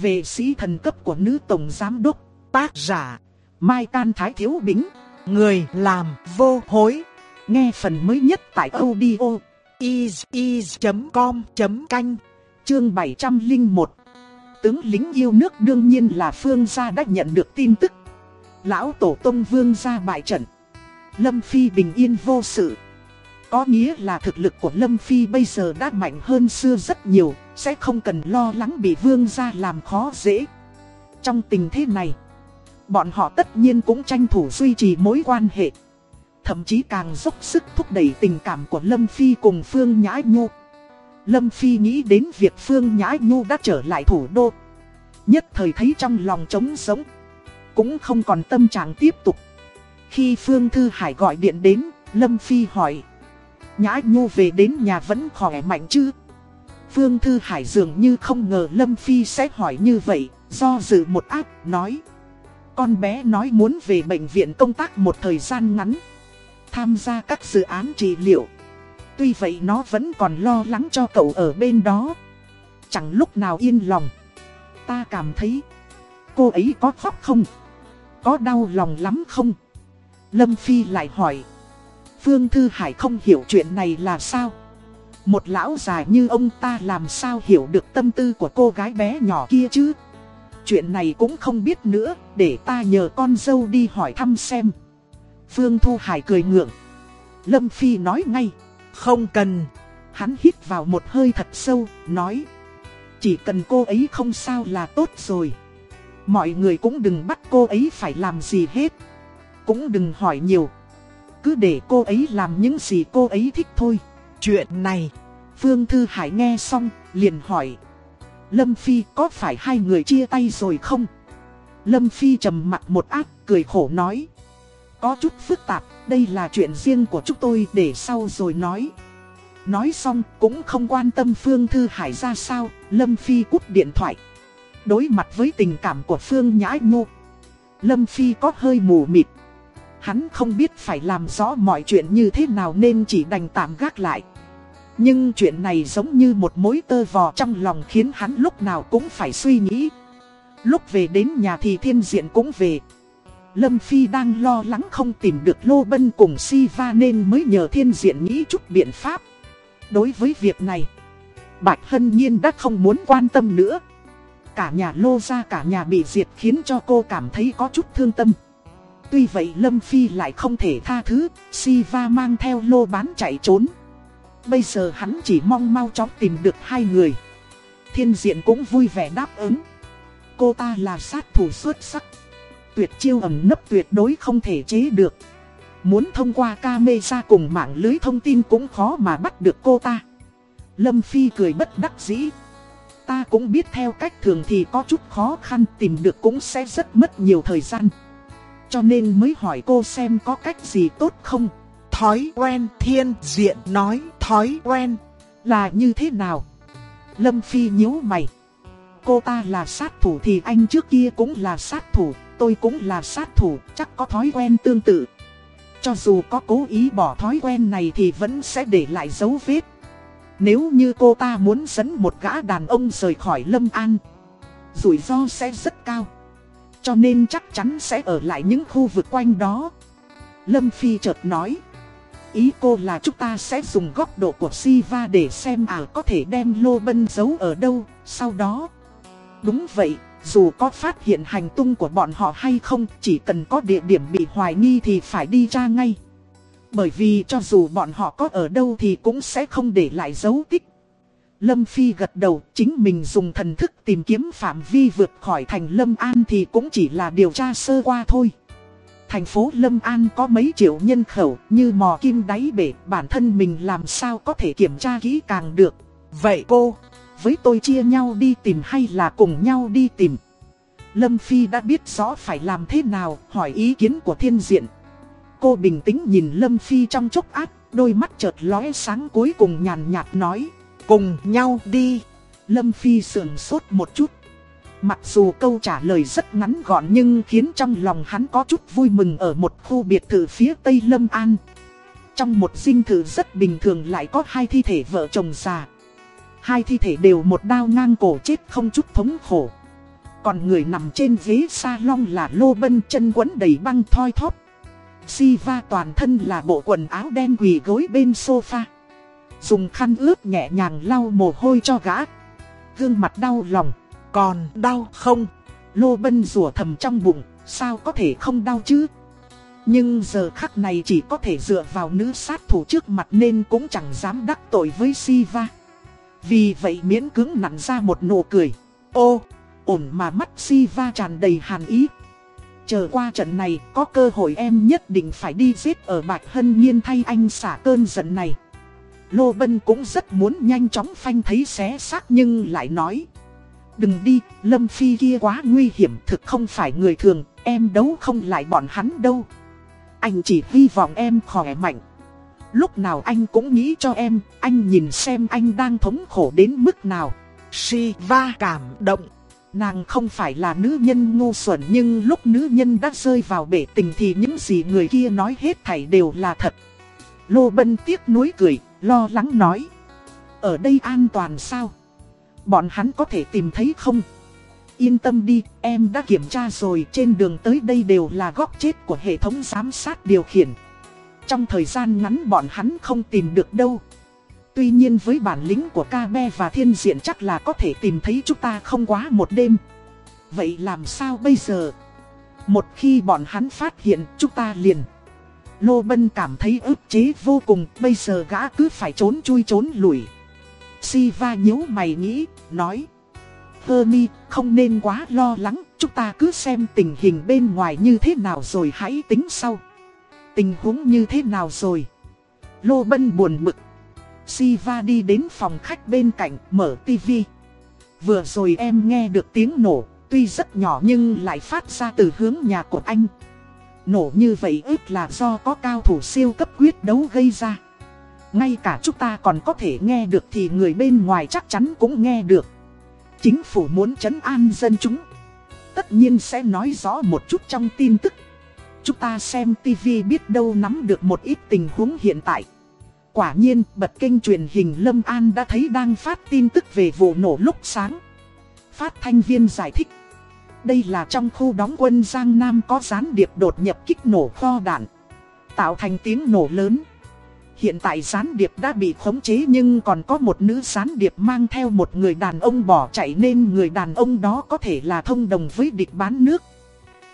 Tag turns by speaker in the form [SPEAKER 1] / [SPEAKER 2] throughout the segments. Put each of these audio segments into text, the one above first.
[SPEAKER 1] về sĩ thần cấp của nữ tổng giám đốc, tác giả, Mai Can Thái Thiếu Bính, người làm vô hối. Nghe phần mới nhất tại audio is.com.canh, chương 701. Tướng lính yêu nước đương nhiên là Phương Gia đã nhận được tin tức. Lão Tổ Tông Vương Gia bại trận. Lâm Phi bình yên vô sự. Có nghĩa là thực lực của Lâm Phi bây giờ đã mạnh hơn xưa rất nhiều, sẽ không cần lo lắng bị Vương Gia làm khó dễ. Trong tình thế này, bọn họ tất nhiên cũng tranh thủ duy trì mối quan hệ. Thậm chí càng dốc sức thúc đẩy tình cảm của Lâm Phi cùng Phương Nhã Nhu. Lâm Phi nghĩ đến việc Phương Nhã Nhu đã trở lại thủ đô. Nhất thời thấy trong lòng trống sống. Cũng không còn tâm trạng tiếp tục. Khi Phương Thư Hải gọi điện đến, Lâm Phi hỏi. Nhã Nhu về đến nhà vẫn khỏe mạnh chứ? Phương Thư Hải dường như không ngờ Lâm Phi sẽ hỏi như vậy, do dự một áp nói. Con bé nói muốn về bệnh viện công tác một thời gian ngắn, tham gia các dự án trị liệu. Tuy vậy nó vẫn còn lo lắng cho cậu ở bên đó. Chẳng lúc nào yên lòng. Ta cảm thấy, cô ấy có khóc không? Có đau lòng lắm không? Lâm Phi lại hỏi. Phương Thư Hải không hiểu chuyện này là sao? Một lão già như ông ta làm sao hiểu được tâm tư của cô gái bé nhỏ kia chứ? Chuyện này cũng không biết nữa, để ta nhờ con dâu đi hỏi thăm xem. Phương Thu Hải cười ngượng. Lâm Phi nói ngay, không cần. Hắn hít vào một hơi thật sâu, nói. Chỉ cần cô ấy không sao là tốt rồi. Mọi người cũng đừng bắt cô ấy phải làm gì hết. Cũng đừng hỏi nhiều. Cứ để cô ấy làm những gì cô ấy thích thôi. Chuyện này, Phương Thư Hải nghe xong, liền hỏi. Lâm Phi có phải hai người chia tay rồi không? Lâm Phi trầm mặt một ác, cười khổ nói. Có chút phức tạp, đây là chuyện riêng của chúng tôi để sau rồi nói. Nói xong cũng không quan tâm Phương Thư Hải ra sao, Lâm Phi cút điện thoại. Đối mặt với tình cảm của Phương Nhã nhu, Lâm Phi có hơi mù mịt. Hắn không biết phải làm rõ mọi chuyện như thế nào nên chỉ đành tạm gác lại. Nhưng chuyện này giống như một mối tơ vò trong lòng khiến hắn lúc nào cũng phải suy nghĩ. Lúc về đến nhà thì thiên diện cũng về. Lâm Phi đang lo lắng không tìm được Lô Bân cùng Siva nên mới nhờ thiên diện nghĩ chút biện pháp. Đối với việc này, Bạch Hân Nhiên đã không muốn quan tâm nữa. Cả nhà Lô ra cả nhà bị diệt khiến cho cô cảm thấy có chút thương tâm. Tuy vậy Lâm Phi lại không thể tha thứ, Siva mang theo Lô bán chạy trốn. Bây giờ hắn chỉ mong mau chóng tìm được hai người. Thiên diện cũng vui vẻ đáp ứng. Cô ta là sát thủ xuất sắc. Tuyệt chiêu ẩn nấp tuyệt đối không thể chế được. Muốn thông qua camera cùng mạng lưới thông tin cũng khó mà bắt được cô ta. Lâm Phi cười bất đắc dĩ. Ta cũng biết theo cách thường thì có chút khó khăn tìm được cũng sẽ rất mất nhiều thời gian. Cho nên mới hỏi cô xem có cách gì tốt không. Thói quen thiên diện nói thói quen là như thế nào? Lâm Phi nhíu mày. Cô ta là sát thủ thì anh trước kia cũng là sát thủ, tôi cũng là sát thủ, chắc có thói quen tương tự. Cho dù có cố ý bỏ thói quen này thì vẫn sẽ để lại dấu vết. Nếu như cô ta muốn dẫn một gã đàn ông rời khỏi Lâm An, rủi ro sẽ rất cao. Cho nên chắc chắn sẽ ở lại những khu vực quanh đó. Lâm Phi chợt nói. Ý cô là chúng ta sẽ dùng góc độ của Siva để xem à có thể đem Lô Bân giấu ở đâu, sau đó. Đúng vậy, dù có phát hiện hành tung của bọn họ hay không, chỉ cần có địa điểm bị hoài nghi thì phải đi tra ngay. Bởi vì cho dù bọn họ có ở đâu thì cũng sẽ không để lại dấu tích. Lâm Phi gật đầu, chính mình dùng thần thức tìm kiếm phạm vi vượt khỏi thành Lâm An thì cũng chỉ là điều tra sơ qua thôi. Thành phố Lâm An có mấy triệu nhân khẩu như mò kim đáy bể, bản thân mình làm sao có thể kiểm tra kỹ càng được. Vậy cô, với tôi chia nhau đi tìm hay là cùng nhau đi tìm? Lâm Phi đã biết rõ phải làm thế nào, hỏi ý kiến của thiên diện. Cô bình tĩnh nhìn Lâm Phi trong chốc ác, đôi mắt chợt lóe sáng cuối cùng nhàn nhạt nói, cùng nhau đi. Lâm Phi sườn sốt một chút. Mặc dù câu trả lời rất ngắn gọn nhưng khiến trong lòng hắn có chút vui mừng ở một khu biệt thự phía tây Lâm An. Trong một dinh thự rất bình thường lại có hai thi thể vợ chồng già. Hai thi thể đều một đao ngang cổ chết không chút thống khổ. Còn người nằm trên ghế salon là Lô Bân chân quấn đầy băng thoi thóp. Siva toàn thân là bộ quần áo đen quỳ gối bên sofa. Dùng khăn ướt nhẹ nhàng lau mồ hôi cho gã. Gương mặt đau lòng. Còn đau không? Lô Bân rủa thầm trong bụng. Sao có thể không đau chứ? Nhưng giờ khắc này chỉ có thể dựa vào nữ sát thủ trước mặt nên cũng chẳng dám đắc tội với Siva. Vì vậy miễn cứng nặn ra một nụ cười. Ô, ổn mà mắt Siva tràn đầy hàn ý. Chờ qua trận này có cơ hội em nhất định phải đi giết ở Bạch Hân Nhiên thay anh xả cơn giận này. Lô Bân cũng rất muốn nhanh chóng phanh thấy xé xác nhưng lại nói. Đừng đi, Lâm Phi kia quá nguy hiểm thực không phải người thường, em đấu không lại bọn hắn đâu. Anh chỉ hy vọng em khỏe mạnh. Lúc nào anh cũng nghĩ cho em, anh nhìn xem anh đang thống khổ đến mức nào. Shiva cảm động. Nàng không phải là nữ nhân ngu xuẩn nhưng lúc nữ nhân đã rơi vào bể tình thì những gì người kia nói hết thảy đều là thật. Lô Bân tiếc nuối cười, lo lắng nói. Ở đây an toàn sao? Bọn hắn có thể tìm thấy không? Yên tâm đi, em đã kiểm tra rồi, trên đường tới đây đều là góc chết của hệ thống giám sát điều khiển. Trong thời gian ngắn bọn hắn không tìm được đâu. Tuy nhiên với bản lĩnh của Kabe và thiên diện chắc là có thể tìm thấy chúng ta không quá một đêm. Vậy làm sao bây giờ? Một khi bọn hắn phát hiện chúng ta liền. Lô Bân cảm thấy ức chế vô cùng, bây giờ gã cứ phải trốn chui trốn lùi. Siva nhíu mày nghĩ, nói. Hermi, không nên quá lo lắng, chúng ta cứ xem tình hình bên ngoài như thế nào rồi hãy tính sau. Tình huống như thế nào rồi? Lô Bân buồn bực. Siva đi đến phòng khách bên cạnh, mở tivi. Vừa rồi em nghe được tiếng nổ, tuy rất nhỏ nhưng lại phát ra từ hướng nhà của anh. Nổ như vậy ước là do có cao thủ siêu cấp quyết đấu gây ra. Ngay cả chúng ta còn có thể nghe được thì người bên ngoài chắc chắn cũng nghe được. Chính phủ muốn chấn an dân chúng. Tất nhiên sẽ nói rõ một chút trong tin tức. Chúng ta xem TV biết đâu nắm được một ít tình huống hiện tại. Quả nhiên, bật kênh truyền hình Lâm An đã thấy đang phát tin tức về vụ nổ lúc sáng. Phát thanh viên giải thích. Đây là trong khu đóng quân Giang Nam có gián điệp đột nhập kích nổ kho đạn. Tạo thành tiếng nổ lớn. Hiện tại gián điệp đã bị khống chế nhưng còn có một nữ gián điệp mang theo một người đàn ông bỏ chạy nên người đàn ông đó có thể là thông đồng với địch bán nước.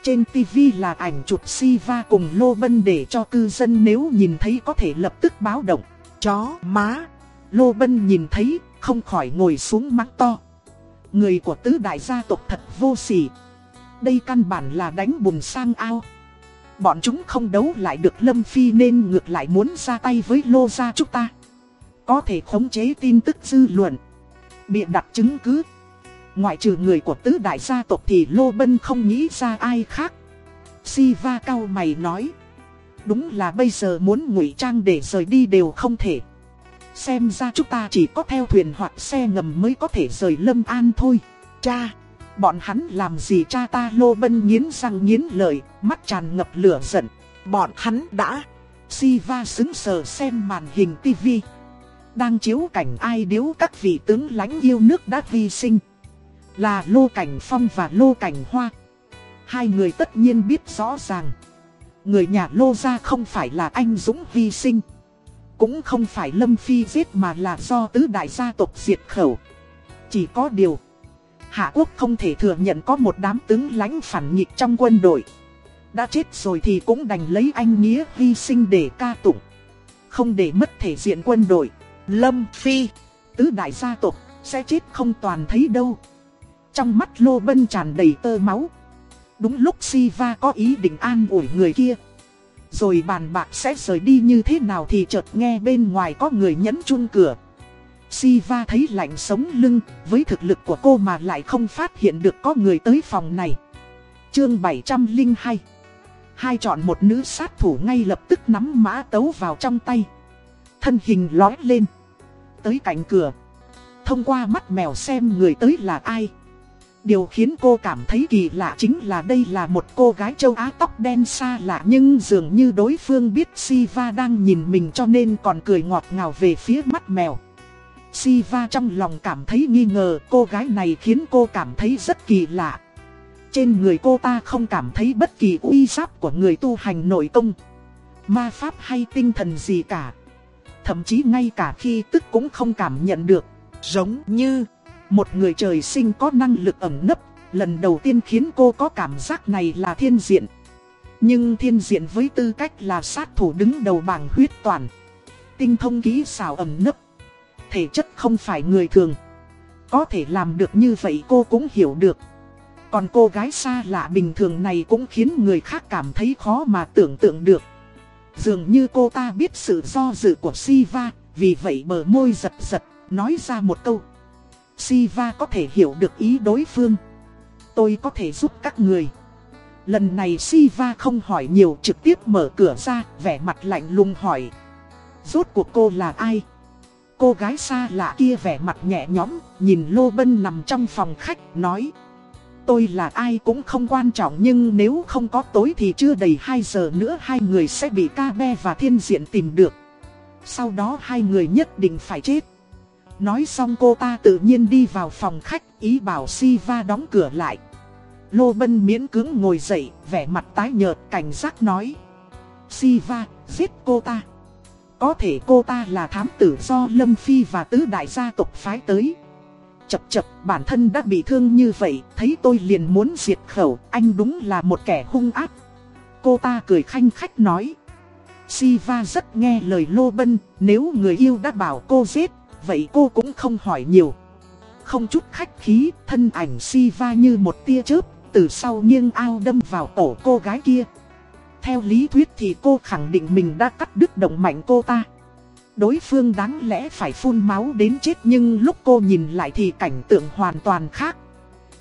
[SPEAKER 1] Trên TV là ảnh chụp Siva cùng Lô Bân để cho cư dân nếu nhìn thấy có thể lập tức báo động. Chó, má. Lô Bân nhìn thấy, không khỏi ngồi xuống mắng to. Người của tứ đại gia tộc thật vô sỉ. Đây căn bản là đánh bùn sang ao. Bọn chúng không đấu lại được Lâm Phi nên ngược lại muốn ra tay với Lô Gia chúng ta. Có thể khống chế tin tức dư luận. Bịa đặt chứng cứ. Ngoại trừ người của tứ đại gia tộc thì Lô Bân không nghĩ ra ai khác. Siva cao mày nói. Đúng là bây giờ muốn ngụy trang để rời đi đều không thể. Xem ra chúng ta chỉ có theo thuyền hoặc xe ngầm mới có thể rời Lâm An thôi. Cha, bọn hắn làm gì cha ta Lô Bân nghiến răng nghiến lợi, mắt tràn ngập lửa giận. Bọn hắn đã... Siva xứng sờ xem màn hình tivi Đang chiếu cảnh ai điếu các vị tướng lãnh yêu nước đã vi sinh. Là Lô Cảnh Phong và Lô Cảnh Hoa Hai người tất nhiên biết rõ ràng Người nhà Lô gia không phải là anh Dũng vi sinh cũng không phải Lâm Phi giết mà là do tứ đại gia tộc diệt khẩu Chỉ có điều, Hạ Quốc không thể thừa nhận có một đám tướng lãnh phản nghịch trong quân đội Đã chết rồi thì cũng đành lấy anh Nghĩa hy sinh để ca tụng Không để mất thể diện quân đội, Lâm Phi, Tứ đại gia tộc sẽ chết không toàn thấy đâu trong mắt Lô Bân tràn đầy tơ máu. Đúng lúc Siva có ý định an ủi người kia. Rồi bàn bạc sẽ rời đi như thế nào thì chợt nghe bên ngoài có người nhấn chuông cửa. Siva thấy lạnh sống lưng, với thực lực của cô mà lại không phát hiện được có người tới phòng này. Chương 702 Hai chọn một nữ sát thủ ngay lập tức nắm mã tấu vào trong tay. Thân hình lói lên. Tới cạnh cửa. Thông qua mắt mèo xem người tới là ai. Điều khiến cô cảm thấy kỳ lạ chính là đây là một cô gái châu Á tóc đen xa lạ nhưng dường như đối phương biết Siva đang nhìn mình cho nên còn cười ngọt ngào về phía mắt mèo. Siva trong lòng cảm thấy nghi ngờ, cô gái này khiến cô cảm thấy rất kỳ lạ. Trên người cô ta không cảm thấy bất kỳ uy giáp của người tu hành nội công, Ma pháp hay tinh thần gì cả Thậm chí ngay cả khi tức cũng không cảm nhận được Giống như một người trời sinh có năng lực ẩn nấp, Lần đầu tiên khiến cô có cảm giác này là thiên diện. Nhưng thiên diện với tư cách là sát thủ đứng đầu bảng huyết toàn. Tinh thông kỹ xảo ẩn nấp, Thể chất không phải người thường. Có thể làm được như vậy cô cũng hiểu được. Còn cô gái xa lạ bình thường này cũng khiến người khác cảm thấy khó mà tưởng tượng được. Dường như cô ta biết sự do dự của Siva, Vì vậy bờ môi giật giật, Nói ra một câu. Siva có thể hiểu được ý đối phương. Tôi có thể giúp các người. Lần này Siva không hỏi nhiều, trực tiếp mở cửa ra, Vẻ mặt lạnh lùng hỏi. Rốt cuộc cô là ai? Cô gái xa lạ kia vẻ mặt nhẹ nhõm, Nhìn Lô Bân nằm trong phòng khách, nói. Tôi là ai cũng không quan trọng, nhưng nếu không có tối thì chưa đầy 2 giờ nữa, hai người sẽ bị ca be và thiên diện tìm được. Sau đó hai người nhất định phải chết. Nói xong cô ta tự nhiên đi vào phòng khách ý bảo Siva đóng cửa lại. Lô Bân miễn cứng ngồi dậy, vẻ mặt tái nhợt cảnh giác nói. Siva, giết cô ta. Có thể cô ta là thám tử do Lâm Phi và tứ đại gia tộc phái tới. Chập chập bản thân đã bị thương như vậy Thấy tôi liền muốn diệt khẩu Anh đúng là một kẻ hung ác Cô ta cười khanh khách nói Siva rất nghe lời Lô Bân Nếu người yêu đã bảo cô giết Vậy cô cũng không hỏi nhiều Không chút khách khí, Thân ảnh si va như một tia chớp, Từ sau nghiêng ao đâm vào cổ cô gái kia Theo lý thuyết thì cô khẳng định mình đã cắt đứt động mạnh cô ta Đối phương đáng lẽ phải phun máu đến chết nhưng lúc cô nhìn lại thì cảnh tượng hoàn toàn khác.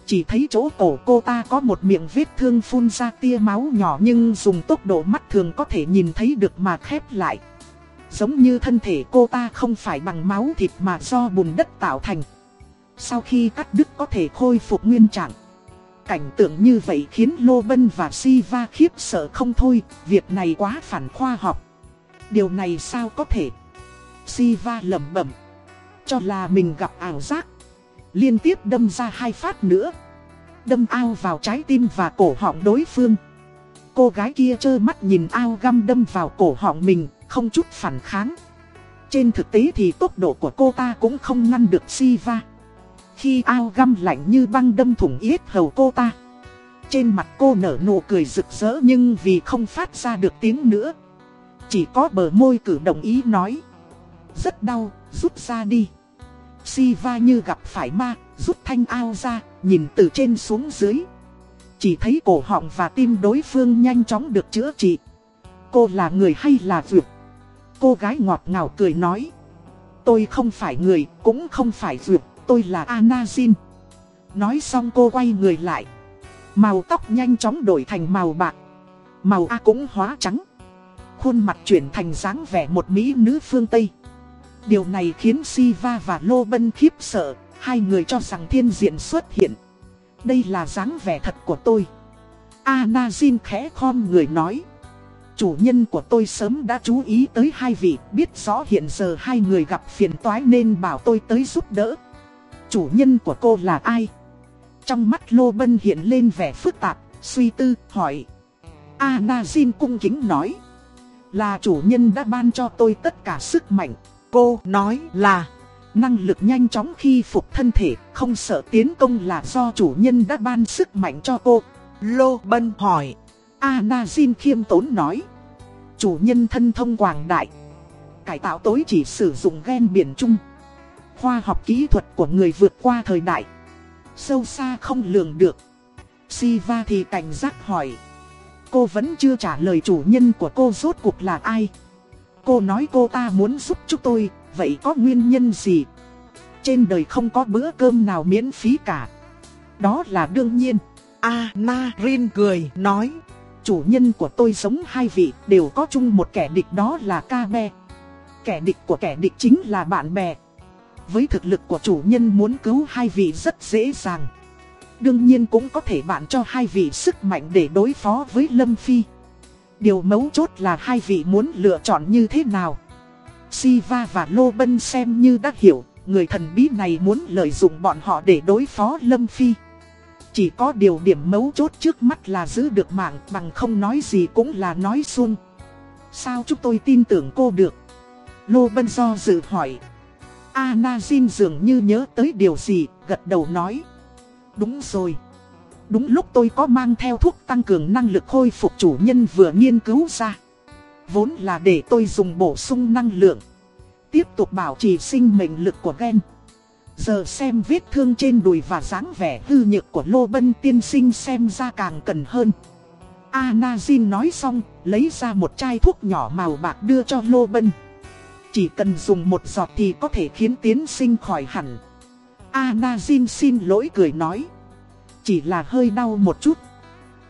[SPEAKER 1] Chỉ thấy chỗ cổ cô ta có một miệng vết thương phun ra tia máu nhỏ nhưng dùng tốc độ mắt thường có thể nhìn thấy được mà khép lại. Giống như thân thể cô ta không phải bằng máu thịt mà do bùn đất tạo thành. Sau khi cắt đứt có thể khôi phục nguyên trạng. Cảnh tượng như vậy khiến Lô Bân và Siva khiếp sợ không thôi, việc này quá phản khoa học. Điều này sao có thể? Siva lẩm bẩm. Cho là mình gặp ảo giác. Liên tiếp đâm ra hai phát nữa. Đâm ao vào trái tim và cổ họng đối phương. Cô gái kia trơ mắt nhìn ao găm đâm vào cổ họng mình, không chút phản kháng. Trên thực tế thì tốc độ của cô ta cũng không ngăn được Siva. Khi ao găm lạnh như băng đâm thủng yết hầu cô ta. Trên mặt cô nở nụ cười rực rỡ nhưng vì không phát ra được tiếng nữa. Chỉ có bờ môi cử đồng ý nói. Rất đau, rút ra đi. Siva như gặp phải ma, rút thanh ao ra, nhìn từ trên xuống dưới. Chỉ thấy cổ họng và tim đối phương nhanh chóng được chữa trị. Cô là người hay là vượt? Cô gái ngọt ngào cười nói. Tôi không phải người, cũng không phải dược, tôi là Anazin. Nói xong cô quay người lại. Màu tóc nhanh chóng đổi thành màu bạc. Màu A cũng hóa trắng. Khuôn mặt chuyển thành dáng vẻ một mỹ nữ phương Tây. Điều này khiến Siva và Lô Bân khiếp sợ, hai người cho rằng thiên diện xuất hiện. Đây là dáng vẻ thật của tôi. Anazin khẽ khom người nói. Chủ nhân của tôi sớm đã chú ý tới hai vị, biết rõ hiện giờ hai người gặp phiền toái nên bảo tôi tới giúp đỡ. Chủ nhân của cô là ai? Trong mắt Lô Bân hiện lên vẻ phức tạp, suy tư, hỏi. Anazin cung kính nói. Là chủ nhân đã ban cho tôi tất cả sức mạnh. Cô nói là năng lực nhanh chóng khi phục thân thể, không sợ tiến công là do chủ nhân đã ban sức mạnh cho cô. Lô Bân hỏi. Anazin khiêm tốn nói. Chủ nhân thân thông quảng đại. Cải tạo tối chỉ sử dụng gen biển chung. Khoa học kỹ thuật của người vượt qua thời đại. Sâu xa không lường được. Siva thì cảnh giác hỏi. Cô vẫn chưa trả lời chủ nhân của cô rốt cuộc là ai. Cô nói cô ta muốn giúp chúng tôi, vậy có nguyên nhân gì? Trên đời không có bữa cơm nào miễn phí cả. Đó là đương nhiên. A Na Rin cười, nói. Chủ nhân của tôi giống hai vị, đều có chung một kẻ địch đó là Ca Be. Kẻ địch của kẻ địch chính là bạn bè. Với thực lực của chủ nhân muốn cứu hai vị rất dễ dàng. Đương nhiên cũng có thể bạn cho hai vị sức mạnh để đối phó với Lâm Phi. Điều mấu chốt là hai vị muốn lựa chọn như thế nào. Siva và Lô Bân xem như đã hiểu, người thần bí này muốn lợi dụng bọn họ để đối phó Lâm Phi. Chỉ có điều điểm mấu chốt trước mắt là giữ được mạng bằng không nói gì cũng là nói xuông. Sao chúng tôi tin tưởng cô được? Lô Bân do dự hỏi. Anazin dường như nhớ tới điều gì, gật đầu nói. Đúng rồi. Đúng lúc tôi có mang theo thuốc tăng cường năng lực khôi phục chủ nhân vừa nghiên cứu ra. Vốn là để tôi dùng bổ sung năng lượng. Tiếp tục bảo trì sinh mệnh lực của gen. Giờ xem vết thương trên đùi và dáng vẻ hư nhược của Lô Bân tiên sinh xem ra càng cần hơn. Anazin nói xong, lấy ra một chai thuốc nhỏ màu bạc đưa cho Lô Bân. Chỉ cần dùng một giọt thì có thể khiến tiến sinh khỏi hẳn. Anazin xin lỗi cười nói. Chỉ là hơi đau một chút.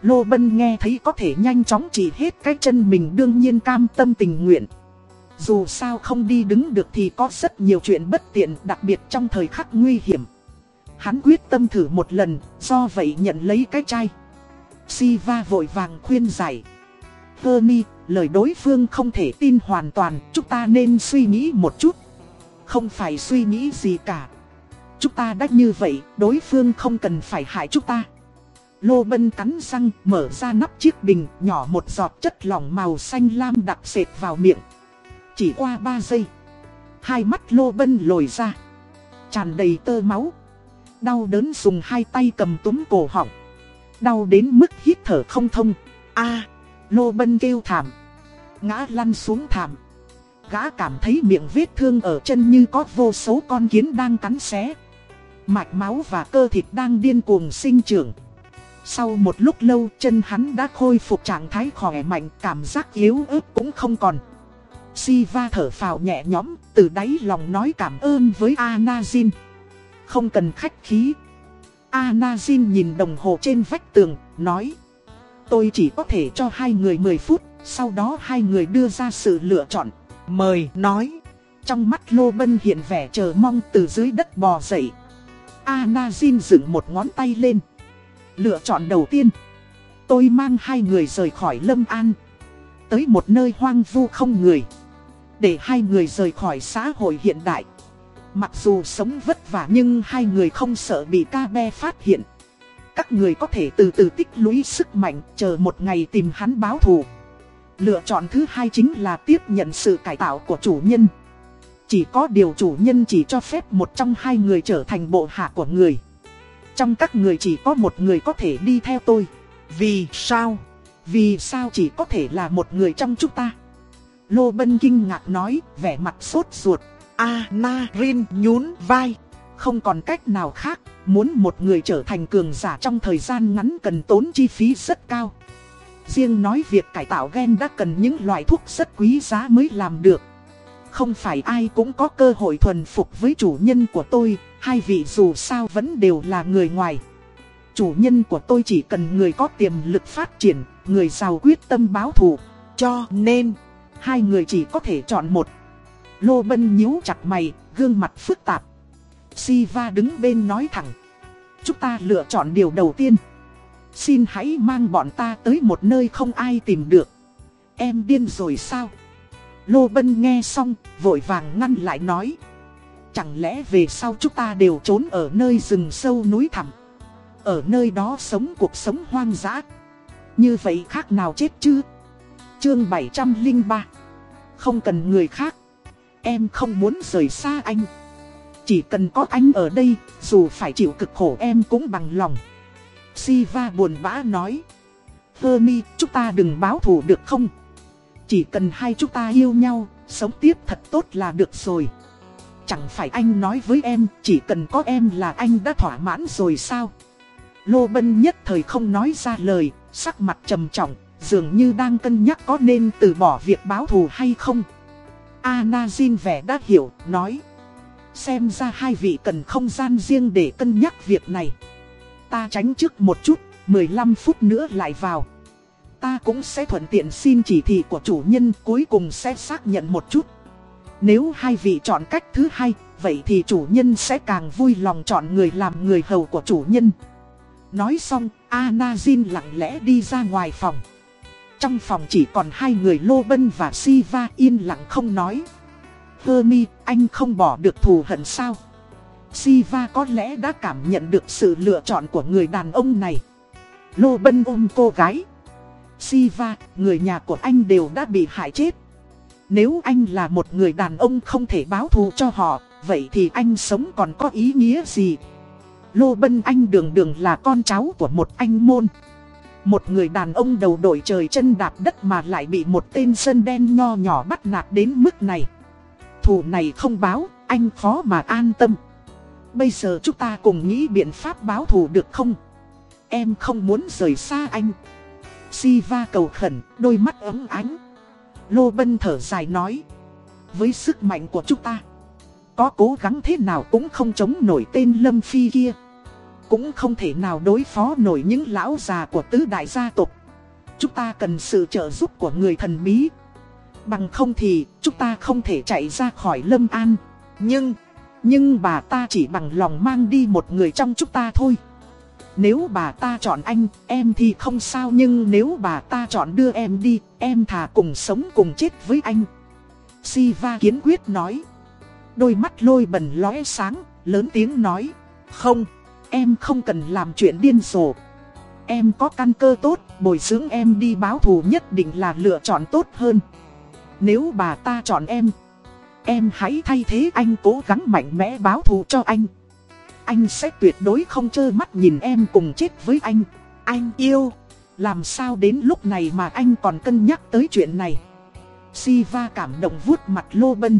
[SPEAKER 1] Lô Bân nghe thấy có thể nhanh chóng chỉ hết cái chân mình đương nhiên cam tâm tình nguyện. Dù sao không đi đứng được thì có rất nhiều chuyện bất tiện đặc biệt trong thời khắc nguy hiểm. Hắn quyết tâm thử một lần, do vậy nhận lấy cái chai. Siva vội vàng khuyên giải. Hermi, lời đối phương không thể tin hoàn toàn, chúng ta nên suy nghĩ một chút. Không phải suy nghĩ gì cả. Chúng ta đã như vậy, đối phương không cần phải hại chúng ta. Lô Bân cắn răng, mở ra nắp chiếc bình, nhỏ một giọt chất lỏng màu xanh lam đặc sệt vào miệng. Chỉ qua 3 giây, hai mắt Lô Bân lồi ra, tràn đầy tơ máu. Đau đớn dùng hai tay cầm túm cổ họng. Đau đến mức hít thở không thông. a Lô Bân kêu thảm. Ngã lăn xuống thảm. Gã cảm thấy miệng vết thương ở chân như có vô số con kiến đang cắn xé. Mạch máu và cơ thịt đang điên cuồng sinh trưởng. Sau một lúc lâu chân hắn đã khôi phục trạng thái khỏe mạnh cảm giác yếu ớt cũng không còn. Siva thở phào nhẹ nhõm từ đáy lòng nói cảm ơn với Anazin. Không cần khách khí. Anazin nhìn đồng hồ trên vách tường, nói. Tôi chỉ có thể cho hai người 10 phút, sau đó hai người đưa ra sự lựa chọn. Mời, nói. Trong mắt Lô Bân hiện vẻ chờ mong từ dưới đất bò dậy. Anazin dựng một ngón tay lên. Lựa chọn đầu tiên. Tôi mang hai người rời khỏi Lâm An. Tới một nơi hoang vu không người. Để hai người rời khỏi xã hội hiện đại. Mặc dù sống vất vả nhưng hai người không sợ bị ca be phát hiện. Các người có thể từ từ tích lũy sức mạnh, chờ một ngày tìm hắn báo thù. Lựa chọn thứ hai chính là tiếp nhận sự cải tạo của chủ nhân. Chỉ có điều chủ nhân chỉ cho phép một trong hai người trở thành bộ hạ của người. Trong các người chỉ có một người có thể đi theo tôi. Vì sao? Vì sao chỉ có thể là một người trong chúng ta? Lô Bân kinh ngạc nói, vẻ mặt sốt ruột. A Na Rin nhún vai. Không còn cách nào khác, muốn một người trở thành cường giả trong thời gian ngắn cần tốn chi phí rất cao. Riêng nói việc cải tạo gen đã cần những loại thuốc rất quý giá mới làm được. Không phải ai cũng có cơ hội thuần phục với chủ nhân của tôi, hai vị dù sao vẫn đều là người ngoài. Chủ nhân của tôi chỉ cần người có tiềm lực phát triển, người giàu quyết tâm báo thù. Cho nên, hai người chỉ có thể chọn một. Lô Bân nhíu chặt mày, gương mặt phức tạp. Siva đứng bên nói thẳng. Chúng ta lựa chọn điều đầu tiên. Xin hãy mang bọn ta tới một nơi không ai tìm được. Em điên rồi sao? Lô Bân nghe xong, vội vàng ngăn lại nói. Chẳng lẽ về sau chúng ta đều trốn ở nơi rừng sâu núi thẳm. Ở nơi đó sống cuộc sống hoang dã. Như vậy khác nào chết chứ? Chương 703 Không cần người khác. Em không muốn rời xa anh. Chỉ cần có anh ở đây, dù phải chịu cực khổ em cũng bằng lòng. Siva buồn bã nói. Hermi, chúng ta đừng báo thù được không? Chỉ cần hai chúng ta yêu nhau, sống tiếp thật tốt là được rồi. Chẳng phải anh nói với em, chỉ cần có em là anh đã thỏa mãn rồi sao? Lô Bân nhất thời không nói ra lời, sắc mặt trầm trọng, dường như đang cân nhắc có nên từ bỏ việc báo thù hay không. Anazin vẻ đã hiểu, nói. Xem ra hai vị cần không gian riêng để cân nhắc việc này. Ta tránh trước một chút, 15 phút nữa lại vào. Ta cũng sẽ thuận tiện xin chỉ thị của chủ nhân cuối cùng sẽ xác nhận một chút. Nếu hai vị chọn cách thứ hai, vậy thì chủ nhân sẽ càng vui lòng chọn người làm người hầu của chủ nhân. Nói xong, Anazin lặng lẽ đi ra ngoài phòng. Trong phòng chỉ còn hai người Lô Bân và Siva yên lặng không nói. Hermi, anh không bỏ được thù hận sao? Siva có lẽ đã cảm nhận được sự lựa chọn của người đàn ông này. Lô Bân ôm cô gái. Siva, người nhà của anh đều đã bị hại chết. Nếu anh là một người đàn ông không thể báo thù cho họ, vậy thì anh sống còn có ý nghĩa gì? Lô Bân Anh đường đường là con cháu của một anh môn. Một người đàn ông đầu đội trời chân đạp đất mà lại bị một tên dân đen nho nhỏ bắt nạt đến mức này. Thù này không báo, anh khó mà an tâm. Bây giờ chúng ta cùng nghĩ biện pháp báo thù được không? Em không muốn rời xa anh. Siva cầu khẩn, đôi mắt ấm ánh. Lô Bân thở dài nói. Với sức mạnh của chúng ta, có cố gắng thế nào cũng không chống nổi tên Lâm Phi kia. Cũng không thể nào đối phó nổi những lão già của tứ đại gia tộc. Chúng ta cần sự trợ giúp của người thần bí. Bằng không thì chúng ta không thể chạy ra khỏi Lâm An. Nhưng, nhưng bà ta chỉ bằng lòng mang đi một người trong chúng ta thôi. Nếu bà ta chọn anh, em thì không sao Nhưng nếu bà ta chọn đưa em đi, em thà cùng sống cùng chết với anh. Siva kiến quyết nói. Đôi mắt lôi bẩn lóe sáng, lớn tiếng nói. Không. Em không cần làm chuyện điên rồ. Em có căn cơ tốt, bồi dưỡng em đi báo thù nhất định là lựa chọn tốt hơn. Nếu bà ta chọn em, em hãy thay thế anh cố gắng mạnh mẽ báo thù cho anh. Anh sẽ tuyệt đối không trơ mắt nhìn em cùng chết với anh. Anh yêu, làm sao đến lúc này mà anh còn cân nhắc tới chuyện này. Siva cảm động vuốt mặt Lô Bân.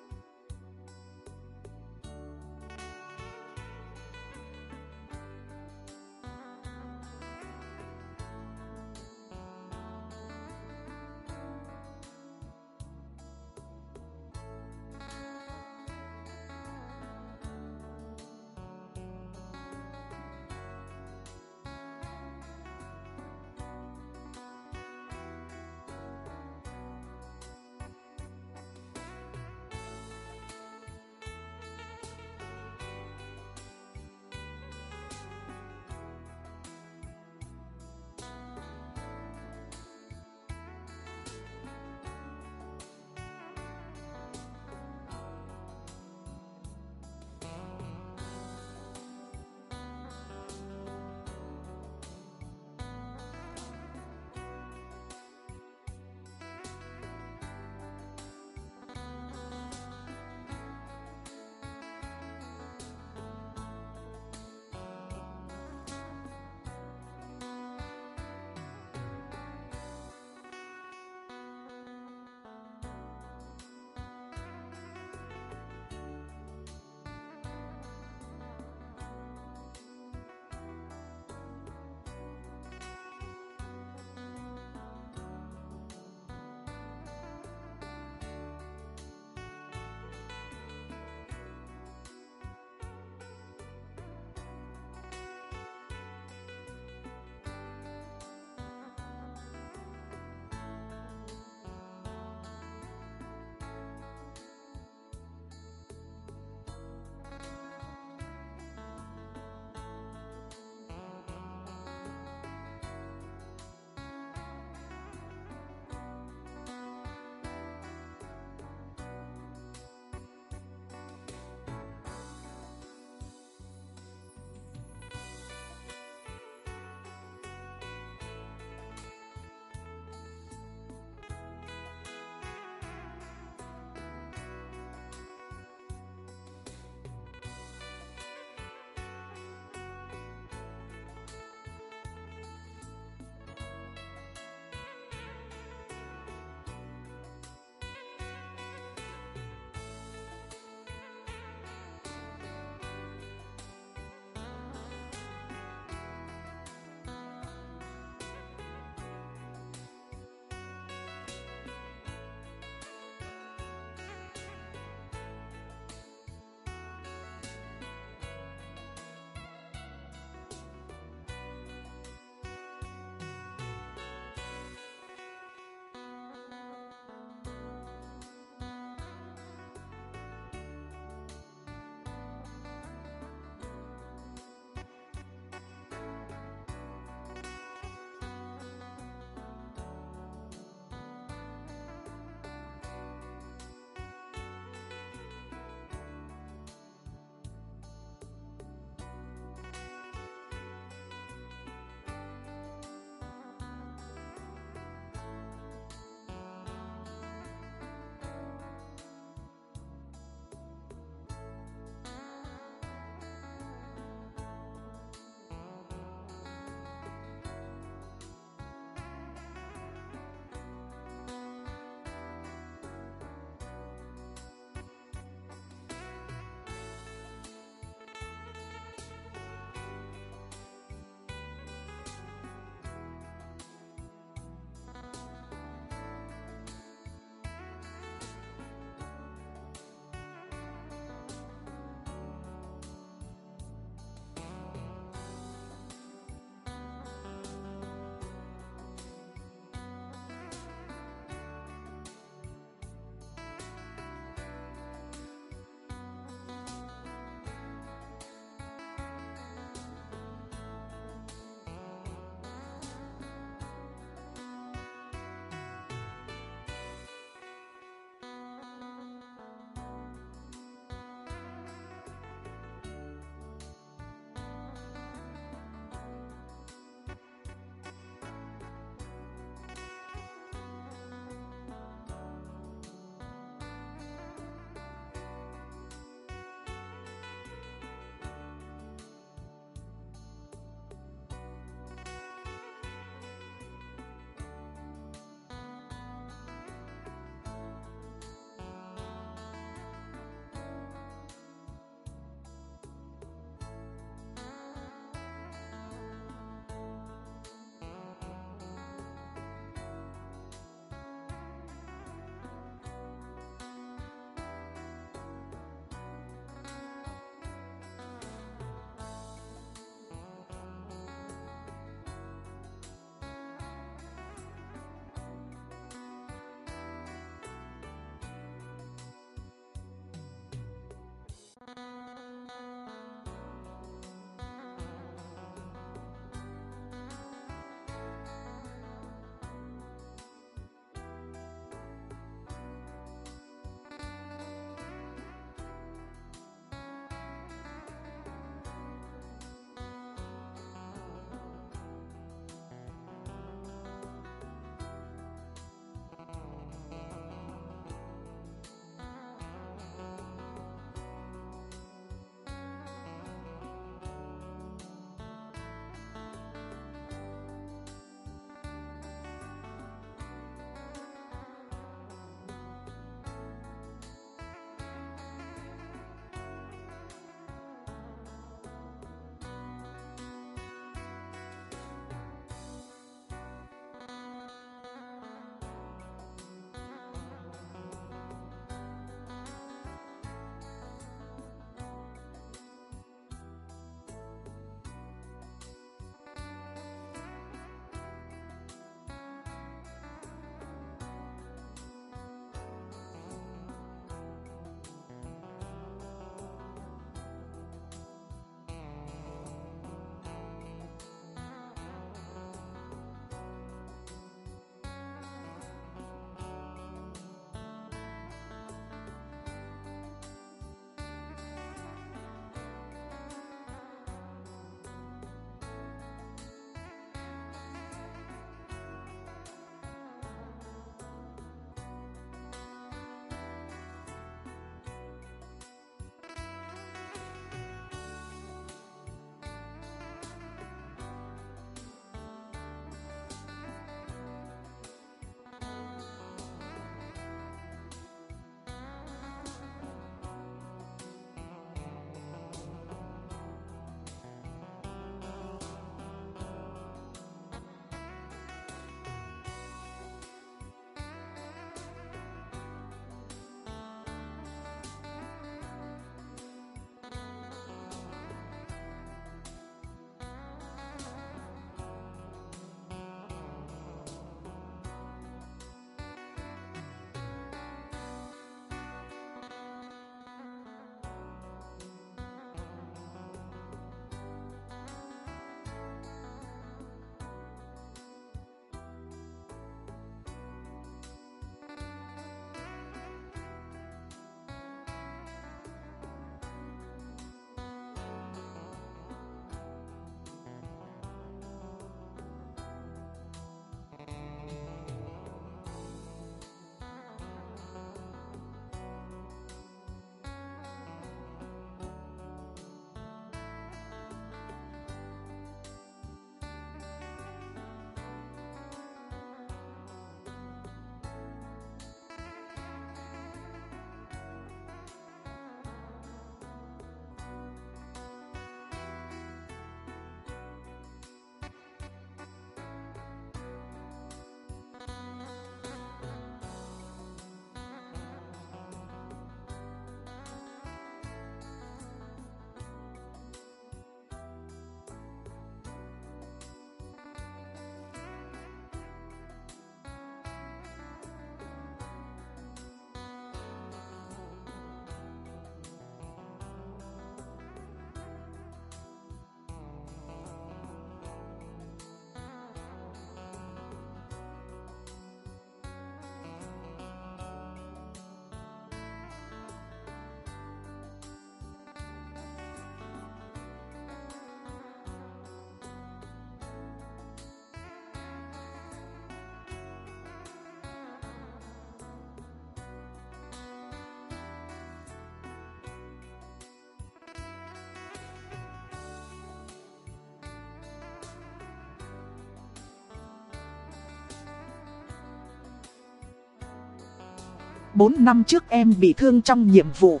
[SPEAKER 1] 4 năm trước em bị thương trong nhiệm vụ.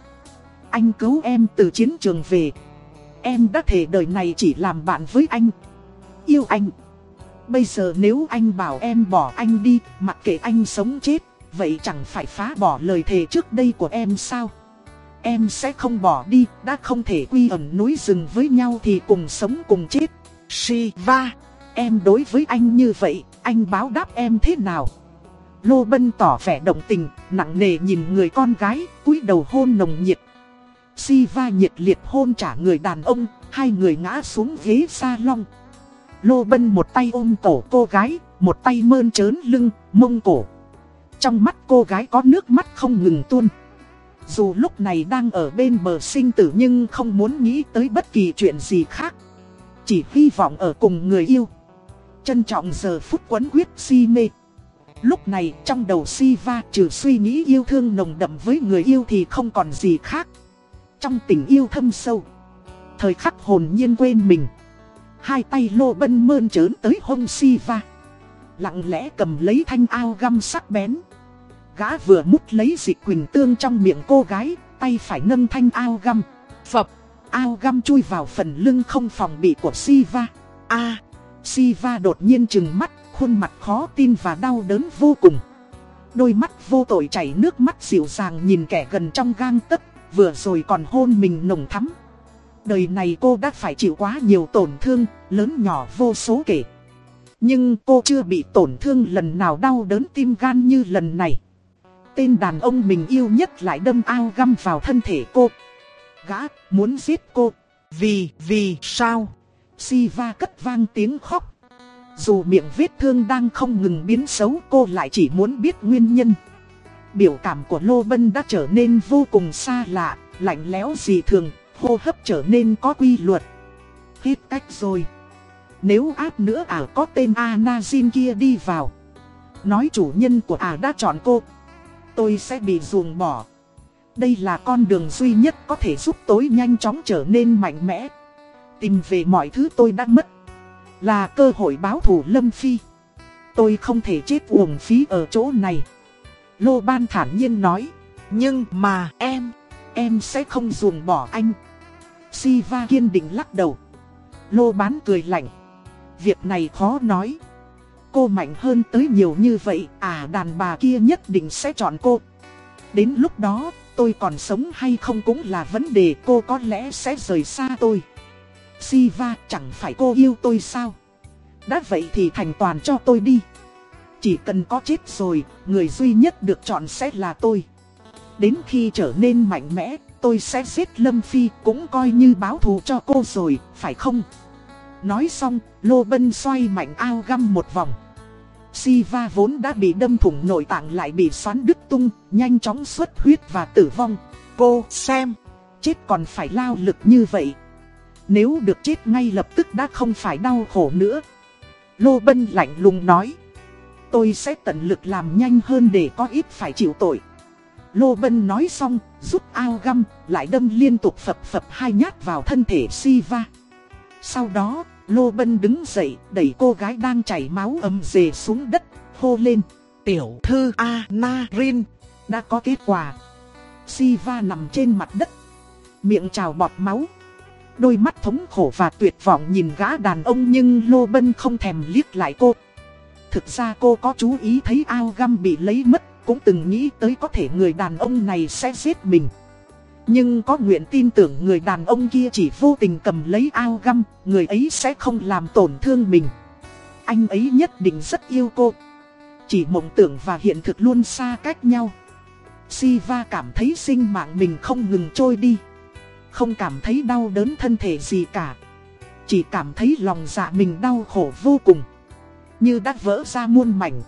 [SPEAKER 1] Anh cứu em từ chiến trường về. Em đã thể đời này chỉ làm bạn với anh. Yêu anh. Bây giờ nếu anh bảo em bỏ anh đi, mặc kệ anh sống chết, vậy chẳng phải phá bỏ lời thề trước đây của em sao? Em sẽ không bỏ đi, đã không thể quy ẩn núi rừng với nhau thì cùng sống cùng chết. Shiva, em đối với anh như vậy, anh báo đáp em thế nào? Lô Bân tỏ vẻ động tình, nặng nề nhìn người con gái, cúi đầu hôn nồng nhiệt. Siva nhiệt liệt hôn trả người đàn ông, hai người ngã xuống ghế salon. Lô Bân một tay ôm cổ cô gái, một tay mơn trớn lưng, mông cổ. Trong mắt cô gái có nước mắt không ngừng tuôn. Dù lúc này đang ở bên bờ sinh tử nhưng không muốn nghĩ tới bất kỳ chuyện gì khác. Chỉ hy vọng ở cùng người yêu. Trân trọng giờ phút quấn quyết si mê. Lúc này trong đầu Siva trừ suy nghĩ yêu thương nồng đậm với người yêu thì không còn gì khác. Trong tình yêu thâm sâu. Thời khắc hồn nhiên quên mình. Hai tay lô bân mơn trớn tới hông Siva. Lặng lẽ cầm lấy thanh ao găm sắc bén. Gã vừa mút lấy dịch quỳnh tương trong miệng cô gái, tay phải nâng thanh ao găm. Phập, ao găm chui vào phần lưng không phòng bị của Siva. A, Siva đột nhiên trừng mắt, khuôn mặt khó tin và đau đớn vô cùng. Đôi mắt vô tội chảy nước mắt dịu dàng nhìn kẻ gần trong gang tấc, vừa rồi còn hôn mình nồng thắm. Đời này cô đã phải chịu quá nhiều tổn thương, lớn nhỏ vô số kể. Nhưng cô chưa bị tổn thương lần nào đau đớn tim gan như lần này. Tên đàn ông mình yêu nhất lại đâm ao găm vào thân thể cô. Gã muốn giết cô. Vì, vì sao? Siva cất vang tiếng khóc. Dù miệng vết thương đang không ngừng biến xấu cô lại chỉ muốn biết nguyên nhân. Biểu cảm của Lô Bân đã trở nên vô cùng xa lạ, lạnh lẽo dị thường, hô hấp trở nên có quy luật. Hết cách rồi. Nếu áp nữa ả có tên Anazin kia đi vào. Nói chủ nhân của ả đã chọn cô. Tôi sẽ bị ruồng bỏ. Đây là con đường duy nhất có thể giúp tôi nhanh chóng trở nên mạnh mẽ. Tìm về mọi thứ tôi đã mất. Là cơ hội báo thù Lâm Phi. Tôi không thể chết uổng phí ở chỗ này. Lô Ban thản nhiên nói. Nhưng mà em, em sẽ không ruồng bỏ anh. Siva kiên định lắc đầu. Lô Bán cười lạnh. Việc này khó nói. Cô mạnh hơn tới nhiều như vậy, à đàn bà kia nhất định sẽ chọn cô. Đến lúc đó, tôi còn sống hay không cũng là vấn đề cô có lẽ sẽ rời xa tôi. Siva chẳng phải cô yêu tôi sao? Đã vậy thì thành toàn cho tôi đi. Chỉ cần có chết rồi, người duy nhất được chọn sẽ là tôi. Đến khi trở nên mạnh mẽ, tôi sẽ giết Lâm Phi cũng coi như báo thù cho cô rồi, phải không? Nói xong, Lô Bân xoay mạnh ao găm một vòng. Siva vốn đã bị đâm thủng nội tạng lại bị xoắn đứt tung, nhanh chóng xuất huyết và tử vong. Cô xem, chết còn phải lao lực như vậy. Nếu được chết ngay lập tức đã không phải đau khổ nữa. Lô Bân lạnh lùng nói. Tôi sẽ tận lực làm nhanh hơn để có ít phải chịu tội. Lô Bân nói xong, rút ao găm, lại đâm liên tục phập phập hai nhát vào thân thể Siva. Sau đó, Lô Bân đứng dậy, đẩy cô gái đang chảy máu ấm dề xuống đất, hô lên. Tiểu thư Anarin đã có kết quả. Siva nằm trên mặt đất, miệng trào bọt máu. Đôi mắt thống khổ và tuyệt vọng nhìn gã đàn ông nhưng Lô Bân không thèm liếc lại cô. Thực ra cô có chú ý thấy ao găm bị lấy mất, cũng từng nghĩ tới có thể người đàn ông này sẽ giết mình. Nhưng có nguyện tin tưởng người đàn ông kia chỉ vô tình cầm lấy ao găm, người ấy sẽ không làm tổn thương mình. Anh ấy nhất định rất yêu cô. Chỉ mộng tưởng và hiện thực luôn xa cách nhau. Siva cảm thấy sinh mạng mình không ngừng trôi đi. Không cảm thấy đau đớn thân thể gì cả. Chỉ cảm thấy lòng dạ mình đau khổ vô cùng. Như đã vỡ ra muôn mảnh.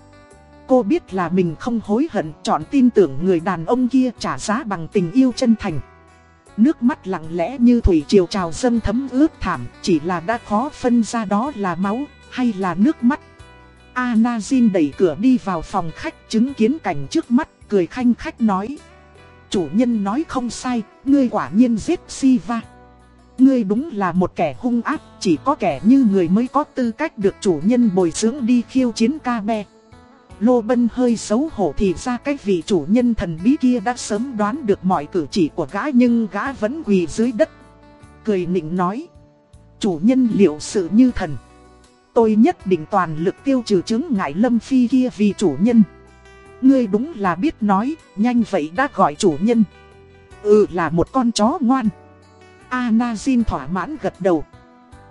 [SPEAKER 1] Cô biết là mình không hối hận chọn tin tưởng người đàn ông kia trả giá bằng tình yêu chân thành. Nước mắt lặng lẽ như thủy triều trào dâng thấm ướt thảm, chỉ là đã khó phân ra đó là máu hay là nước mắt. Anazin đẩy cửa đi vào phòng khách chứng kiến cảnh trước mắt, cười khanh khách nói. Chủ nhân nói không sai, ngươi quả nhiên giết Siva. Ngươi đúng là một kẻ hung ác, chỉ có kẻ như người mới có tư cách được chủ nhân bồi dưỡng đi khiêu chiến ca be. Lô Bân hơi xấu hổ thì ra cái vị chủ nhân thần bí kia đã sớm đoán được mọi cử chỉ của gã nhưng gã vẫn quỳ dưới đất. Cười nịnh nói. Chủ nhân liệu sự như thần. Tôi nhất định toàn lực tiêu trừ chứng ngại lâm phi kia vì chủ nhân. Ngươi đúng là biết nói, nhanh vậy đã gọi chủ nhân. Ừ là một con chó ngoan. Anazin thỏa mãn gật đầu.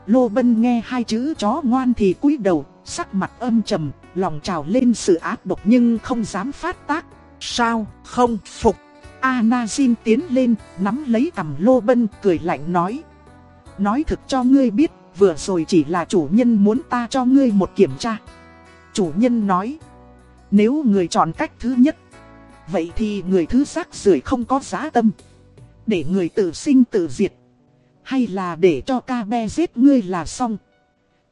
[SPEAKER 1] Lô Bân nghe hai chữ chó ngoan thì cúi đầu, sắc mặt âm trầm, lòng trào lên sự ác độc nhưng không dám phát tác. Sao, không phục. Anazin tiến lên, nắm lấy cầm Lô Bân, cười lạnh nói. Nói thực cho ngươi biết, vừa rồi chỉ là chủ nhân muốn ta cho ngươi một kiểm tra. Chủ nhân nói, nếu người chọn cách thứ nhất, vậy thì người thứ xác rưởi không có giá tâm. Để người tự sinh tự diệt. Hay là để cho ca be giết ngươi là xong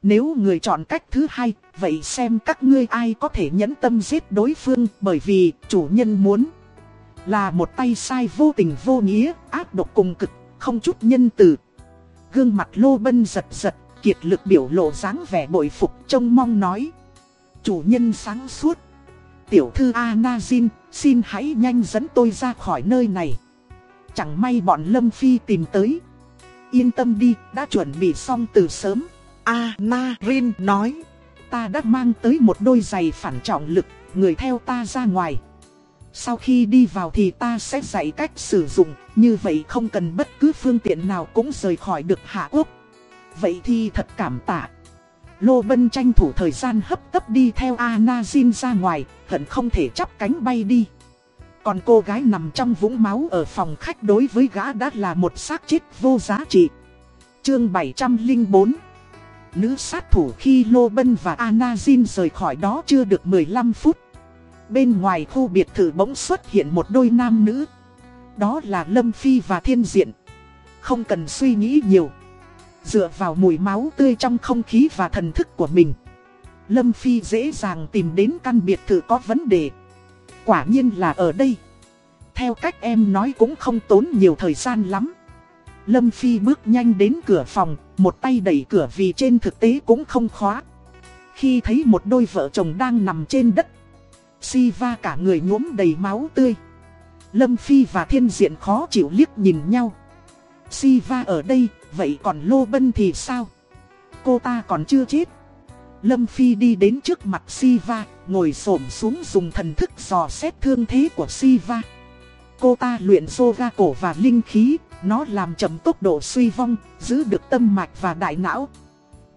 [SPEAKER 1] Nếu người chọn cách thứ hai Vậy xem các ngươi ai có thể nhẫn tâm giết đối phương Bởi vì chủ nhân muốn Là một tay sai vô tình vô nghĩa Áp độc cùng cực Không chút nhân từ Gương mặt lô bân giật giật Kiệt lực biểu lộ dáng vẻ bội phục Trông mong nói Chủ nhân sáng suốt Tiểu thư Anazin Xin hãy nhanh dẫn tôi ra khỏi nơi này Chẳng may bọn Lâm Phi tìm tới Yên tâm đi, đã chuẩn bị xong từ sớm. A Na Rin nói. Ta đã mang tới một đôi giày phản trọng lực, người theo ta ra ngoài. Sau khi đi vào thì ta sẽ dạy cách sử dụng, như vậy không cần bất cứ phương tiện nào cũng rời khỏi được Hạ Quốc. Vậy thì thật cảm tạ. Lô Bân tranh thủ thời gian hấp tấp đi theo Anazin ra ngoài, hận không thể chắp cánh bay đi. Còn cô gái nằm trong vũng máu ở phòng khách đối với gã đã là một xác chết vô giá trị. Chương 704 Nữ sát thủ khi Lô Bân và Anazin rời khỏi đó chưa được 15 phút. Bên ngoài khu biệt thự bỗng xuất hiện một đôi nam nữ. Đó là Lâm Phi và Thiên Diện. Không cần suy nghĩ nhiều. Dựa vào mùi máu tươi trong không khí và thần thức của mình. Lâm Phi dễ dàng tìm đến căn biệt thự có vấn đề. Quả nhiên là ở đây. Theo cách em nói cũng không tốn nhiều thời gian lắm. Lâm Phi bước nhanh đến cửa phòng, một tay đẩy cửa vì trên thực tế cũng không khóa. Khi thấy một đôi vợ chồng đang nằm trên đất, Siva cả người nhuốm đầy máu tươi. Lâm Phi và Thiên Diện khó chịu liếc nhìn nhau. Siva ở đây, vậy còn Lô Bân thì sao? Cô ta còn chưa chết. Lâm Phi đi đến trước mặt Siva, ngồi xổm xuống dùng thần thức dò xét thương thế của Siva. Cô ta luyện yoga cổ và linh khí, nó làm chậm tốc độ suy vong, giữ được tâm mạch và đại não.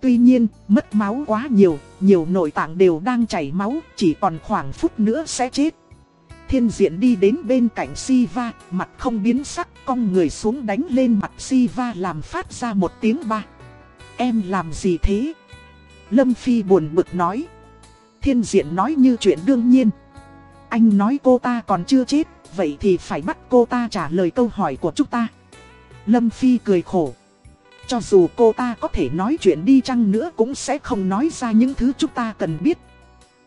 [SPEAKER 1] Tuy nhiên, mất máu quá nhiều, nhiều nội tạng đều đang chảy máu, chỉ còn khoảng phút nữa sẽ chết. Thiên diện đi đến bên cạnh Siva, mặt không biến sắc, cong người xuống đánh lên mặt Siva làm phát ra một tiếng ba. Em làm gì thế? Lâm Phi buồn bực nói. Thiên diện nói như chuyện đương nhiên. Anh nói cô ta còn chưa chết, vậy thì phải bắt cô ta trả lời câu hỏi của chúng ta. Lâm Phi cười khổ. Cho dù cô ta có thể nói chuyện đi chăng nữa cũng sẽ không nói ra những thứ chúng ta cần biết.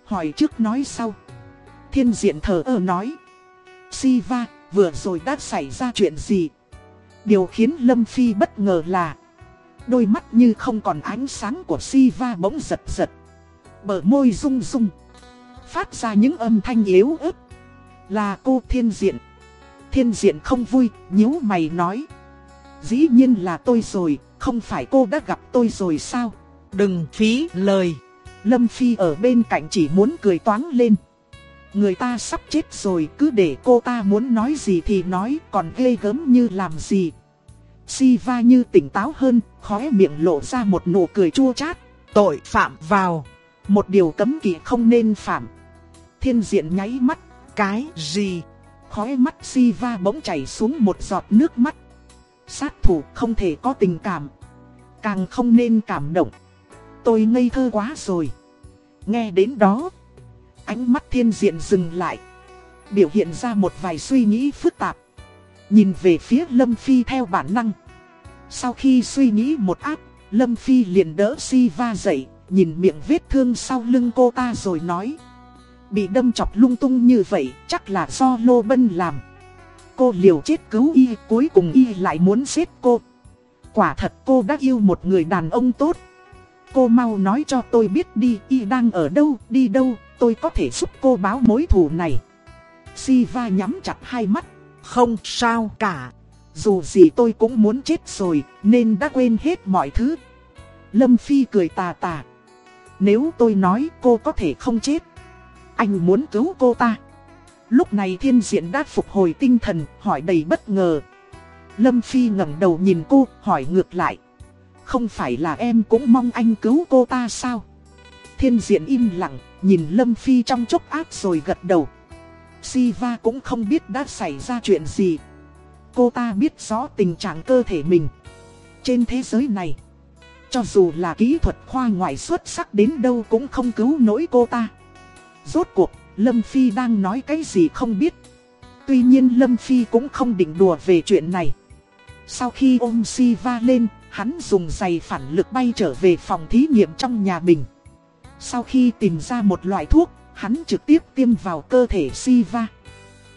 [SPEAKER 1] Hỏi trước nói sau. Thiên diện thờ ơ nói. Siva, vừa rồi đã xảy ra chuyện gì? Điều khiến Lâm Phi bất ngờ là Đôi mắt như không còn ánh sáng của Siva bỗng giật giật. Bờ môi rung rung. Phát ra những âm thanh yếu ớt. Là cô thiên diện. Thiên diện không vui, nhíu mày nói. Dĩ nhiên là tôi rồi, không phải cô đã gặp tôi rồi sao? Đừng phí lời. Lâm Phi ở bên cạnh chỉ muốn cười toáng lên. Người ta sắp chết rồi cứ để cô ta muốn nói gì thì nói còn ghê gớm như làm gì. Siva như tỉnh táo hơn, khóe miệng lộ ra một nụ cười chua chát. Tội phạm vào. Một điều cấm kỵ không nên phạm. Thiên diện nháy mắt. Cái gì? Khóe mắt Siva bỗng chảy xuống một giọt nước mắt. Sát thủ không thể có tình cảm. Càng không nên cảm động. Tôi ngây thơ quá rồi. Nghe đến đó. Ánh mắt thiên diện dừng lại. Biểu hiện ra một vài suy nghĩ phức tạp. Nhìn về phía Lâm Phi theo bản năng. Sau khi suy nghĩ một áp, Lâm Phi liền đỡ si va dậy, nhìn miệng vết thương sau lưng cô ta rồi nói. Bị đâm chọc lung tung như vậy, chắc là do Lô Bân làm. Cô liều chết cứu y, cuối cùng y lại muốn giết cô. Quả thật cô đã yêu một người đàn ông tốt. Cô mau nói cho tôi biết đi, y đang ở đâu, đi đâu, tôi có thể giúp cô báo mối thù này. Siva nhắm chặt hai mắt. Không sao cả. Dù gì tôi cũng muốn chết rồi, nên đã quên hết mọi thứ. Lâm Phi cười tà tà. Nếu tôi nói cô có thể không chết, anh muốn cứu cô ta. Lúc này thiên diện đã phục hồi tinh thần, hỏi đầy bất ngờ. Lâm Phi ngẩng đầu nhìn cô, hỏi ngược lại. Không phải là em cũng mong anh cứu cô ta sao? Thiên diện im lặng, nhìn Lâm Phi trong chốc ác rồi gật đầu. Siva cũng không biết đã xảy ra chuyện gì. Cô ta biết rõ tình trạng cơ thể mình. Trên thế giới này, cho dù là kỹ thuật khoa ngoại xuất sắc đến đâu cũng không cứu nổi cô ta. Rốt cuộc, Lâm Phi đang nói cái gì không biết. Tuy nhiên Lâm Phi cũng không định đùa về chuyện này. Sau khi ôm Siva lên, hắn dùng giày phản lực bay trở về phòng thí nghiệm trong nhà mình. Sau khi tìm ra một loại thuốc, hắn trực tiếp tiêm vào cơ thể Siva.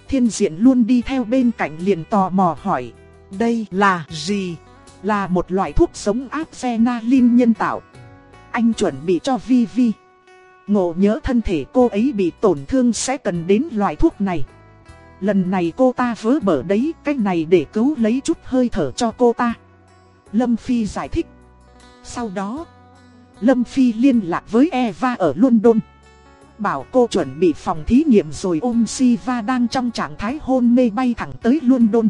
[SPEAKER 1] Thiên diện luôn đi theo bên cạnh liền tò mò hỏi, đây là gì? Là một loại thuốc sống adrenaline nhân tạo. Anh chuẩn bị cho Vi Vi. Ngộ nhớ thân thể cô ấy bị tổn thương sẽ cần đến loại thuốc này. Lần này cô ta vớ bở đấy, cách này để cứu lấy chút hơi thở cho cô ta. Lâm Phi giải thích. Sau đó, Lâm Phi liên lạc với Eva ở London. Bảo cô chuẩn bị phòng thí nghiệm rồi ôm Siva đang trong trạng thái hôn mê bay thẳng tới London.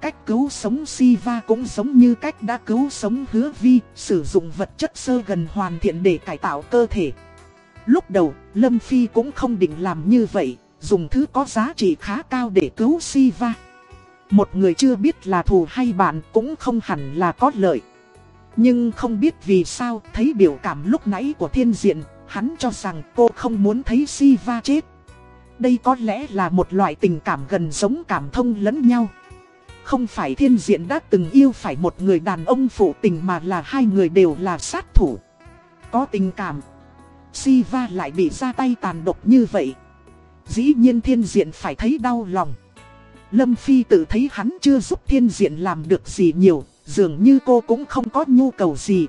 [SPEAKER 1] Cách cứu sống Siva cũng giống như cách đã cứu sống hứa vi, sử dụng vật chất sơ gần hoàn thiện để cải tạo cơ thể. Lúc đầu, Lâm Phi cũng không định làm như vậy, dùng thứ có giá trị khá cao để cứu Siva. Một người chưa biết là thù hay bạn cũng không hẳn là có lợi. Nhưng không biết vì sao thấy biểu cảm lúc nãy của thiên diện, hắn cho rằng cô không muốn thấy Siva chết. Đây có lẽ là một loại tình cảm gần giống cảm thông lẫn nhau. Không phải thiên diện đã từng yêu phải một người đàn ông phụ tình mà là hai người đều là sát thủ. Có tình cảm. Siva lại bị ra tay tàn độc như vậy. Dĩ nhiên thiên diện phải thấy đau lòng. Lâm Phi tự thấy hắn chưa giúp thiên diện làm được gì nhiều, dường như cô cũng không có nhu cầu gì.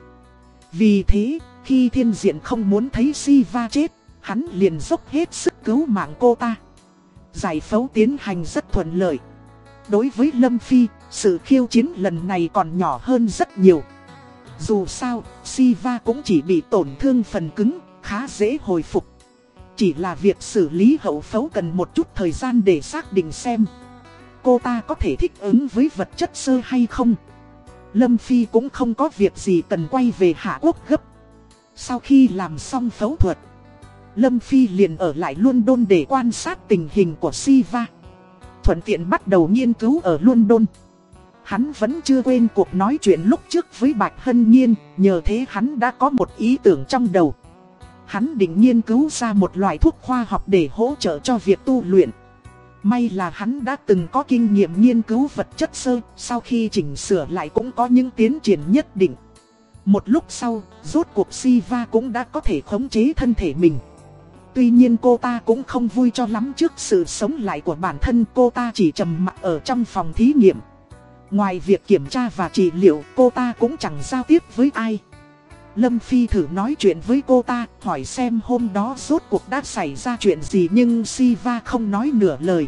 [SPEAKER 1] Vì thế, khi thiên diện không muốn thấy Siva chết, hắn liền dốc hết sức cứu mạng cô ta. Giải phẫu tiến hành rất thuận lợi. Đối với Lâm Phi, sự khiêu chiến lần này còn nhỏ hơn rất nhiều. Dù sao, Siva cũng chỉ bị tổn thương phần cứng, khá dễ hồi phục. Chỉ là việc xử lý hậu phẫu cần một chút thời gian để xác định xem cô ta có thể thích ứng với vật chất sơ hay không. Lâm Phi cũng không có việc gì cần quay về Hạ Quốc gấp. Sau khi làm xong phẫu thuật, Lâm Phi liền ở lại London để quan sát tình hình của Siva. Thuận tiện bắt đầu nghiên cứu ở London. Hắn vẫn chưa quên cuộc nói chuyện lúc trước với Bạch Hân Nhiên, nhờ thế hắn đã có một ý tưởng trong đầu. Hắn định nghiên cứu ra một loại thuốc khoa học để hỗ trợ cho việc tu luyện. May là hắn đã từng có kinh nghiệm nghiên cứu vật chất sơ, sau khi chỉnh sửa lại cũng có những tiến triển nhất định. Một lúc sau, rốt cuộc Siva cũng đã có thể khống chế thân thể mình. Tuy nhiên cô ta cũng không vui cho lắm trước sự sống lại của bản thân cô ta chỉ trầm mặc ở trong phòng thí nghiệm. Ngoài việc kiểm tra và trị liệu cô ta cũng chẳng giao tiếp với ai. Lâm Phi thử nói chuyện với cô ta, hỏi xem hôm đó rốt cuộc đã xảy ra chuyện gì nhưng Siva không nói nửa lời.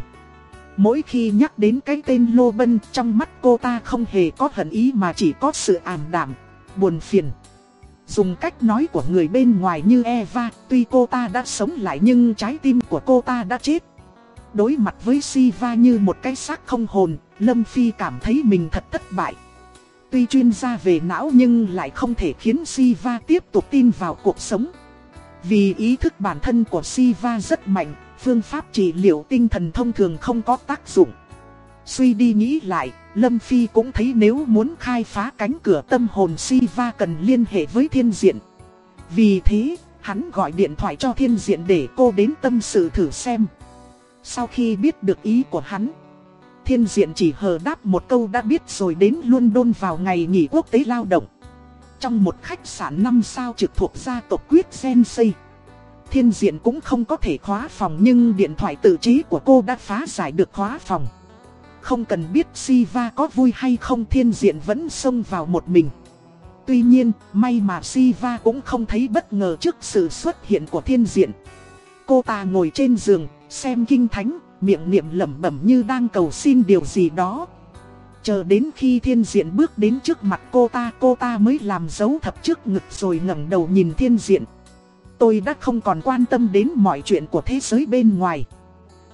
[SPEAKER 1] Mỗi khi nhắc đến cái tên Lô Bân trong mắt cô ta không hề có hận ý mà chỉ có sự ảm đạm, buồn phiền. Dùng cách nói của người bên ngoài như Eva, tuy cô ta đã sống lại nhưng trái tim của cô ta đã chết. Đối mặt với Siva như một cái xác không hồn, Lâm Phi cảm thấy mình thật thất bại. Tuy chuyên gia về não nhưng lại không thể khiến Siva tiếp tục tin vào cuộc sống. Vì ý thức bản thân của Siva rất mạnh, phương pháp trị liệu tinh thần thông thường không có tác dụng. Suy đi nghĩ lại, Lâm Phi cũng thấy nếu muốn khai phá cánh cửa tâm hồn Siva cần liên hệ với thiên diện. Vì thế, hắn gọi điện thoại cho thiên diện để cô đến tâm sự thử xem. Sau khi biết được ý của hắn, Thiên diện chỉ hờ đáp một câu đã biết rồi đến London vào ngày nghỉ quốc tế lao động. Trong một khách sạn 5 sao trực thuộc gia tộc Quyết Sensei. Thiên diện cũng không có thể khóa phòng nhưng điện thoại tự chế của cô đã phá giải được khóa phòng. Không cần biết Siva có vui hay không thiên diện vẫn xông vào một mình. Tuy nhiên, may mà Siva cũng không thấy bất ngờ trước sự xuất hiện của thiên diện. Cô ta ngồi trên giường, xem kinh thánh, miệng niệm lẩm bẩm như đang cầu xin điều gì đó. Chờ đến khi thiên diện bước đến trước mặt cô ta, cô ta mới làm dấu thập trước ngực rồi ngẩng đầu nhìn thiên diện. Tôi đã không còn quan tâm đến mọi chuyện của thế giới bên ngoài.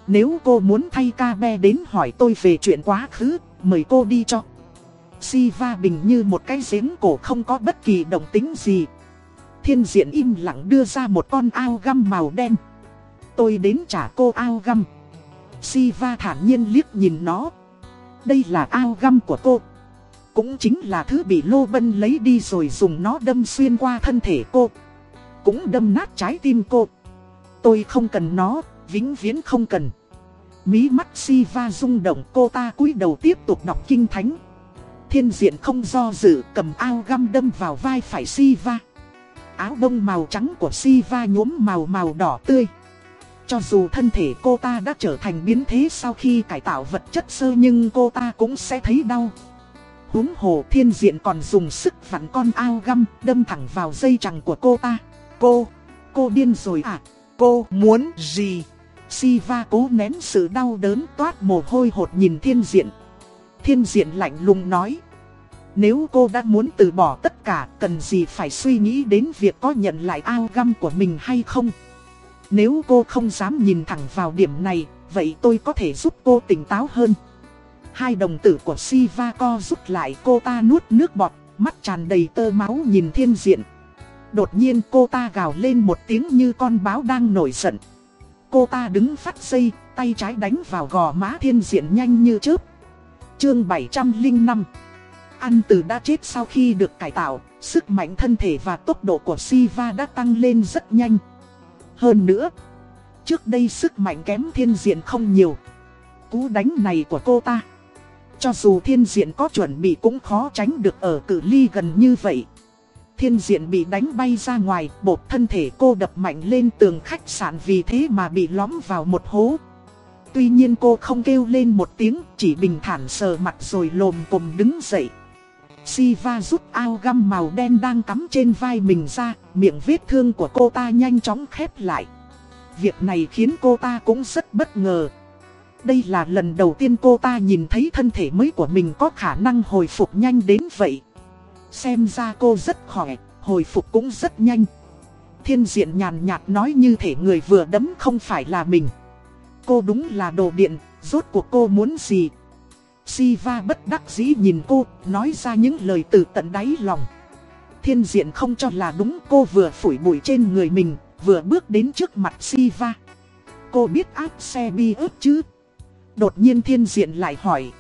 [SPEAKER 1] Nếu cô muốn thay ca be đến hỏi tôi về chuyện quá khứ, mời cô đi cho. Siva bình như một cái giếng cổ không có bất kỳ động tính gì. Thiên diện im lặng đưa ra một con ao găm màu đen. Tôi đến trả cô ao găm. Siva thản nhiên liếc nhìn nó. Đây là ao găm của cô. Cũng chính là thứ bị Lô Bân lấy đi rồi dùng nó đâm xuyên qua thân thể cô. Cũng đâm nát trái tim cô. Tôi không cần nó, vĩnh viễn không cần. Mí mắt Siva rung động cô ta cúi đầu tiếp tục đọc kinh thánh. Thiên diện không do dự cầm ao găm đâm vào vai phải Siva. Áo bông màu trắng của Siva nhuốm màu màu đỏ tươi. Cho dù thân thể cô ta đã trở thành biến thế sau khi cải tạo vật chất sơ nhưng cô ta cũng sẽ thấy đau. Húng hồ thiên diện còn dùng sức vặn con ao găm đâm thẳng vào dây chằng của cô ta. Cô, cô điên rồi à? Cô muốn gì? Siva cố nén sự đau đớn toát mồ hôi hột nhìn thiên diện. Thiên diện lạnh lùng nói. Nếu cô đã muốn từ bỏ tất cả cần gì phải suy nghĩ đến việc có nhận lại ao găm của mình hay không? Nếu cô không dám nhìn thẳng vào điểm này, vậy tôi có thể giúp cô tỉnh táo hơn. Hai đồng tử của Siva co rút lại cô ta nuốt nước bọt, mắt tràn đầy tơ máu nhìn thiên diện. Đột nhiên cô ta gào lên một tiếng như con báo đang nổi giận. Cô ta đứng phát dây, tay trái đánh vào gò má thiên diện nhanh như chớp. Chương 705 Ăn từ đã chết sau khi được cải tạo, sức mạnh thân thể và tốc độ của Siva đã tăng lên rất nhanh. Hơn nữa, trước đây sức mạnh kém thiên diện không nhiều. Cú đánh này của cô ta, cho dù thiên diện có chuẩn bị cũng khó tránh được ở cự ly gần như vậy. Thiên diện bị đánh bay ra ngoài, bột thân thể cô đập mạnh lên tường khách sạn vì thế mà bị lõm vào một hố. Tuy nhiên cô không kêu lên một tiếng, chỉ bình thản sờ mặt rồi lồm cồm đứng dậy. Siva rút ao găm màu đen đang cắm trên vai mình ra, miệng vết thương của cô ta nhanh chóng khép lại. Việc này khiến cô ta cũng rất bất ngờ. Đây là lần đầu tiên cô ta nhìn thấy thân thể mới của mình có khả năng hồi phục nhanh đến vậy. Xem ra cô rất khỏe, hồi phục cũng rất nhanh. Thiên diện nhàn nhạt nói như thể người vừa đấm không phải là mình. Cô đúng là đồ điện, rốt cuộc cô muốn gì? Siva bất đắc dĩ nhìn cô, nói ra những lời từ tận đáy lòng. Thiên diện không cho là đúng cô vừa phủi bụi trên người mình, vừa bước đến trước mặt Siva. Cô biết áp xe bi ớt chứ? Đột nhiên thiên diện lại hỏi.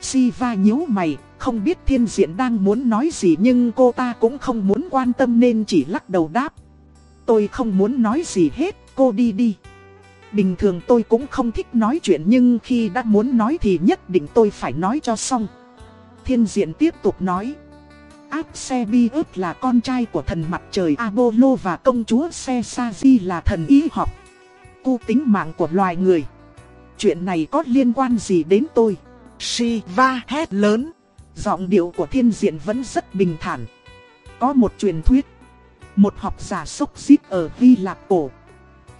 [SPEAKER 1] Siva nhíu mày, không biết thiên diện đang muốn nói gì nhưng cô ta cũng không muốn quan tâm nên chỉ lắc đầu đáp. Tôi không muốn nói gì hết, cô đi đi. Bình thường tôi cũng không thích nói chuyện nhưng khi đã muốn nói thì nhất định tôi phải nói cho xong. Thiên diện tiếp tục nói. Asebius là con trai của thần mặt trời Apollo và công chúa Sesaji là thần y học. Cu tính mạng của loài người. Chuyện này có liên quan gì đến tôi? Shiva hét lớn. Giọng điệu của thiên diện vẫn rất bình thản. Có một truyền thuyết. Một học giả sốc xít ở Hy Lạp cổ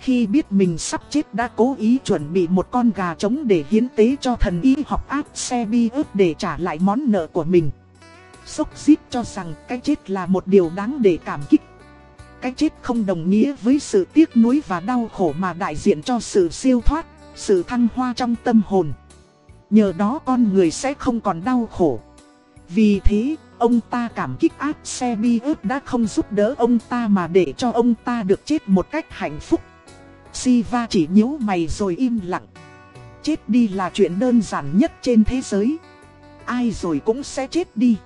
[SPEAKER 1] khi biết mình sắp chết đã cố ý chuẩn bị một con gà trống để hiến tế cho thần y học áp Sebius để trả lại món nợ của mình. Sốc xít cho rằng cái chết là một điều đáng để cảm kích. Cái chết không đồng nghĩa với sự tiếc nuối và đau khổ mà đại diện cho sự siêu thoát, sự thăng hoa trong tâm hồn. Nhờ đó con người sẽ không còn đau khổ. Vì thế, ông ta cảm kích áp Sebius đã không giúp đỡ ông ta mà để cho ông ta được chết một cách hạnh phúc. Siva chỉ nhíu mày rồi im lặng. Chết đi là chuyện đơn giản nhất trên thế giới. Ai rồi cũng sẽ chết đi.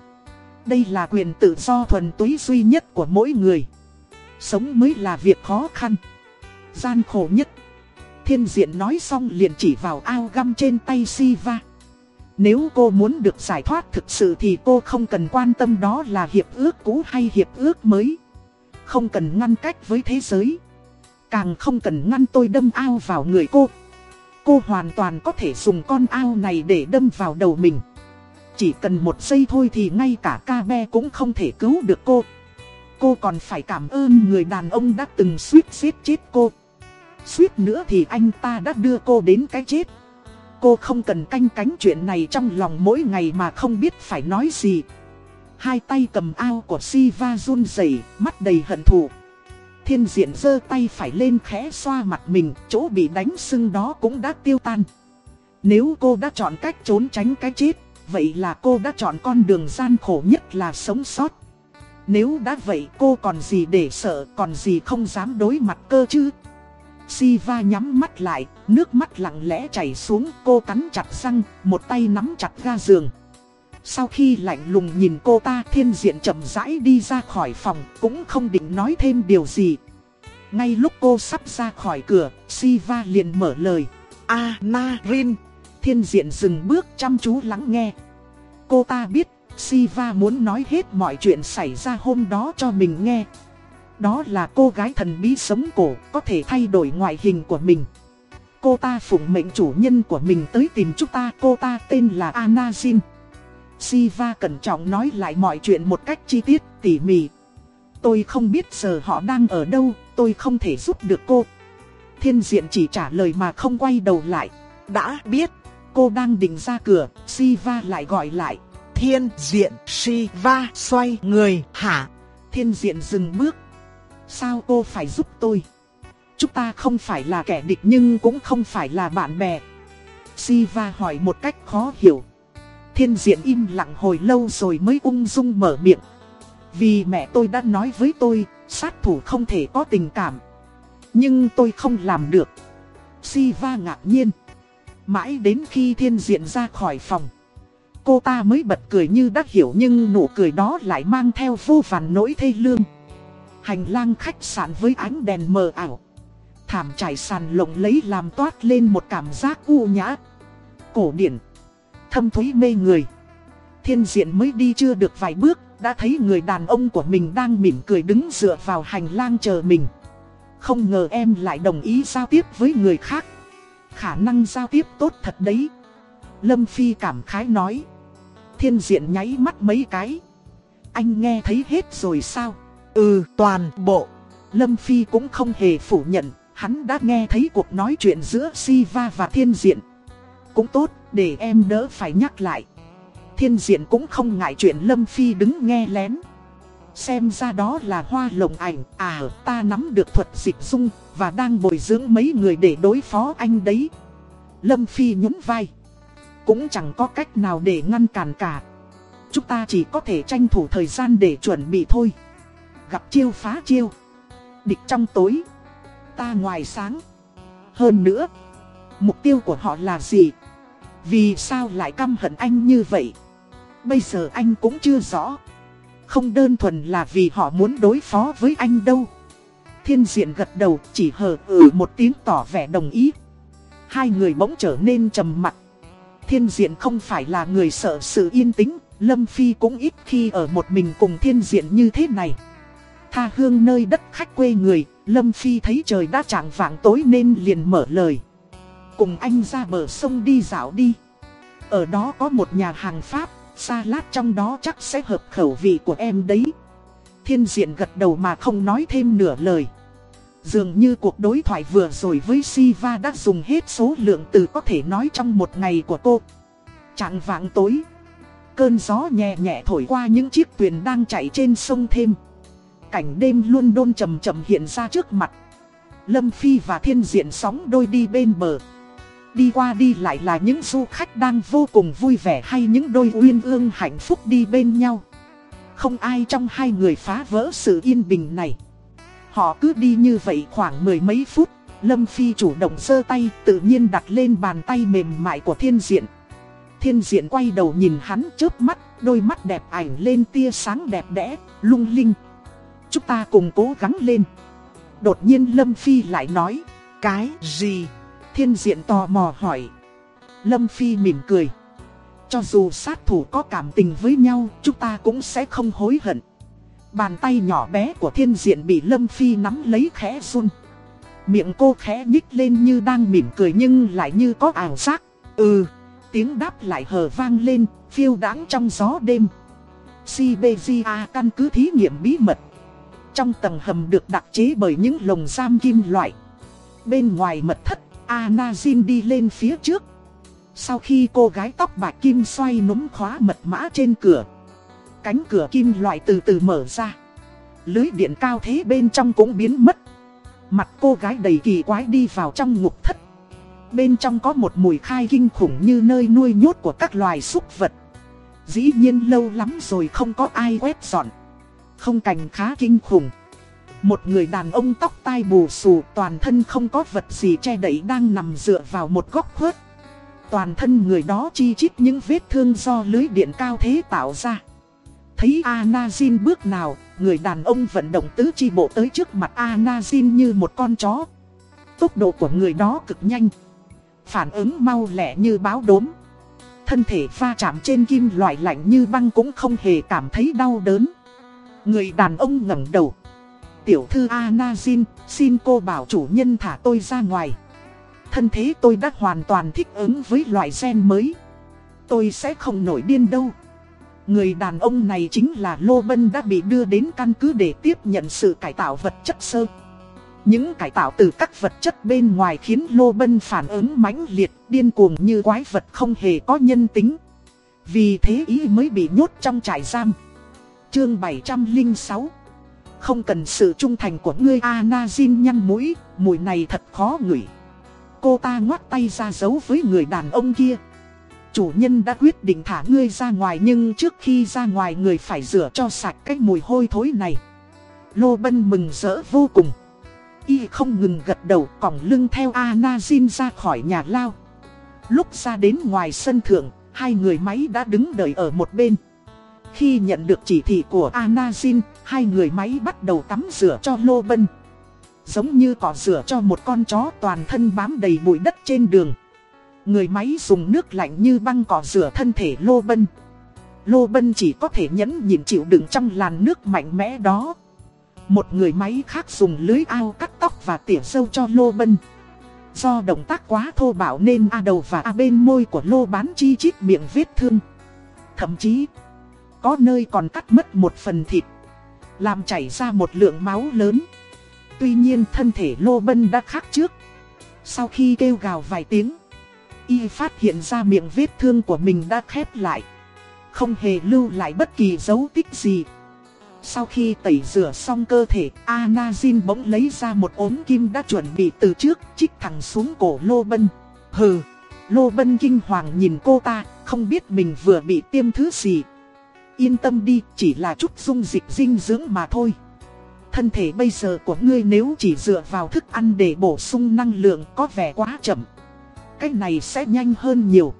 [SPEAKER 1] Đây là quyền tự do thuần túy duy nhất của mỗi người. Sống mới là việc khó khăn. Gian khổ nhất. Thiên diện nói xong liền chỉ vào ao găm trên tay Siva. Nếu cô muốn được giải thoát thực sự thì cô không cần quan tâm đó là hiệp ước cũ hay hiệp ước mới. Không cần ngăn cách với thế giới. Càng không cần ngăn tôi đâm ao vào người cô Cô hoàn toàn có thể dùng con ao này để đâm vào đầu mình Chỉ cần một giây thôi thì ngay cả ca be cũng không thể cứu được cô. Cô còn phải cảm ơn người đàn ông đã từng suýt giết chết cô. Suýt nữa thì anh ta đã đưa cô đến cái chết. Cô không cần canh cánh chuyện này trong lòng mỗi ngày mà không biết phải nói gì. Hai tay cầm ao của Siva run rẩy, mắt đầy hận thù. Thiên diện giơ tay phải lên khẽ xoa mặt mình, chỗ bị đánh sưng đó cũng đã tiêu tan. Nếu cô đã chọn cách trốn tránh cái chết, vậy là cô đã chọn con đường gian khổ nhất là sống sót. Nếu đã vậy cô còn gì để sợ, còn gì không dám đối mặt cơ chứ? Siva nhắm mắt lại, nước mắt lặng lẽ chảy xuống, cô cắn chặt răng, một tay nắm chặt ga giường. Sau khi lạnh lùng nhìn cô ta thiên diện chậm rãi đi ra khỏi phòng cũng không định nói thêm điều gì. Ngay lúc cô sắp ra khỏi cửa, Siva liền mở lời. A Na Rin. Thiên diện dừng bước chăm chú lắng nghe. Cô ta biết Siva muốn nói hết mọi chuyện xảy ra hôm đó cho mình nghe. Đó là cô gái thần bí sống cổ có thể thay đổi ngoại hình của mình. Cô ta phụng mệnh chủ nhân của mình tới tìm chúng ta. Cô ta tên là Anazin. Siva cẩn trọng nói lại mọi chuyện một cách chi tiết, tỉ mỉ. Tôi không biết giờ họ đang ở đâu, tôi không thể giúp được cô. Thiên diện chỉ trả lời mà không quay đầu lại. Đã biết, cô đang định ra cửa, Siva lại gọi lại. Thiên diện Siva xoay người, hả? Thiên diện dừng bước. Sao cô phải giúp tôi? Chúng ta không phải là kẻ địch nhưng cũng không phải là bạn bè. Siva hỏi một cách khó hiểu. Thiên diện im lặng hồi lâu rồi mới ung dung mở miệng. Vì mẹ tôi đã nói với tôi, sát thủ không thể có tình cảm. Nhưng tôi không làm được. Siva ngạc nhiên. Mãi đến khi thiên diện ra khỏi phòng. Cô ta mới bật cười như đã hiểu nhưng nụ cười đó lại mang theo vô vàn nỗi thê lương. Hành lang khách sạn với ánh đèn mờ ảo. Thảm trải sàn lộng lấy làm toát lên một cảm giác u nhã. Cổ điển thâm thúy mê người. Thiên diện mới đi chưa được vài bước, đã thấy người đàn ông của mình đang mỉm cười đứng dựa vào hành lang chờ mình. Không ngờ em lại đồng ý giao tiếp với người khác. Khả năng giao tiếp tốt thật đấy. Lâm Phi cảm khái nói. Thiên diện nháy mắt mấy cái. Anh nghe thấy hết rồi sao? Ừ, toàn bộ. Lâm Phi cũng không hề phủ nhận, hắn đã nghe thấy cuộc nói chuyện giữa Siva và thiên diện. Cũng tốt, để em đỡ phải nhắc lại. Thiên diện cũng không ngại chuyện Lâm Phi đứng nghe lén. Xem ra đó là hoa lồng ảnh, à ta nắm được thuật dịch dung và đang bồi dưỡng mấy người để đối phó anh đấy. Lâm Phi nhún vai. Cũng chẳng có cách nào để ngăn cản cả. Chúng ta chỉ có thể tranh thủ thời gian để chuẩn bị thôi. Gặp chiêu phá chiêu. Địch trong tối. Ta ngoài sáng. Hơn nữa. Mục tiêu của họ là gì? Vì sao lại căm hận anh như vậy? Bây giờ anh cũng chưa rõ. Không đơn thuần là vì họ muốn đối phó với anh đâu. Thiên diện gật đầu chỉ hờ ừ một tiếng tỏ vẻ đồng ý. Hai người bỗng trở nên trầm mặc. Thiên diện không phải là người sợ sự yên tĩnh, Lâm Phi cũng ít khi ở một mình cùng thiên diện như thế này. Tha hương nơi đất khách quê người, Lâm Phi thấy trời đã chẳng vàng tối nên liền mở lời. Cùng anh ra bờ sông đi dạo đi. Ở đó có một nhà hàng Pháp, salad trong đó chắc sẽ hợp khẩu vị của em đấy. Thiên diện gật đầu mà không nói thêm nửa lời. Dường như cuộc đối thoại vừa rồi với Siva đã dùng hết số lượng từ có thể nói trong một ngày của cô. Trạng vạng tối. Cơn gió nhẹ nhẹ thổi qua những chiếc thuyền đang chạy trên sông thêm. Cảnh đêm luôn đôn chầm chậm hiện ra trước mặt. Lâm Phi và Thiên Diện sóng đôi đi bên bờ. Đi qua đi lại là những du khách đang vô cùng vui vẻ hay những đôi uyên ương hạnh phúc đi bên nhau. Không ai trong hai người phá vỡ sự yên bình này. Họ cứ đi như vậy khoảng mười mấy phút, Lâm Phi chủ động sơ tay tự nhiên đặt lên bàn tay mềm mại của thiên diện. Thiên diện quay đầu nhìn hắn chớp mắt, đôi mắt đẹp ảnh lên tia sáng đẹp đẽ, lung linh. Chúng ta cùng cố gắng lên. Đột nhiên Lâm Phi lại nói, cái gì? Thiên diện tò mò hỏi. Lâm Phi mỉm cười. Cho dù sát thủ có cảm tình với nhau, chúng ta cũng sẽ không hối hận. Bàn tay nhỏ bé của thiên diện bị Lâm Phi nắm lấy khẽ run. Miệng cô khẽ nhích lên như đang mỉm cười nhưng lại như có ảo giác. Ừ, tiếng đáp lại hờ vang lên, phiêu đáng trong gió đêm. Siberia căn cứ thí nghiệm bí mật. Trong tầng hầm được đặc chế bởi những lồng giam kim loại. Bên ngoài mật thất, Anazin đi lên phía trước. Sau khi cô gái tóc bạc kim xoay núm khóa mật mã trên cửa. Cánh cửa kim loại từ từ mở ra. Lưới điện cao thế bên trong cũng biến mất. Mặt cô gái đầy kỳ quái đi vào trong ngục thất. Bên trong có một mùi khai kinh khủng như nơi nuôi nhốt của các loài súc vật. Dĩ nhiên lâu lắm rồi không có ai quét dọn. Không cảnh khá kinh khủng. Một người đàn ông tóc tai bù xù toàn thân không có vật gì che đậy đang nằm dựa vào một góc khuất. Toàn thân người đó chi chít những vết thương do lưới điện cao thế tạo ra. Thấy Anazin bước nào, người đàn ông vận động tứ chi bộ tới trước mặt Anazin như một con chó. Tốc độ của người đó cực nhanh. Phản ứng mau lẹ như báo đốm. Thân thể pha chạm trên kim loại lạnh như băng cũng không hề cảm thấy đau đớn. Người đàn ông ngẩng đầu. Tiểu thư Anazin, xin cô bảo chủ nhân thả tôi ra ngoài. Thân thế tôi đã hoàn toàn thích ứng với loại gen mới. Tôi sẽ không nổi điên đâu. Người đàn ông này chính là Lô Bân đã bị đưa đến căn cứ để tiếp nhận sự cải tạo vật chất sơ. Những cải tạo từ các vật chất bên ngoài khiến Lô Bân phản ứng mãnh liệt, điên cuồng như quái vật không hề có nhân tính. Vì thế ý mới bị nhốt trong trại giam. Chương 706 không cần sự trung thành của ngươi Anazin nhăn mũi, mùi này thật khó ngửi. Cô ta ngoắt tay ra giấu với người đàn ông kia. Chủ nhân đã quyết định thả ngươi ra ngoài nhưng trước khi ra ngoài người phải rửa cho sạch cái mùi hôi thối này. Lô Bân mừng rỡ vô cùng. Y không ngừng gật đầu còng lưng theo Anazin ra khỏi nhà lao. Lúc ra đến ngoài sân thượng, hai người máy đã đứng đợi ở một bên. Khi nhận được chỉ thị của Anazin, hai người máy bắt đầu tắm rửa cho Lô Bân. Giống như cỏ rửa cho một con chó toàn thân bám đầy bụi đất trên đường. Người máy dùng nước lạnh như băng cỏ rửa thân thể Lô Bân. Lô Bân chỉ có thể nhẫn nhịn chịu đựng trong làn nước mạnh mẽ đó. Một người máy khác dùng lưới ao cắt tóc và tỉa sâu cho Lô Bân. Do động tác quá thô bạo nên A đầu và A bên môi của Lô bán chi chít miệng vết thương. Thậm chí, có nơi còn cắt mất một phần thịt, làm chảy ra một lượng máu lớn. Tuy nhiên thân thể Lô Bân đã khác trước. Sau khi kêu gào vài tiếng, y phát hiện ra miệng vết thương của mình đã khép lại. Không hề lưu lại bất kỳ dấu tích gì. Sau khi tẩy rửa xong cơ thể, Anazin bỗng lấy ra một ốm kim đã chuẩn bị từ trước, chích thẳng xuống cổ Lô Bân. Hừ, Lô Bân kinh hoàng nhìn cô ta, không biết mình vừa bị tiêm thứ gì. Yên tâm đi, chỉ là chút dung dịch dinh dưỡng mà thôi. Thân thể bây giờ của ngươi nếu chỉ dựa vào thức ăn để bổ sung năng lượng có vẻ quá chậm. cách này sẽ nhanh hơn nhiều.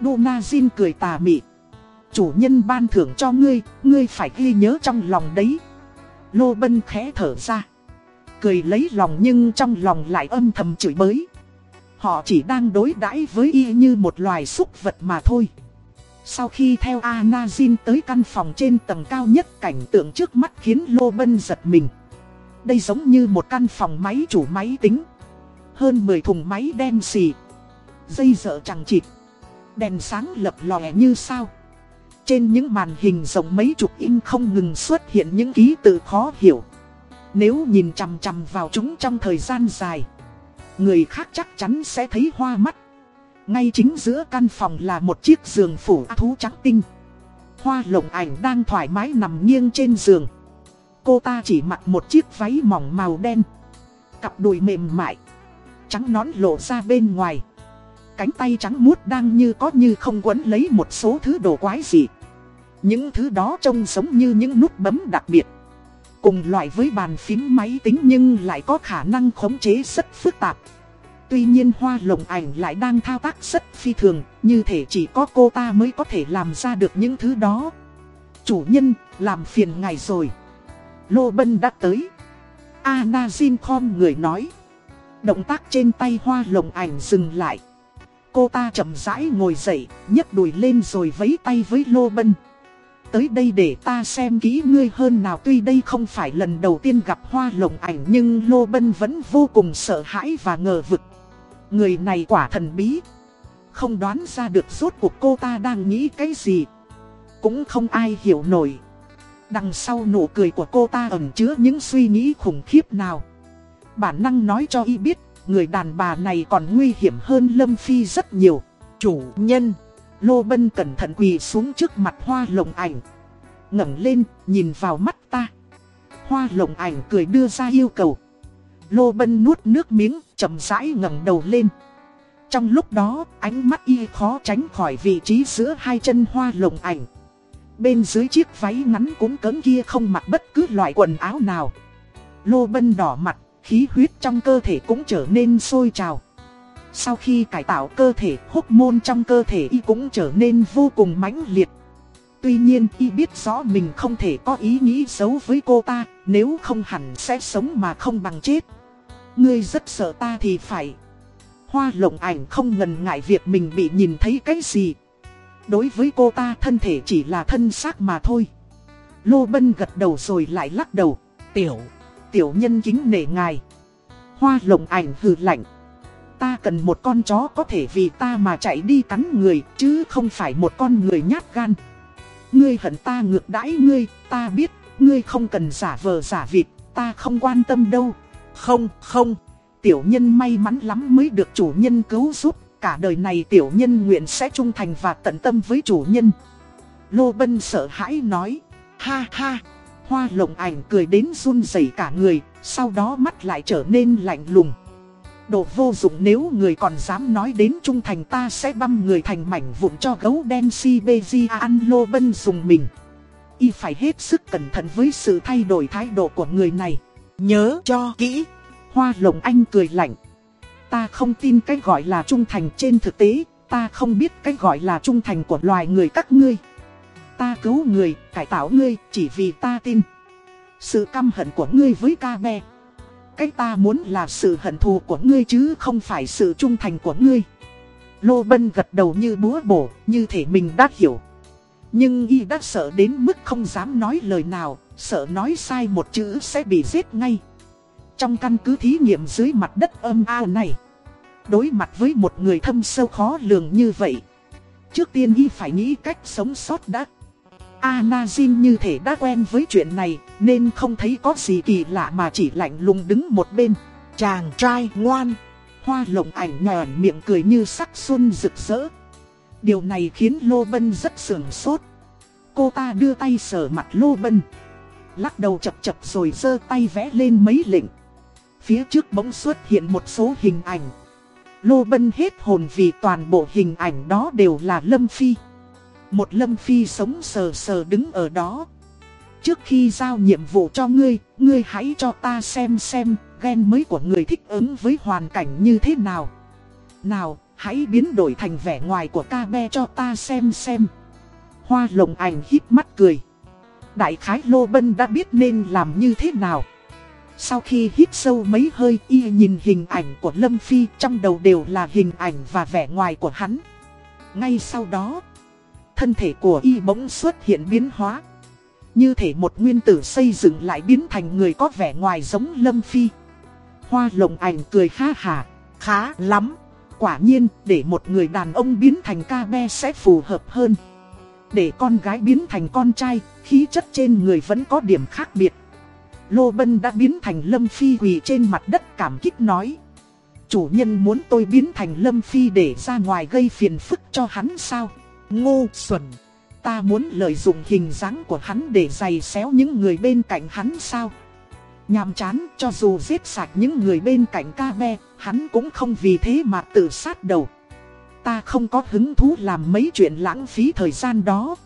[SPEAKER 1] Donazin cười tà mị. Chủ nhân ban thưởng cho ngươi, ngươi phải ghi nhớ trong lòng đấy. Lô Bân khẽ thở ra. Cười lấy lòng nhưng trong lòng lại âm thầm chửi bới. Họ chỉ đang đối đãi với y như một loài súc vật mà thôi. Sau khi theo Anazin tới căn phòng trên tầng cao nhất cảnh tượng trước mắt khiến Lô Bân giật mình. Đây giống như một căn phòng máy chủ máy tính. Hơn 10 thùng máy đen xì. Dây dở chẳng chịt. Đèn sáng lập lòe như sao. Trên những màn hình rộng mấy chục in không ngừng xuất hiện những ký tự khó hiểu. Nếu nhìn chằm chằm vào chúng trong thời gian dài, người khác chắc chắn sẽ thấy hoa mắt. Ngay chính giữa căn phòng là một chiếc giường phủ thú trắng tinh. Hoa lộng ảnh đang thoải mái nằm nghiêng trên giường. Cô ta chỉ mặc một chiếc váy mỏng màu đen. Cặp đùi mềm mại. Trắng nón lộ ra bên ngoài. Cánh tay trắng muốt đang như có như không quấn lấy một số thứ đồ quái gì. Những thứ đó trông giống như những nút bấm đặc biệt. Cùng loại với bàn phím máy tính nhưng lại có khả năng khống chế rất phức tạp. Tuy nhiên hoa lồng ảnh lại đang thao tác rất phi thường, như thể chỉ có cô ta mới có thể làm ra được những thứ đó. Chủ nhân, làm phiền ngài rồi. Lô Bân đã tới. Anazin khom người nói. Động tác trên tay hoa lồng ảnh dừng lại. Cô ta chậm rãi ngồi dậy, nhấc đùi lên rồi vấy tay với Lô Bân. Tới đây để ta xem kỹ ngươi hơn nào tuy đây không phải lần đầu tiên gặp hoa lồng ảnh nhưng Lô Bân vẫn vô cùng sợ hãi và ngờ vực. Người này quả thần bí. không đoán ra được rốt cuộc cô ta đang nghĩ cái gì. Cũng không ai hiểu nổi. Đằng sau nụ cười của cô ta ẩn chứa những suy nghĩ khủng khiếp nào. Bản năng nói cho y biết, người đàn bà này còn nguy hiểm hơn Lâm Phi rất nhiều. Chủ nhân, Lô Bân cẩn thận quỳ xuống trước mặt hoa lồng ảnh. ngẩng lên, nhìn vào mắt ta. Hoa lồng ảnh cười đưa ra yêu cầu. Lô Bân nuốt nước miếng, chậm rãi ngẩng đầu lên. Trong lúc đó, ánh mắt y khó tránh khỏi vị trí giữa hai chân hoa lồng ảnh. Bên dưới chiếc váy ngắn cũng cấn kia không mặc bất cứ loại quần áo nào. Lô Bân đỏ mặt, khí huyết trong cơ thể cũng trở nên sôi trào. Sau khi cải tạo cơ thể, hốc môn trong cơ thể y cũng trở nên vô cùng mãnh liệt. Tuy nhiên y biết rõ mình không thể có ý nghĩ xấu với cô ta, nếu không hẳn sẽ sống mà không bằng chết. Ngươi rất sợ ta thì phải. Hoa lộng ảnh không ngần ngại việc mình bị nhìn thấy cái gì. Đối với cô ta thân thể chỉ là thân xác mà thôi. Lô Bân gật đầu rồi lại lắc đầu. Tiểu, tiểu nhân kính nể ngài. Hoa lộng ảnh hừ lạnh. Ta cần một con chó có thể vì ta mà chạy đi cắn người, chứ không phải một con người nhát gan. Ngươi hận ta ngược đãi ngươi, ta biết, ngươi không cần giả vờ giả vịt, ta không quan tâm đâu. Không, không, tiểu nhân may mắn lắm mới được chủ nhân cứu giúp, cả đời này tiểu nhân nguyện sẽ trung thành và tận tâm với chủ nhân. Lô Bân sợ hãi nói, ha ha, hoa lộng ảnh cười đến run rẩy cả người, sau đó mắt lại trở nên lạnh lùng. Đồ vô dụng nếu người còn dám nói đến trung thành ta sẽ băm người thành mảnh vụn cho gấu đen Siberia ăn lô bân dùng mình. Y phải hết sức cẩn thận với sự thay đổi thái độ của người này. Nhớ cho kỹ. Hoa lồng anh cười lạnh. Ta không tin cái gọi là trung thành trên thực tế, ta không biết cái gọi là trung thành của loài người các ngươi. Ta cứu người, cải tạo ngươi, chỉ vì ta tin. Sự căm hận của ngươi với ca bè cái ta muốn là sự hận thù của ngươi chứ không phải sự trung thành của ngươi. Lô Bân gật đầu như búa bổ, như thể mình đã hiểu. Nhưng y đã sợ đến mức không dám nói lời nào, sợ nói sai một chữ sẽ bị giết ngay. Trong căn cứ thí nghiệm dưới mặt đất âm ao này, đối mặt với một người thâm sâu khó lường như vậy. Trước tiên y phải nghĩ cách sống sót đã. Anazin như thể đã quen với chuyện này, nên không thấy có gì kỳ lạ mà chỉ lạnh lùng đứng một bên. Chàng trai ngoan, hoa lộng ảnh nhòn miệng cười như sắc xuân rực rỡ. Điều này khiến Lô Bân rất sườn sốt. Cô ta đưa tay sờ mặt Lô Bân. Lắc đầu chập chập rồi giơ tay vẽ lên mấy lệnh. Phía trước bỗng xuất hiện một số hình ảnh. Lô Bân hết hồn vì toàn bộ hình ảnh đó đều là Lâm Phi. Một lâm phi sống sờ sờ đứng ở đó. Trước khi giao nhiệm vụ cho ngươi, ngươi hãy cho ta xem xem ghen mới của người thích ứng với hoàn cảnh như thế nào. Nào, hãy biến đổi thành vẻ ngoài của ca be cho ta xem xem. Hoa lồng ảnh hít mắt cười. Đại khái Lô Bân đã biết nên làm như thế nào. Sau khi hít sâu mấy hơi y nhìn hình ảnh của Lâm Phi trong đầu đều là hình ảnh và vẻ ngoài của hắn. Ngay sau đó thân thể của y bỗng xuất hiện biến hóa. Như thể một nguyên tử xây dựng lại biến thành người có vẻ ngoài giống Lâm Phi. Hoa lồng ảnh cười ha hà, khá lắm. Quả nhiên, để một người đàn ông biến thành ca be sẽ phù hợp hơn. Để con gái biến thành con trai, khí chất trên người vẫn có điểm khác biệt. Lô Bân đã biến thành Lâm Phi quỳ trên mặt đất cảm kích nói. Chủ nhân muốn tôi biến thành Lâm Phi để ra ngoài gây phiền phức cho hắn sao? Ngu xuẩn. Ta muốn lợi dụng hình dáng của hắn để giày xéo những người bên cạnh hắn sao? Nhàm chán cho dù giết sạch những người bên cạnh ca be, hắn cũng không vì thế mà tự sát đầu. Ta không có hứng thú làm mấy chuyện lãng phí thời gian đó.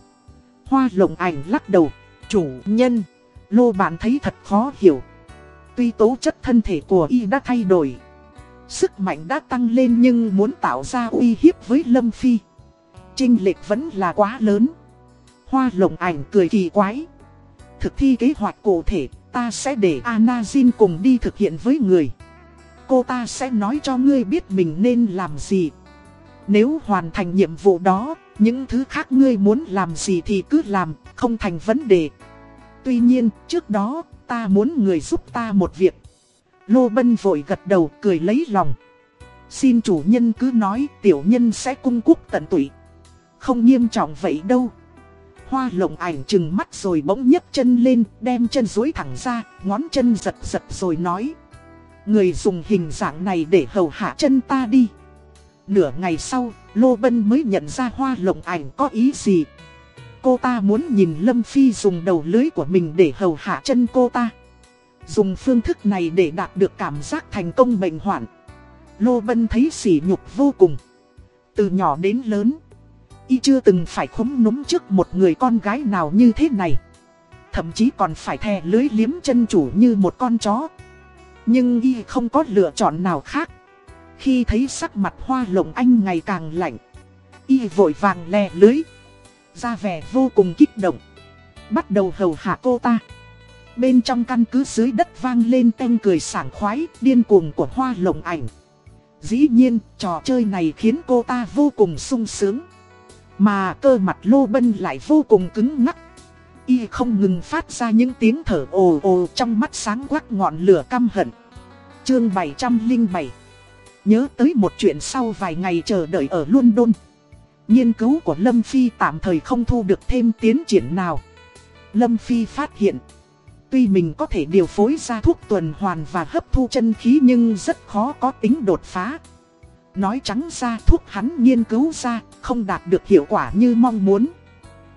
[SPEAKER 1] Hoa lồng ảnh lắc đầu, chủ nhân, lô bạn thấy thật khó hiểu. Tuy tố chất thân thể của y đã thay đổi, sức mạnh đã tăng lên nhưng muốn tạo ra uy hiếp với Lâm Phi Trinh lệch vẫn là quá lớn. Hoa lồng ảnh cười kỳ quái. Thực thi kế hoạch cụ thể, ta sẽ để Anazin cùng đi thực hiện với người. Cô ta sẽ nói cho ngươi biết mình nên làm gì. Nếu hoàn thành nhiệm vụ đó, những thứ khác ngươi muốn làm gì thì cứ làm, không thành vấn đề. Tuy nhiên, trước đó, ta muốn người giúp ta một việc. Lô Bân vội gật đầu cười lấy lòng. Xin chủ nhân cứ nói tiểu nhân sẽ cung cúc tận tụy. Không nghiêm trọng vậy đâu. Hoa lộng ảnh chừng mắt rồi bỗng nhấc chân lên, đem chân duỗi thẳng ra, ngón chân giật giật rồi nói. Người dùng hình dạng này để hầu hạ chân ta đi. Nửa ngày sau, Lô Bân mới nhận ra hoa lộng ảnh có ý gì. Cô ta muốn nhìn Lâm Phi dùng đầu lưới của mình để hầu hạ chân cô ta. Dùng phương thức này để đạt được cảm giác thành công bệnh hoạn. Lô Bân thấy sỉ nhục vô cùng. Từ nhỏ đến lớn, y chưa từng phải khúm núm trước một người con gái nào như thế này. Thậm chí còn phải thè lưới liếm chân chủ như một con chó. Nhưng y không có lựa chọn nào khác. Khi thấy sắc mặt hoa lộng anh ngày càng lạnh, y vội vàng lè lưới. Ra vẻ vô cùng kích động. Bắt đầu hầu hạ cô ta. Bên trong căn cứ dưới đất vang lên tanh cười sảng khoái, điên cuồng của hoa lộng ảnh. Dĩ nhiên, trò chơi này khiến cô ta vô cùng sung sướng. Mà cơ mặt lô bân lại vô cùng cứng ngắc. Y không ngừng phát ra những tiếng thở ồ ồ trong mắt sáng quắc ngọn lửa căm hận. Chương 707 Nhớ tới một chuyện sau vài ngày chờ đợi ở London. Nghiên cứu của Lâm Phi tạm thời không thu được thêm tiến triển nào. Lâm Phi phát hiện, Tuy mình có thể điều phối ra thuốc tuần hoàn và hấp thu chân khí nhưng rất khó có tính đột phá. Nói trắng ra thuốc hắn nghiên cứu ra không đạt được hiệu quả như mong muốn.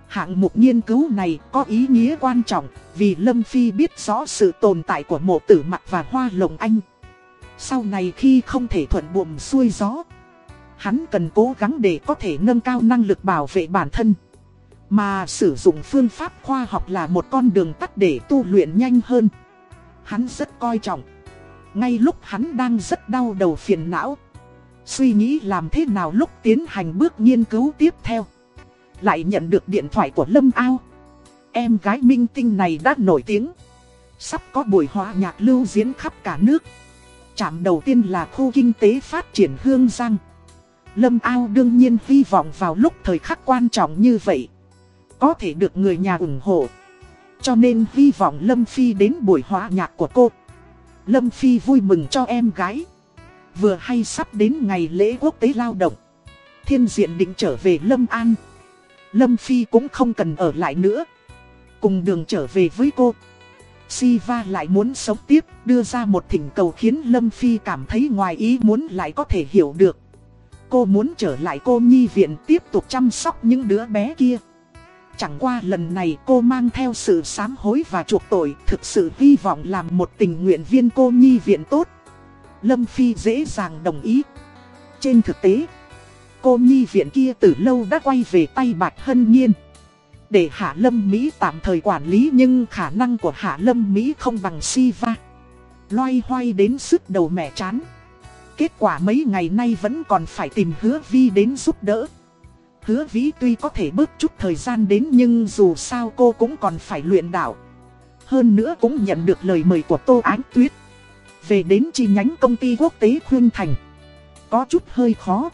[SPEAKER 1] Hạng mục nghiên cứu này có ý nghĩa quan trọng vì Lâm Phi biết rõ sự tồn tại của mộ tử mặt và hoa lồng anh. Sau này khi không thể thuận buồm xuôi gió, hắn cần cố gắng để có thể nâng cao năng lực bảo vệ bản thân. Mà sử dụng phương pháp khoa học là một con đường tắt để tu luyện nhanh hơn. Hắn rất coi trọng. Ngay lúc hắn đang rất đau đầu phiền não. Suy nghĩ làm thế nào lúc tiến hành bước nghiên cứu tiếp theo. Lại nhận được điện thoại của Lâm Ao. Em gái minh tinh này đã nổi tiếng. Sắp có buổi hòa nhạc lưu diễn khắp cả nước. Trạm đầu tiên là khu kinh tế phát triển Hương Giang. Lâm Ao đương nhiên hy vọng vào lúc thời khắc quan trọng như vậy có thể được người nhà ủng hộ. Cho nên hy vọng Lâm Phi đến buổi hòa nhạc của cô. Lâm Phi vui mừng cho em gái. Vừa hay sắp đến ngày lễ quốc tế lao động. Thiên diện định trở về Lâm An. Lâm Phi cũng không cần ở lại nữa. Cùng đường trở về với cô. Siva lại muốn sống tiếp, đưa ra một thỉnh cầu khiến Lâm Phi cảm thấy ngoài ý muốn lại có thể hiểu được. Cô muốn trở lại cô nhi viện tiếp tục chăm sóc những đứa bé kia. Chẳng qua lần này cô mang theo sự sám hối và chuộc tội Thực sự hy vọng làm một tình nguyện viên cô nhi viện tốt Lâm Phi dễ dàng đồng ý. Trên thực tế, Cô nhi viện kia từ lâu đã quay về tay Bạch Hân Nhiên. Để Hạ Lâm Mỹ tạm thời quản lý Nhưng khả năng của Hạ Lâm Mỹ không bằng Siva Loay hoay đến sức đầu mẹ chán. Kết quả mấy ngày nay vẫn còn phải tìm hứa vi đến giúp đỡ. Hứa vĩ tuy có thể bước chút thời gian đến nhưng dù sao cô cũng còn phải luyện đạo. Hơn nữa cũng nhận được lời mời của Tô Ánh Tuyết. Về đến chi nhánh công ty quốc tế Khuyên Thành. Có chút hơi khó.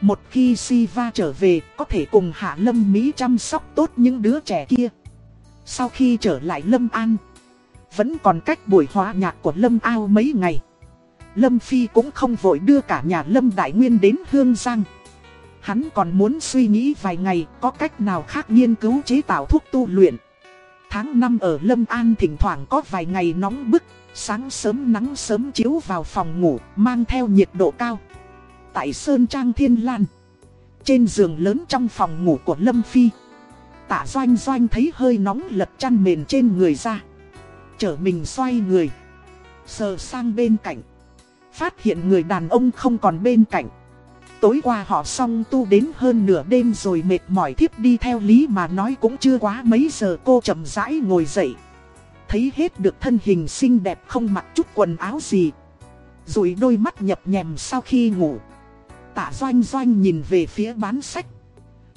[SPEAKER 1] Một khi Siva trở về có thể cùng Hạ Lâm Mỹ chăm sóc tốt những đứa trẻ kia. Sau khi trở lại Lâm An. Vẫn còn cách buổi hóa nhạc của Lâm Ao mấy ngày. Lâm Phi cũng không vội đưa cả nhà Lâm Đại Nguyên đến Hương Giang. Hắn còn muốn suy nghĩ vài ngày có cách nào khác nghiên cứu chế tạo thuốc tu luyện. Tháng 5 ở Lâm An thỉnh thoảng có vài ngày nóng bức, sáng sớm nắng sớm chiếu vào phòng ngủ, mang theo nhiệt độ cao. Tại Sơn Trang Thiên Lan, trên giường lớn trong phòng ngủ của Lâm Phi, tạ doanh doanh thấy hơi nóng lật chăn mền trên người ra. Chở mình xoay người, sờ sang bên cạnh, phát hiện người đàn ông không còn bên cạnh. Tối qua họ xong tu đến hơn nửa đêm rồi mệt mỏi thiếp đi theo lý mà nói cũng chưa quá mấy giờ cô chậm rãi ngồi dậy. Thấy hết được thân hình xinh đẹp không mặc chút quần áo gì. Rồi đôi mắt nhập nhèm sau khi ngủ. Tạ doanh doanh nhìn về phía bán sách.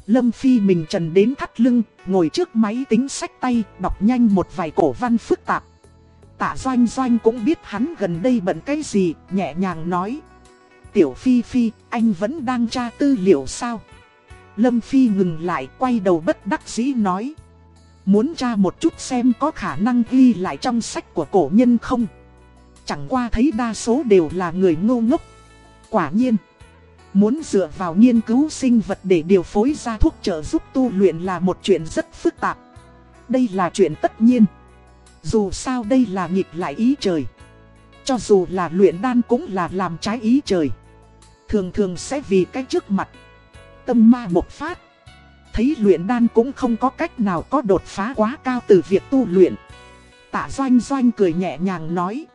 [SPEAKER 1] Lâm Phi mình trần đến thắt lưng, ngồi trước máy tính sách tay, đọc nhanh một vài cổ văn phức tạp. Tạ doanh doanh cũng biết hắn gần đây bận cái gì, nhẹ nhàng nói. Tiểu Phi Phi, anh vẫn đang tra tư liệu sao? Lâm Phi ngừng lại quay đầu bất đắc dĩ nói. Muốn tra một chút xem có khả năng ghi lại trong sách của cổ nhân không? Chẳng qua thấy đa số đều là người ngô ngốc. Quả nhiên, muốn dựa vào nghiên cứu sinh vật để điều phối ra thuốc trợ giúp tu luyện là một chuyện rất phức tạp. Đây là chuyện tất nhiên. Dù sao đây là nghịch lại ý trời. Cho dù là luyện đan cũng là làm trái ý trời. Thường thường sẽ vì cái trước mặt. Tâm ma bộc phát. Thấy luyện đan cũng không có cách nào có đột phá quá cao từ việc tu luyện. Tạ doanh doanh cười nhẹ nhàng nói.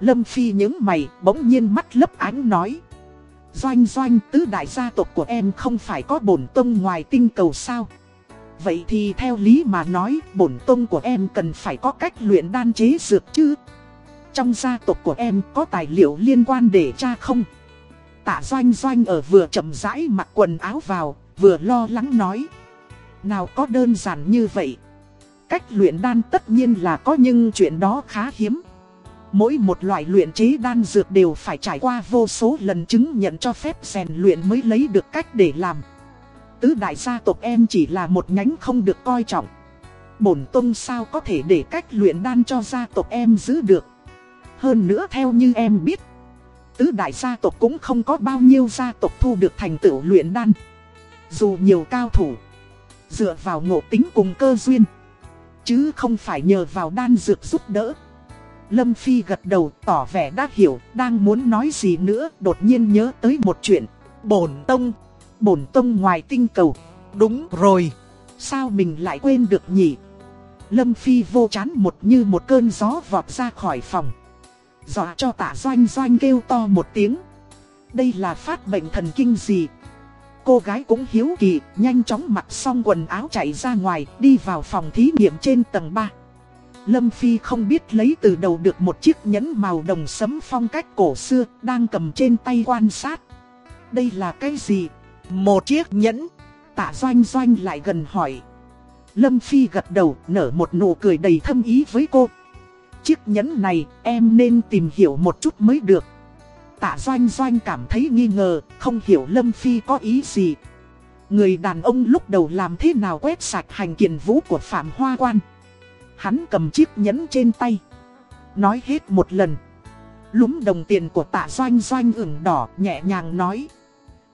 [SPEAKER 1] Lâm Phi những mày bỗng nhiên mắt lấp ánh nói. Doanh doanh tứ đại gia tộc của em không phải có bổn tông ngoài tinh cầu sao? Vậy thì theo lý mà nói bổn tông của em cần phải có cách luyện đan chế dược chứ? Trong gia tộc của em có tài liệu liên quan để tra không? Tạ doanh doanh ở vừa chậm rãi mặc quần áo vào, vừa lo lắng nói. Nào có đơn giản như vậy. Cách luyện đan tất nhiên là có nhưng chuyện đó khá hiếm. Mỗi một loại luyện chế đan dược đều phải trải qua vô số lần chứng nhận cho phép rèn luyện mới lấy được cách để làm. Tứ đại gia tộc em chỉ là một nhánh không được coi trọng. Bổn tông sao có thể để cách luyện đan cho gia tộc em giữ được. Hơn nữa theo như em biết, tứ đại gia tộc cũng không có bao nhiêu gia tộc thu được thành tựu luyện đan. Dù nhiều cao thủ, dựa vào ngộ tính cùng cơ duyên, chứ không phải nhờ vào đan dược giúp đỡ. Lâm Phi gật đầu tỏ vẻ đã hiểu, đang muốn nói gì nữa, đột nhiên nhớ tới một chuyện. Bổn Tông, Bổn Tông ngoài tinh cầu. Đúng rồi, sao mình lại quên được nhỉ? Lâm Phi vô chán một như một cơn gió vọt ra khỏi phòng. Dọa cho tả doanh doanh kêu to một tiếng. Đây là phát bệnh thần kinh gì? Cô gái cũng hiếu kỳ, nhanh chóng mặc xong quần áo chạy ra ngoài, đi vào phòng thí nghiệm trên tầng 3. Lâm Phi không biết lấy từ đầu được một chiếc nhẫn màu đồng sấm phong cách cổ xưa, đang cầm trên tay quan sát. Đây là cái gì? Một chiếc nhẫn. Tạ Doanh Doanh lại gần hỏi. Lâm Phi gật đầu, nở một nụ cười đầy thâm ý với cô. Chiếc nhẫn này, em nên tìm hiểu một chút mới được. Tạ Doanh Doanh cảm thấy nghi ngờ, không hiểu Lâm Phi có ý gì. Người đàn ông lúc đầu làm thế nào quét sạch hành kiện vũ của Phạm Hoa Quan. Hắn cầm chiếc nhẫn trên tay. Nói hết một lần. Lúm đồng tiền của tạ doanh doanh ửng đỏ nhẹ nhàng nói.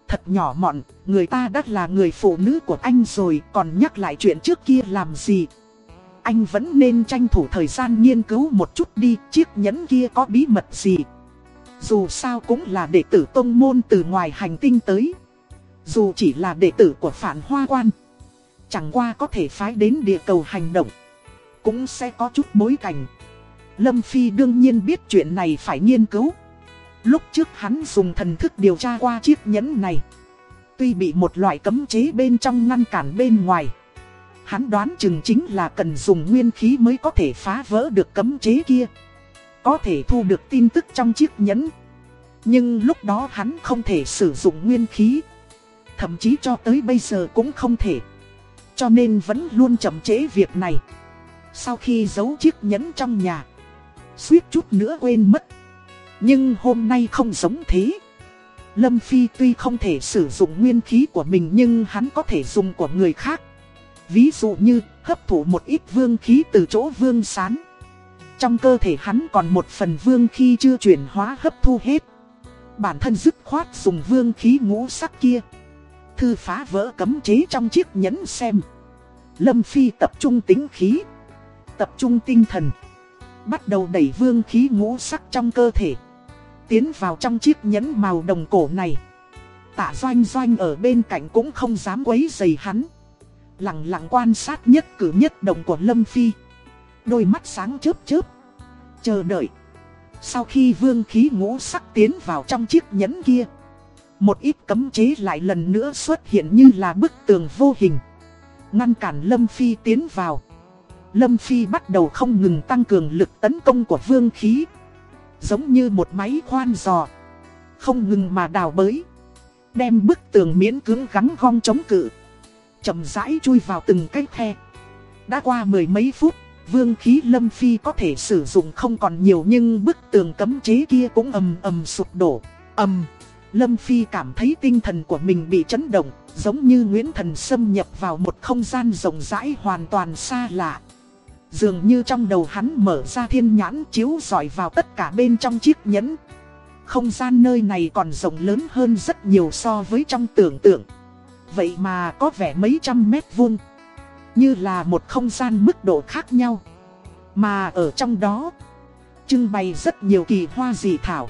[SPEAKER 1] Thật nhỏ mọn, người ta đã là người phụ nữ của anh rồi còn nhắc lại chuyện trước kia làm gì. Anh vẫn nên tranh thủ thời gian nghiên cứu một chút đi chiếc nhẫn kia có bí mật gì. Dù sao cũng là đệ tử tông môn từ ngoài hành tinh tới. Dù chỉ là đệ tử của phản hoa quan. Chẳng qua có thể phái đến địa cầu hành động cũng sẽ có chút bối cảnh. Lâm Phi đương nhiên biết chuyện này phải nghiên cứu. Lúc trước hắn dùng thần thức điều tra qua chiếc nhẫn này. Tuy bị một loại cấm chế bên trong ngăn cản bên ngoài. Hắn đoán chừng chính là cần dùng nguyên khí mới có thể phá vỡ được cấm chế kia. Có thể thu được tin tức trong chiếc nhẫn. Nhưng lúc đó hắn không thể sử dụng nguyên khí. Thậm chí cho tới bây giờ cũng không thể. Cho nên vẫn luôn chậm chế việc này. Sau khi giấu chiếc nhẫn trong nhà, suýt chút nữa quên mất Nhưng hôm nay không giống thế Lâm Phi tuy không thể sử dụng nguyên khí của mình nhưng hắn có thể dùng của người khác Ví dụ như hấp thụ một ít vương khí từ chỗ vương sán trong cơ thể hắn còn một phần vương khi chưa chuyển hóa hấp thu hết Bản thân dứt khoát dùng vương khí ngũ sắc kia Thư phá vỡ cấm chế trong chiếc nhẫn xem Lâm Phi tập trung tính khí tập trung tinh thần. Bắt đầu đẩy vương khí ngũ sắc trong cơ thể. Tiến vào trong chiếc nhẫn màu đồng cổ này. Tạ doanh doanh ở bên cạnh cũng không dám quấy dày hắn. Lặng lặng quan sát nhất cử nhất động của Lâm Phi. Đôi mắt sáng chớp chớp. Chờ đợi. Sau khi vương khí ngũ sắc tiến vào trong chiếc nhẫn kia. Một ít cấm chế lại lần nữa xuất hiện như là bức tường vô hình. Ngăn cản Lâm Phi tiến vào. Lâm Phi bắt đầu không ngừng tăng cường lực tấn công của vương khí. Giống như một máy khoan giò. Không ngừng mà đào bới. Đem bức tường miễn cứng gắn gong chống cự. chậm rãi chui vào từng cái khe. Đã qua mười mấy phút, vương khí Lâm Phi có thể sử dụng không còn nhiều nhưng bức tường cấm chế kia cũng ầm ầm sụp đổ. ầm Lâm Phi cảm thấy tinh thần của mình bị chấn động, giống như Nguyễn Thần xâm nhập vào một không gian rộng rãi hoàn toàn xa lạ. Dường như trong đầu hắn mở ra thiên nhãn chiếu dọi vào tất cả bên trong chiếc nhẫn. Không gian nơi này còn rộng lớn hơn rất nhiều so với trong tưởng tượng. Vậy mà có vẻ mấy trăm mét vuông. Như là một không gian mức độ khác nhau. Mà ở trong đó, trưng bày rất nhiều kỳ hoa dị thảo.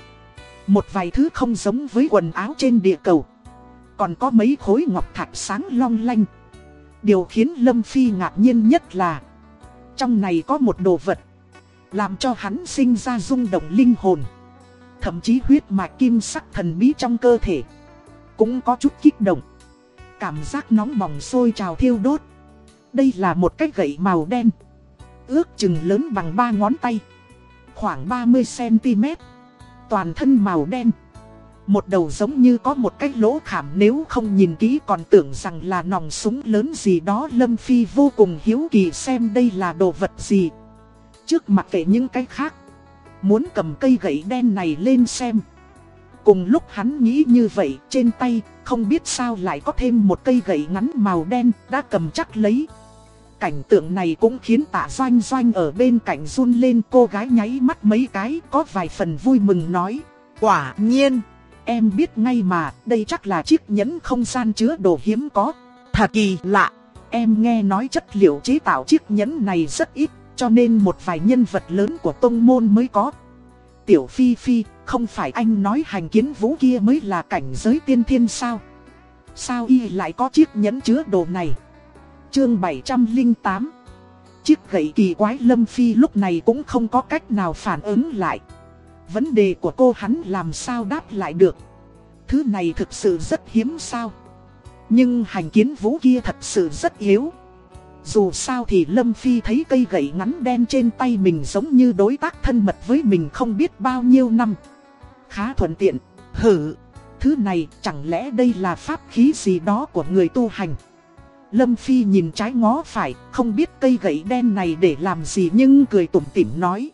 [SPEAKER 1] Một vài thứ không giống với quần áo trên địa cầu. Còn có mấy khối ngọc thạch sáng long lanh. Điều khiến Lâm Phi ngạc nhiên nhất là Trong này có một đồ vật Làm cho hắn sinh ra rung động linh hồn Thậm chí huyết mạch kim sắc thần bí trong cơ thể Cũng có chút kích động Cảm giác nóng bỏng sôi trào thiêu đốt đây là một cái gậy màu đen Ước chừng lớn bằng ba ngón tay Khoảng 30cm Toàn thân màu đen một đầu giống như có một cái lỗ khảm nếu không nhìn kỹ còn tưởng rằng là nòng súng lớn gì đó Lâm Phi vô cùng hiếu kỳ xem đây là đồ vật gì. Trước mặt kể những cái khác, muốn cầm cây gậy đen này lên xem. Cùng lúc hắn nghĩ như vậy trên tay không biết sao lại có thêm một cây gậy ngắn màu đen đã cầm chắc lấy. Cảnh tượng này cũng khiến tạ doanh doanh ở bên cạnh run lên cô gái nháy mắt mấy cái có vài phần vui mừng nói. Quả nhiên! Em biết ngay mà, đây chắc là chiếc nhẫn không gian chứa đồ hiếm có. Thật kỳ lạ, em nghe nói chất liệu chế tạo chiếc nhẫn này rất ít, cho nên một vài nhân vật lớn của tông môn mới có. Tiểu Phi Phi, không phải anh nói hành kiến vũ kia mới là cảnh giới tiên thiên sao? Sao y lại có chiếc nhẫn chứa đồ này? Chương 708 Chiếc gậy kỳ quái Lâm Phi lúc này cũng không có cách nào phản ứng lại. Vấn đề của cô hắn làm sao đáp lại được? Thứ này thực sự rất hiếm sao? Nhưng hành kiến vũ kia thật sự rất yếu. Dù sao thì Lâm Phi thấy cây gậy ngắn đen trên tay mình giống như đối tác thân mật với mình không biết bao nhiêu năm. Khá thuận tiện, hử Thứ này chẳng lẽ đây là pháp khí gì đó của người tu hành? Lâm Phi nhìn trái ngó phải, không biết cây gậy đen này để làm gì nhưng cười tủm tỉm nói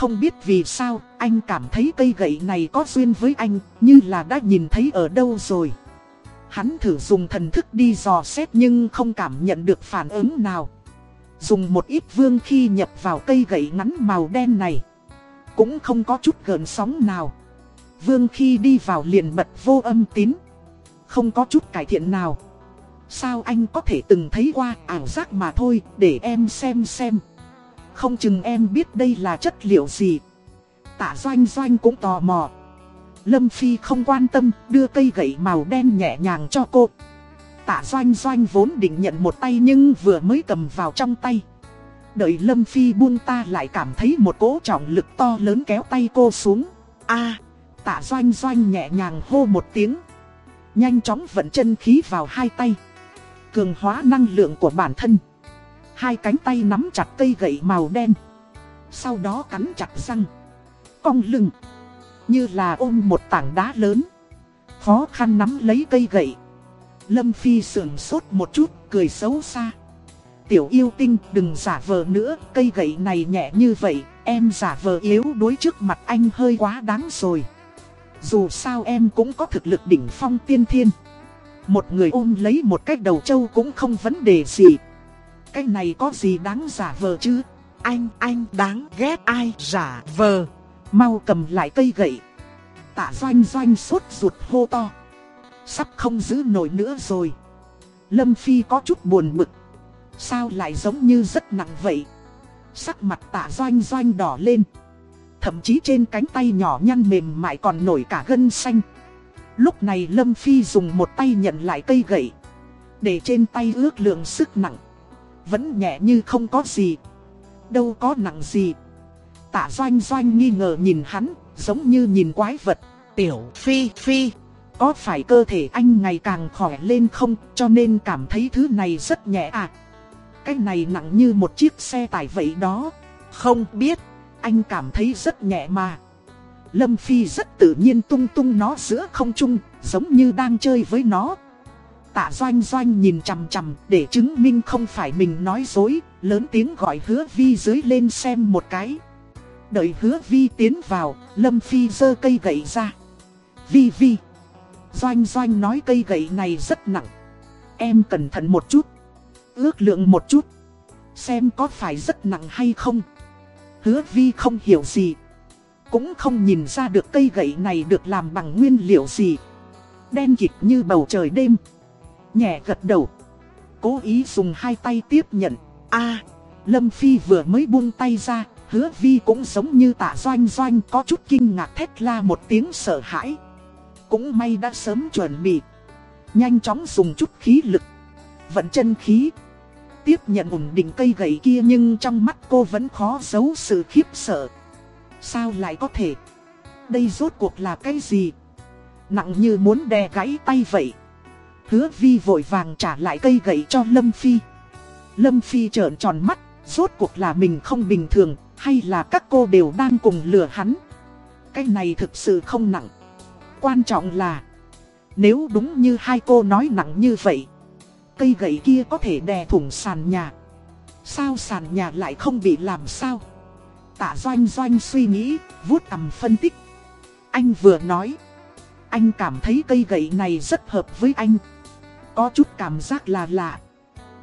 [SPEAKER 1] không biết vì sao, anh cảm thấy cây gậy này có duyên với anh, như là đã nhìn thấy ở đâu rồi. Hắn thử dùng thần thức đi dò xét nhưng không cảm nhận được phản ứng nào. Dùng một ít vương khi nhập vào cây gậy ngắn màu đen này. Cũng không có chút gợn sóng nào. Vương khi đi vào liền bật vô âm tín. Không có chút cải thiện nào. Sao anh có thể từng thấy qua ảo giác mà thôi, để em xem xem. Không chừng em biết đây là chất liệu gì. Tạ doanh doanh cũng tò mò. Lâm Phi không quan tâm đưa cây gậy màu đen nhẹ nhàng cho cô. Tạ doanh doanh vốn định nhận một tay nhưng vừa mới cầm vào trong tay. Đợi Lâm Phi buông ta lại cảm thấy một cỗ trọng lực to lớn kéo tay cô xuống. A tạ doanh doanh nhẹ nhàng hô một tiếng. Nhanh chóng vận chân khí vào hai tay. Cường hóa năng lượng của bản thân. Hai cánh tay nắm chặt cây gậy màu đen. Sau đó cắn chặt răng. Cong lưng. Như là ôm một tảng đá lớn. Khó khăn nắm lấy cây gậy. Lâm Phi sườn sốt một chút, cười xấu xa. Tiểu yêu tinh, đừng giả vờ nữa, Cây gậy này nhẹ như vậy, Em giả vờ yếu đối trước mặt anh hơi quá đáng rồi. Dù sao em cũng có thực lực đỉnh phong tiên thiên. Một người ôm lấy một cái đầu trâu cũng không vấn đề gì cái này có gì đáng giả vờ chứ? Anh, anh đáng ghét ai giả vờ. Mau cầm lại cây gậy. Tạ doanh doanh sốt ruột hô to. Sắp không giữ nổi nữa rồi. Lâm Phi có chút buồn bực. Sao lại giống như rất nặng vậy? Sắc mặt tạ doanh doanh đỏ lên. Thậm chí trên cánh tay nhỏ nhăn mềm mại còn nổi cả gân xanh. Lúc này Lâm Phi dùng một tay nhận lại cây gậy. Để trên tay ước lượng sức nặng. Vẫn nhẹ như không có gì. Đâu có nặng gì. Tạ doanh doanh nghi ngờ nhìn hắn, Giống như nhìn quái vật. Tiểu phi phi, Có phải cơ thể anh ngày càng khỏe lên không? Cho nên cảm thấy thứ này rất nhẹ à. Cái này nặng như một chiếc xe tải vậy đó. Không biết, Anh cảm thấy rất nhẹ mà. Lâm Phi rất tự nhiên tung tung nó giữa không chung, Giống như đang chơi với nó Tạ doanh doanh nhìn chằm chằm để chứng minh không phải mình nói dối, lớn tiếng gọi hứa vi dưới lên xem một cái. Đợi hứa vi tiến vào, Lâm Phi dơ cây gậy ra. Vi vi. Doanh doanh nói cây gậy này rất nặng. Em cẩn thận một chút. Ước lượng một chút. Xem có phải rất nặng hay không. Hứa vi không hiểu gì. Cũng không nhìn ra được cây gậy này được làm bằng nguyên liệu gì. Đen kịt như bầu trời đêm. Nhẹ gật đầu. Cố ý dùng hai tay tiếp nhận. A, Lâm Phi vừa mới buông tay ra, Hứa vi cũng giống như tạ doanh doanh có chút kinh ngạc thét la một tiếng sợ hãi. Cũng may đã sớm chuẩn bị. Nhanh chóng dùng chút khí lực. Vận chân khí. Tiếp nhận ổn định cây gậy kia nhưng trong mắt cô vẫn khó giấu sự khiếp sợ. Sao lại có thể? Đây rốt cuộc là cái gì? Nặng như muốn đè gãy tay vậy. Hứa vi vội vàng trả lại cây gậy cho Lâm Phi. Lâm Phi trợn tròn mắt, Rốt cuộc là mình không bình thường, Hay là các cô đều đang cùng lừa hắn? Cái này thực sự không nặng. Quan trọng là, Nếu đúng như hai cô nói nặng như vậy, Cây gậy kia có thể đè thủng sàn nhà. Sao sàn nhà lại không bị làm sao? Tạ doanh doanh suy nghĩ, vuốt cầm phân tích. Anh vừa nói, Anh cảm thấy cây gậy này rất hợp với anh. Có chút cảm giác là lạ.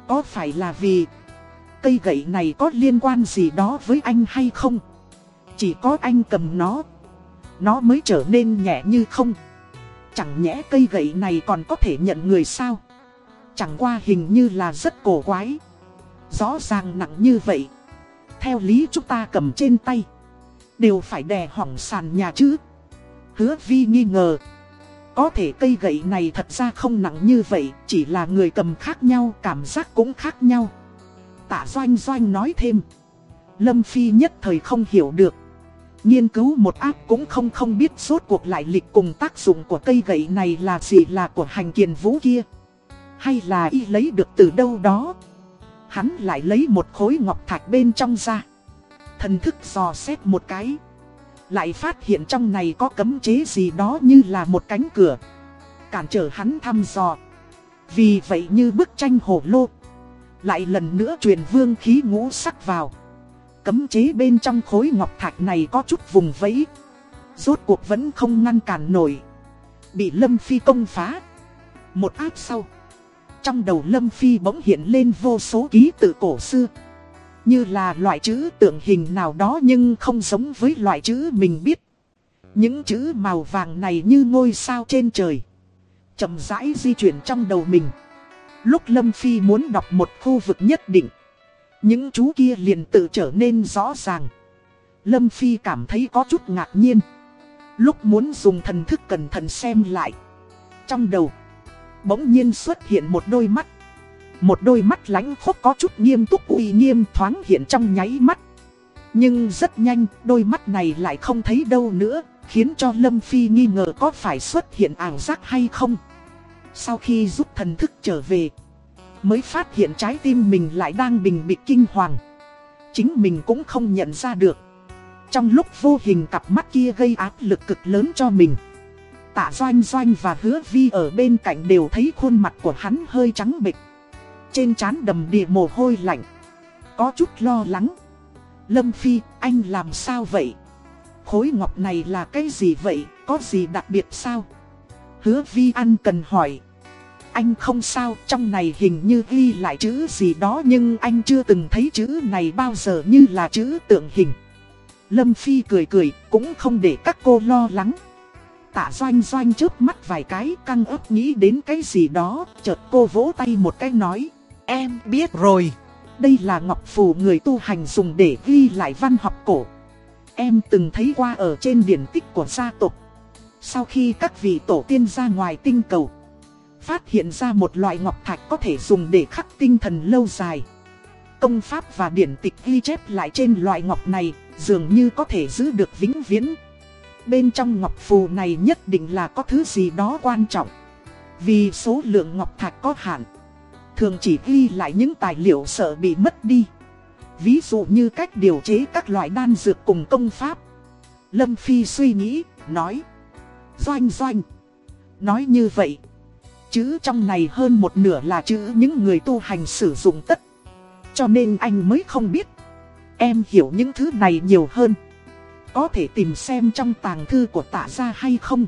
[SPEAKER 1] Có phải là vì Cây gậy này có liên quan gì đó với anh hay không? Chỉ có anh cầm nó Nó mới trở nên nhẹ như không. Chẳng nhẽ cây gậy này còn có thể nhận người sao? Chẳng qua hình như là rất cổ quái. Rõ ràng nặng như vậy. Theo lý chúng ta cầm trên tay. Đều phải đè hỏng sàn nhà chứ. Hứa vi nghi ngờ. Có thể cây gậy này thật ra không nặng như vậy, Chỉ là người cầm khác nhau, Cảm giác cũng khác nhau. Tạ doanh doanh nói thêm. Lâm Phi nhất thời không hiểu được. Nghiên cứu một áp cũng không không biết suốt cuộc lại lịch cùng tác dụng của cây gậy này là gì là của hành kiền vũ kia. Hay là y lấy được từ đâu đó. Hắn lại lấy một khối ngọc thạch bên trong ra. Thần thức dò xét một cái. Lại phát hiện trong này có cấm chế gì đó như là một cánh cửa. Cản trở hắn thăm dò. Vì vậy như bức tranh hổ lô. Lại lần nữa truyền vương khí ngũ sắc vào. Cấm chế bên trong khối ngọc thạch này có chút vùng vẫy. Rốt cuộc vẫn không ngăn cản nổi. Bị Lâm Phi công phá. Một áp sau trong đầu Lâm Phi bỗng hiện lên vô số ký tự cổ xưa. Như là loại chữ tượng hình nào đó nhưng không giống với loại chữ mình biết. Những chữ màu vàng này như ngôi sao trên trời. chậm rãi di chuyển trong đầu mình. Lúc Lâm Phi muốn đọc một khu vực nhất định. Những chú kia liền tự trở nên rõ ràng. Lâm Phi cảm thấy có chút ngạc nhiên. Lúc muốn dùng thần thức cẩn thận xem lại. Trong đầu Bỗng nhiên xuất hiện một đôi mắt. Một đôi mắt lánh khốc có chút nghiêm túc uy nghiêm thoáng hiện trong nháy mắt. Nhưng rất nhanh, đôi mắt này lại không thấy đâu nữa, Khiến cho Lâm Phi nghi ngờ có phải xuất hiện ảo giác hay không. Sau khi rút thần thức trở về, Mới phát hiện trái tim mình lại đang bình bị kinh hoàng. Chính mình cũng không nhận ra được. Trong lúc vô hình cặp mắt kia gây áp lực cực lớn cho mình Tạ Doanh Doanh và Hứa Vi ở bên cạnh đều thấy khuôn mặt của hắn hơi trắng bệch. Trên trán đầm đìa mồ hôi lạnh. Có chút lo lắng. Lâm Phi, anh làm sao vậy? Khối ngọc này là cái gì vậy? Có gì đặc biệt sao? Hứa Vi ăn cần hỏi. Anh không sao, trong này hình như ghi lại chữ gì đó nhưng anh chưa từng thấy chữ này bao giờ như là chữ tượng hình. Lâm Phi cười cười, cũng không để các cô lo lắng. Tạ doanh doanh trước mắt vài cái căng ấp nghĩ đến cái gì đó, chợt cô vỗ tay một cái nói. Em biết rồi, đây là ngọc phù người tu hành dùng để ghi lại văn học cổ. Em từng thấy qua ở trên điển tích của gia tộc. Sau khi các vị tổ tiên ra ngoài tinh cầu, phát hiện ra một loại ngọc thạch có thể dùng để khắc tinh thần lâu dài. Công pháp và điển tịch ghi chép lại trên loại ngọc này, dường như có thể giữ được vĩnh viễn bên trong ngọc phù này nhất định là có thứ gì đó quan trọng. Vì số lượng ngọc thạch có hạn, thường chỉ ghi lại những tài liệu sợ bị mất đi. Ví dụ như cách điều chế các loại đan dược cùng công pháp. Lâm Phi suy nghĩ, nói. Doanh doanh. Nói như vậy, chữ trong này hơn một nửa là chữ những người tu hành sử dụng tất. Cho nên anh mới không biết. Em hiểu những thứ này nhiều hơn. Có thể tìm xem trong tàng thư của tạ gia hay không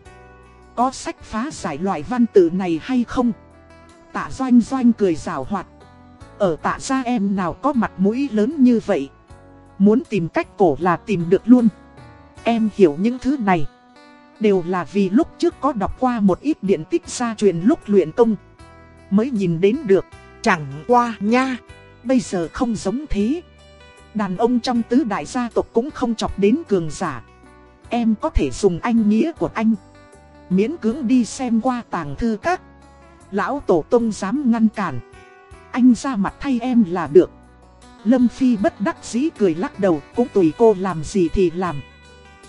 [SPEAKER 1] Có sách phá giải loại văn tự này hay không Tạ doanh doanh cười rào hoạt Ở tạ gia em nào có mặt mũi lớn như vậy Muốn tìm cách cổ là tìm được luôn Em hiểu những thứ này. Đều là vì lúc trước có đọc qua một ít điện tích gia truyền lúc luyện công. Mới nhìn đến được. Chẳng qua nha. Bây giờ không giống thế. Đàn ông trong tứ đại gia tộc cũng không chọc đến cường giả. Em có thể dùng anh nghĩa của anh. Miễn cưỡng đi xem qua tàng thư các. Lão Tổ Tông dám ngăn cản. Anh ra mặt thay em là được. Lâm Phi bất đắc dĩ cười lắc đầu, cũng tùy cô làm gì thì làm.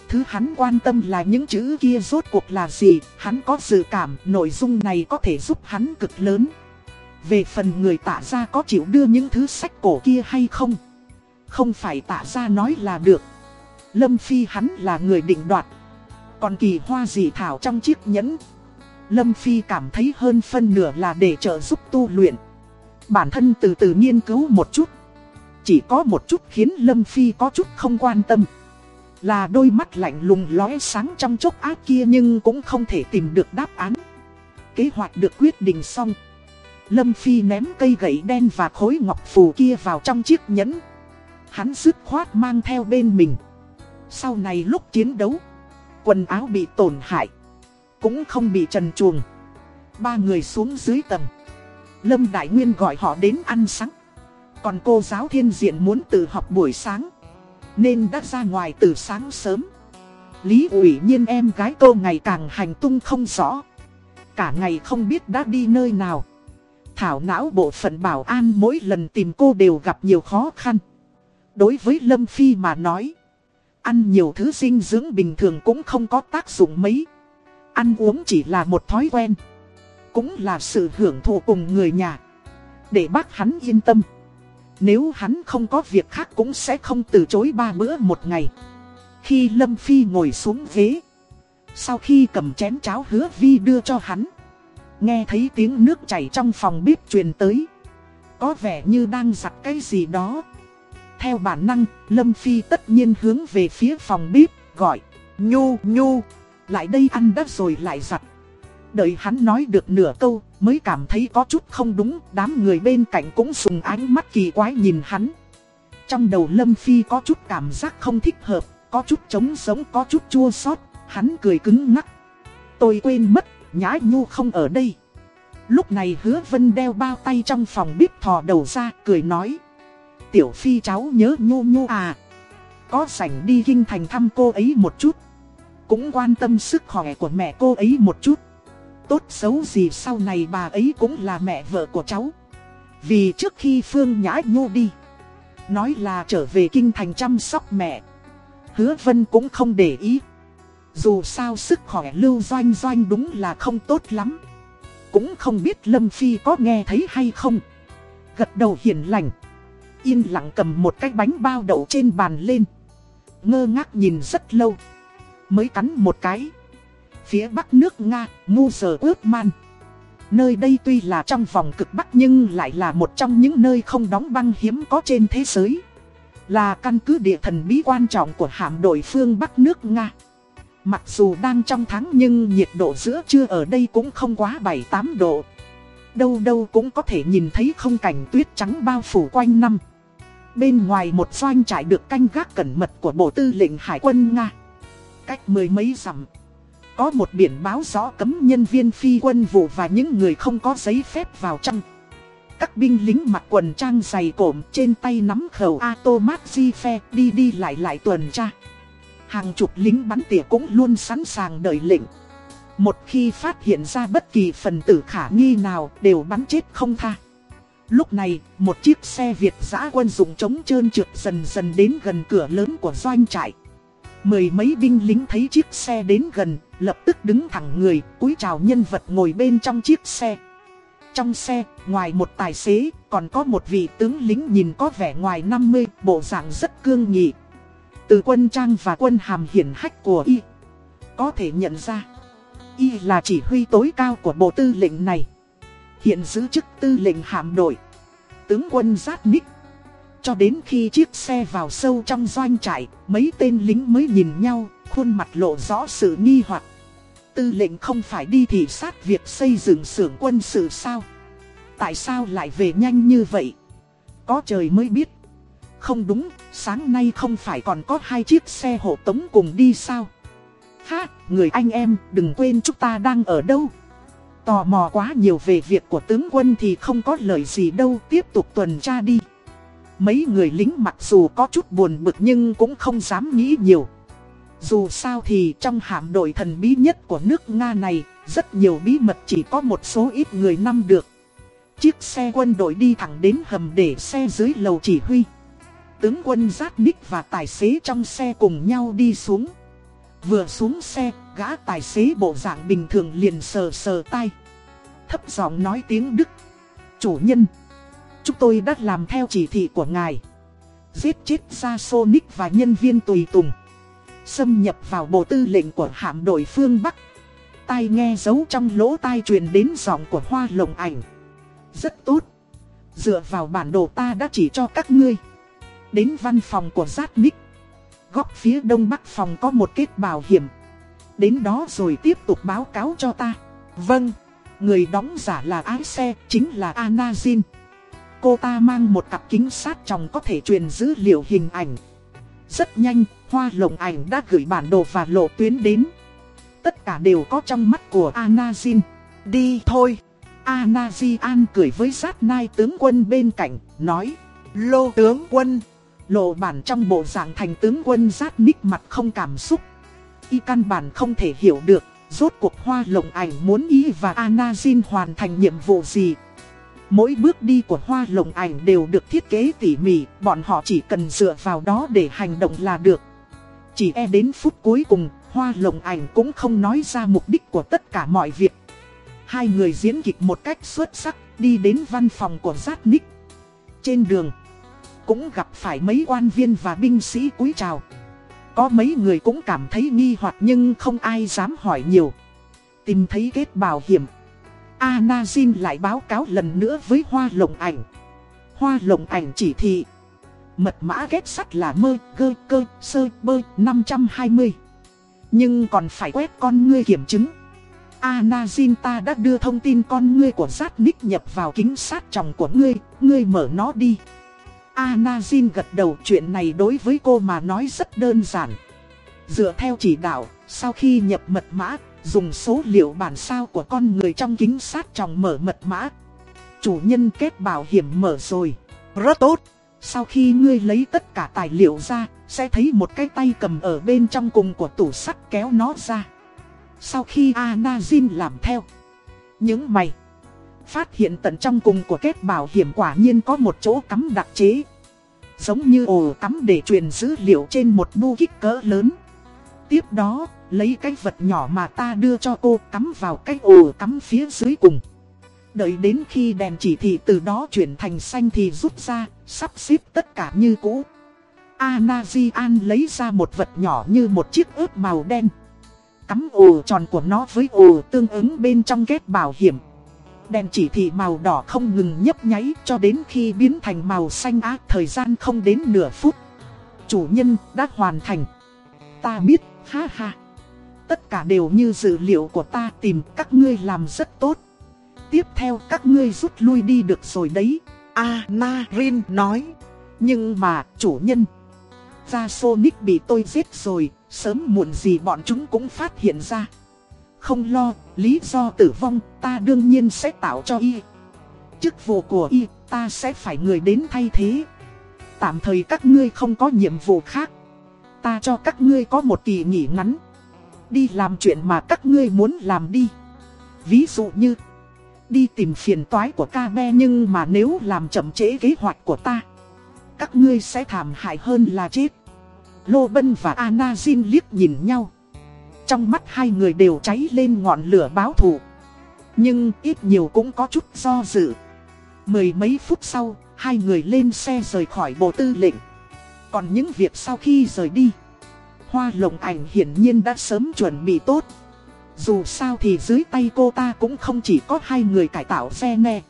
[SPEAKER 1] Thứ hắn quan tâm là những chữ kia rốt cuộc là gì, hắn có dự cảm nội dung này có thể giúp hắn cực lớn. Về phần người tạ ra có chịu đưa những thứ sách cổ kia hay không? Không phải tạ ra nói là được. Lâm Phi hắn là người định đoạt. Còn kỳ hoa dị thảo trong chiếc nhẫn. Lâm Phi cảm thấy hơn phân nửa là để trợ giúp tu luyện. Bản thân từ từ nghiên cứu một chút. Chỉ có một chút khiến Lâm Phi có chút không quan tâm. Là đôi mắt lạnh lùng lóe sáng trong chốc ác kia nhưng cũng không thể tìm được đáp án. Kế hoạch được quyết định xong. Lâm Phi ném cây gậy đen và khối ngọc phù kia vào trong chiếc nhẫn. Hắn dứt khoát mang theo bên mình. Sau này lúc chiến đấu, quần áo bị tổn hại, cũng không bị trần chuồng. Ba người xuống dưới tầng. Lâm Đại Nguyên gọi họ đến ăn sáng. Còn cô giáo thiên diện muốn tự học buổi sáng. Nên đã ra ngoài từ sáng sớm. Lý ủy nhiên em gái cô ngày càng hành tung không rõ. Cả ngày không biết đã đi nơi nào. Thảo não bộ phận bảo an mỗi lần tìm cô đều gặp nhiều khó khăn. Đối với Lâm Phi mà nói. Ăn nhiều thứ dinh dưỡng bình thường cũng không có tác dụng mấy. Ăn uống chỉ là một thói quen. Cũng là sự hưởng thụ cùng người nhà. Để bác hắn yên tâm. Nếu hắn không có việc khác cũng sẽ không từ chối ba bữa một ngày. Khi Lâm Phi ngồi xuống ghế. Sau khi cầm chén cháo hứa vi đưa cho hắn. Nghe thấy tiếng nước chảy trong phòng bếp truyền tới. Có vẻ như đang giặt cái gì đó. Theo bản năng, Lâm Phi tất nhiên hướng về phía phòng bếp, gọi, "Nhu, Nhu, lại đây ăn đất rồi lại giặt. Đợi hắn nói được nửa câu, mới cảm thấy có chút không đúng, đám người bên cạnh cũng dùng ánh mắt kỳ quái nhìn hắn. Trong đầu Lâm Phi có chút cảm giác không thích hợp, có chút trống sống, có chút chua xót hắn cười cứng ngắc. Tôi quên mất, nhã nhu không ở đây. Lúc này hứa vân đeo bao tay trong phòng bếp thò đầu ra, cười nói. Tiểu Phi cháu nhớ nhu nhu à. Có sảnh đi kinh thành thăm cô ấy một chút. Cũng quan tâm sức khỏe của mẹ cô ấy một chút. Tốt xấu gì sau này bà ấy cũng là mẹ vợ của cháu. Vì trước khi Phương Nhã Nhu đi. Nói là trở về kinh thành chăm sóc mẹ. Hứa Vân cũng không để ý. Dù sao sức khỏe lưu doanh doanh đúng là không tốt lắm. Cũng không biết Lâm Phi có nghe thấy hay không. Gật đầu hiền lành. Yên lặng cầm một cái bánh bao đậu trên bàn lên. Ngơ ngác nhìn rất lâu. Mới cắn một cái. Phía bắc nước Nga, Mu Giờ Ước Man. Nơi đây tuy là trong vòng cực bắc nhưng lại là một trong những nơi không đóng băng hiếm có trên thế giới. Là căn cứ địa thần bí quan trọng của hạm đội phương Bắc nước Nga. Mặc dù đang trong tháng nhưng nhiệt độ giữa trưa ở đây cũng không quá 7-8 độ. Đâu đâu cũng có thể nhìn thấy không cảnh tuyết trắng bao phủ quanh năm. Bên ngoài một doanh trại được canh gác cẩn mật của Bộ Tư lệnh Hải quân Nga. Cách mười mấy dặm, Có một biển báo rõ cấm nhân viên phi quân vụ và những người không có giấy phép vào trong. Các binh lính mặc quần trang dày cộm trên tay nắm khẩu Atomat di phe đi đi lại lại tuần tra. Hàng chục lính bắn tỉa cũng luôn sẵn sàng đợi lệnh. Một khi phát hiện ra bất kỳ phần tử khả nghi nào đều bắn chết không tha. Lúc này, một chiếc xe Việt giã quân dụng chống trơn trượt dần dần đến gần cửa lớn của doanh trại. Mười mấy binh lính thấy chiếc xe đến gần, lập tức đứng thẳng người, cúi chào nhân vật ngồi bên trong chiếc xe. Trong xe, ngoài một tài xế, còn có một vị tướng lính nhìn có vẻ ngoài 50, bộ dạng rất cương nghị. Từ quân trang và quân hàm hiển hách của Y, có thể nhận ra, Y là chỉ huy tối cao của bộ tư lệnh này. Hiện giữ chức tư lệnh hạm đội. Tướng quân giác ních Cho đến khi chiếc xe vào sâu trong doanh trại Mấy tên lính mới nhìn nhau Khuôn mặt lộ rõ sự nghi hoặc. Tư lệnh không phải đi thị sát việc xây dựng xưởng quân sự sao? Tại sao lại về nhanh như vậy? Có trời mới biết. Không đúng, sáng nay không phải còn có hai chiếc xe hộ tống cùng đi sao? Ha, người anh em, đừng quên chúng ta đang ở đâu? Tò mò quá nhiều về việc của tướng quân thì không có lời gì đâu, tiếp tục tuần tra đi. Mấy người lính mặc dù có chút buồn bực nhưng cũng không dám nghĩ nhiều. Dù sao thì trong hạm đội thần bí nhất của nước Nga này, rất nhiều bí mật chỉ có một số ít người nắm được. Chiếc xe quân đội đi thẳng đến hầm để xe dưới lầu chỉ huy. Tướng quân Giác Ních và tài xế trong xe cùng nhau đi xuống. Vừa xuống xe, gã tài xế bộ dạng bình thường liền sờ sờ tay. Thấp giọng nói tiếng Đức. Chủ nhân, chúng tôi đã làm theo chỉ thị của ngài. Giết chết ra Sonic và nhân viên tùy tùng. Xâm nhập vào bộ tư lệnh của hạm đội phương Bắc. Tai nghe giấu trong lỗ tai truyền đến giọng của hoa lồng ảnh. Rất tốt. Dựa vào bản đồ ta đã chỉ cho các ngươi. Đến văn phòng của Giác Nick. Góc phía đông bắc phòng có một kết bảo hiểm. Đến đó rồi tiếp tục báo cáo cho ta. Vâng, người đóng giả là ái xe, chính là Anazin. Cô ta mang một cặp kính sát tròng có thể truyền dữ liệu hình ảnh. Rất nhanh, hoa lồng ảnh đã gửi bản đồ và lộ tuyến đến. Tất cả đều có trong mắt của Anazin. Đi thôi. Anazian cười với sát nai tướng quân bên cạnh, nói. Lô tướng quân. Lộ bản trong bộ dạng thành tướng quân rát ních mặt không cảm xúc. Y căn bản không thể hiểu được, rốt cuộc hoa lồng ảnh muốn Y và Anazin hoàn thành nhiệm vụ gì. Mỗi bước đi của hoa lồng ảnh đều được thiết kế tỉ mỉ, bọn họ chỉ cần dựa vào đó để hành động là được. Chỉ e đến phút cuối cùng, hoa lồng ảnh cũng không nói ra mục đích của tất cả mọi việc. Hai người diễn kịch một cách xuất sắc, đi đến văn phòng của Giác Nick. Trên đường, cũng gặp phải mấy quan viên và binh sĩ cúi chào. Có mấy người cũng cảm thấy nghi hoặc nhưng không ai dám hỏi nhiều. Tìm thấy kết bảo hiểm. Anazin lại báo cáo lần nữa với hoa lồng ảnh. Hoa lồng ảnh chỉ thị. Mật mã kết sắt là mơ, cơ, cơ, sơ, bơ, 520. Nhưng còn phải quét con ngươi kiểm chứng. Anazin ta đã đưa thông tin con ngươi của Giác Nick nhập vào kính sát tròng của ngươi, ngươi mở nó đi. Anazin gật đầu chuyện này đối với cô mà nói rất đơn giản. Dựa theo chỉ đạo, sau khi nhập mật mã, dùng số liệu bản sao của con người trong kính sát tròng mở mật mã. Chủ nhân kết bảo hiểm mở rồi. Rất tốt. Sau khi ngươi lấy tất cả tài liệu ra, sẽ thấy một cái tay cầm ở bên trong cùng của tủ sắt kéo nó ra. Sau khi Anazin làm theo, những mày phát hiện tận trong cùng của kết bảo hiểm quả nhiên có một chỗ cắm đặc chế. Giống như ổ cắm để truyền dữ liệu trên một bu kích cỡ lớn. Tiếp đó, lấy cái vật nhỏ mà ta đưa cho cô cắm vào cái ổ cắm phía dưới cùng. Đợi đến khi đèn chỉ thị từ đó chuyển thành xanh thì rút ra, sắp xếp tất cả như cũ. Anazian lấy ra một vật nhỏ như một chiếc ướp màu đen. Cắm ổ tròn của nó với ổ tương ứng bên trong kết bảo hiểm. Đèn chỉ thị màu đỏ không ngừng nhấp nháy cho đến khi biến thành màu xanh ác thời gian không đến nửa phút. Chủ nhân đã hoàn thành. Ta biết, ha ha. Tất cả đều như dữ liệu của ta tìm các ngươi làm rất tốt. Tiếp theo các ngươi rút lui đi được rồi đấy. A Na Rin nói. Nhưng mà, chủ nhân. Gia Sonic bị tôi giết rồi, sớm muộn gì bọn chúng cũng phát hiện ra. Không lo, lý do tử vong, ta đương nhiên sẽ tạo cho y. Chức vụ của y, ta sẽ phải người đến thay thế. Tạm thời các ngươi không có nhiệm vụ khác. Ta cho các ngươi có một kỳ nghỉ ngắn. Đi làm chuyện mà các ngươi muốn làm đi. Ví dụ như, đi tìm phiền toái của ca be nhưng mà nếu làm chậm trễ kế hoạch của ta, các ngươi sẽ thảm hại hơn là chết. Lô Bân và Anazin liếc nhìn nhau. Trong mắt hai người đều cháy lên ngọn lửa báo thù. Nhưng ít nhiều cũng có chút do dự. Mười mấy phút sau, hai người lên xe rời khỏi bộ tư lệnh. Còn những việc sau khi rời đi, Hoa lồng ảnh hiển nhiên đã sớm chuẩn bị tốt. Dù sao thì dưới tay cô ta cũng không chỉ có hai người cải tạo xe nè.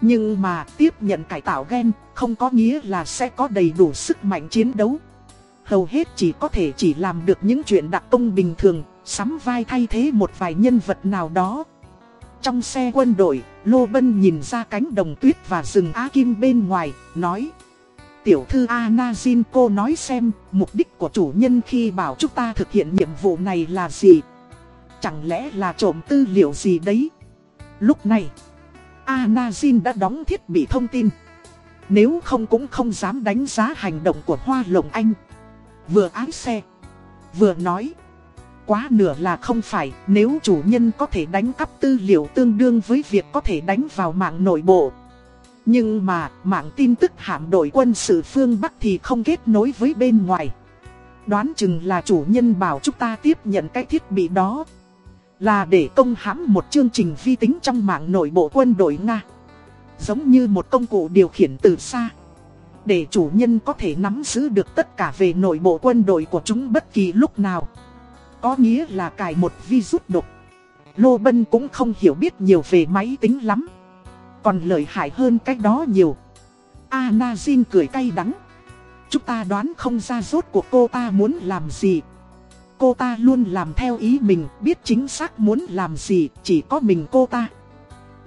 [SPEAKER 1] Nhưng mà tiếp nhận cải tạo gen không có nghĩa là sẽ có đầy đủ sức mạnh chiến đấu. Hầu hết chỉ có thể chỉ làm được những chuyện đặc công bình thường, sắm vai thay thế một vài nhân vật nào đó. Trong xe quân đội, Lô Bân nhìn ra cánh đồng tuyết và rừng Á Kim bên ngoài, nói Tiểu thư Anazin cô nói xem mục đích của chủ nhân khi bảo chúng ta thực hiện nhiệm vụ này là gì? Chẳng lẽ là trộm tư liệu gì đấy? Lúc này, Anazin đã đóng thiết bị thông tin. Nếu không cũng không dám đánh giá hành động của Hoa Lồng Anh. Vừa ái xe, vừa nói. Quá nửa là không phải, nếu chủ nhân có thể đánh cắp tư liệu tương đương với việc có thể đánh vào mạng nội bộ. Nhưng mà, mạng tin tức hạm đội quân sự phương Bắc thì không kết nối với bên ngoài. Đoán chừng là chủ nhân bảo chúng ta tiếp nhận cái thiết bị đó. Là để công hãm một chương trình vi tính trong mạng nội bộ quân đội Nga. Giống như một công cụ điều khiển từ xa. Để chủ nhân có thể nắm giữ được tất cả về nội bộ quân đội của chúng bất kỳ lúc nào. Có nghĩa là cài một virus độc. Lô Bân cũng không hiểu biết nhiều về máy tính lắm. Còn lợi hại hơn cách đó nhiều. Anazin cười cay đắng. Chúng ta đoán không ra rốt của cô ta muốn làm gì. Cô ta luôn làm theo ý mình, biết chính xác muốn làm gì, chỉ có mình cô ta.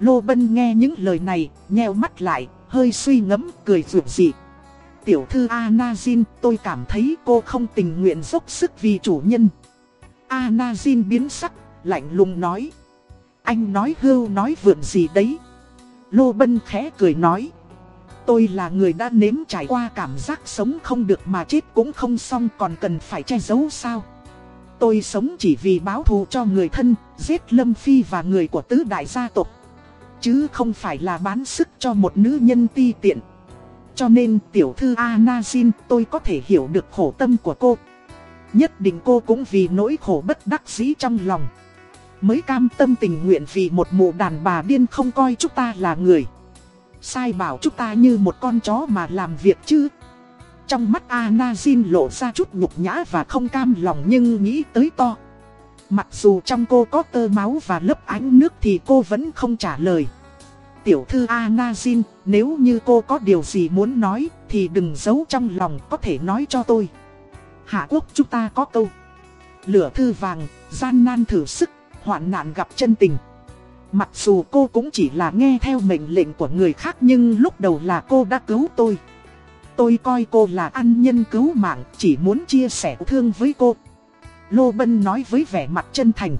[SPEAKER 1] Lô Bân nghe những lời này, nheo mắt lại, hơi suy ngẫm, cười rượu dị. Tiểu thư Anazin, tôi cảm thấy cô không tình nguyện dốc sức vì chủ nhân. Anazin biến sắc, lạnh lùng nói. Anh nói hưu nói vượn gì đấy. Lô Bân khẽ cười nói. Tôi là người đã nếm trải qua cảm giác sống không được mà chết cũng không xong còn cần phải che giấu sao. Tôi sống chỉ vì báo thù cho người thân, giết Lâm Phi và người của tứ đại gia tộc. Chứ không phải là bán sức cho một nữ nhân ti tiện. Cho nên tiểu thư Anazin, tôi có thể hiểu được khổ tâm của cô. Nhất định cô cũng vì nỗi khổ bất đắc dĩ trong lòng. Mới cam tâm tình nguyện vì một mụ đàn bà điên không coi chúng ta là người. Sai bảo chúng ta như một con chó mà làm việc chứ. Trong mắt Anazin lộ ra chút nhục nhã và không cam lòng nhưng nghĩ tới to. Mặc dù trong cô có tơ máu và lớp ánh nước thì cô vẫn không trả lời. Tiểu thư Anazin, nếu như cô có điều gì muốn nói thì đừng giấu trong lòng có thể nói cho tôi. Hạ quốc chúng ta có câu. Lửa thư vàng, gian nan thử sức, hoạn nạn gặp chân tình. Mặc dù cô cũng chỉ là nghe theo mệnh lệnh của người khác nhưng lúc đầu là cô đã cứu tôi. Tôi coi cô là ăn nhân cứu mạng, chỉ muốn chia sẻ thương với cô. Lô Bân nói với vẻ mặt chân thành.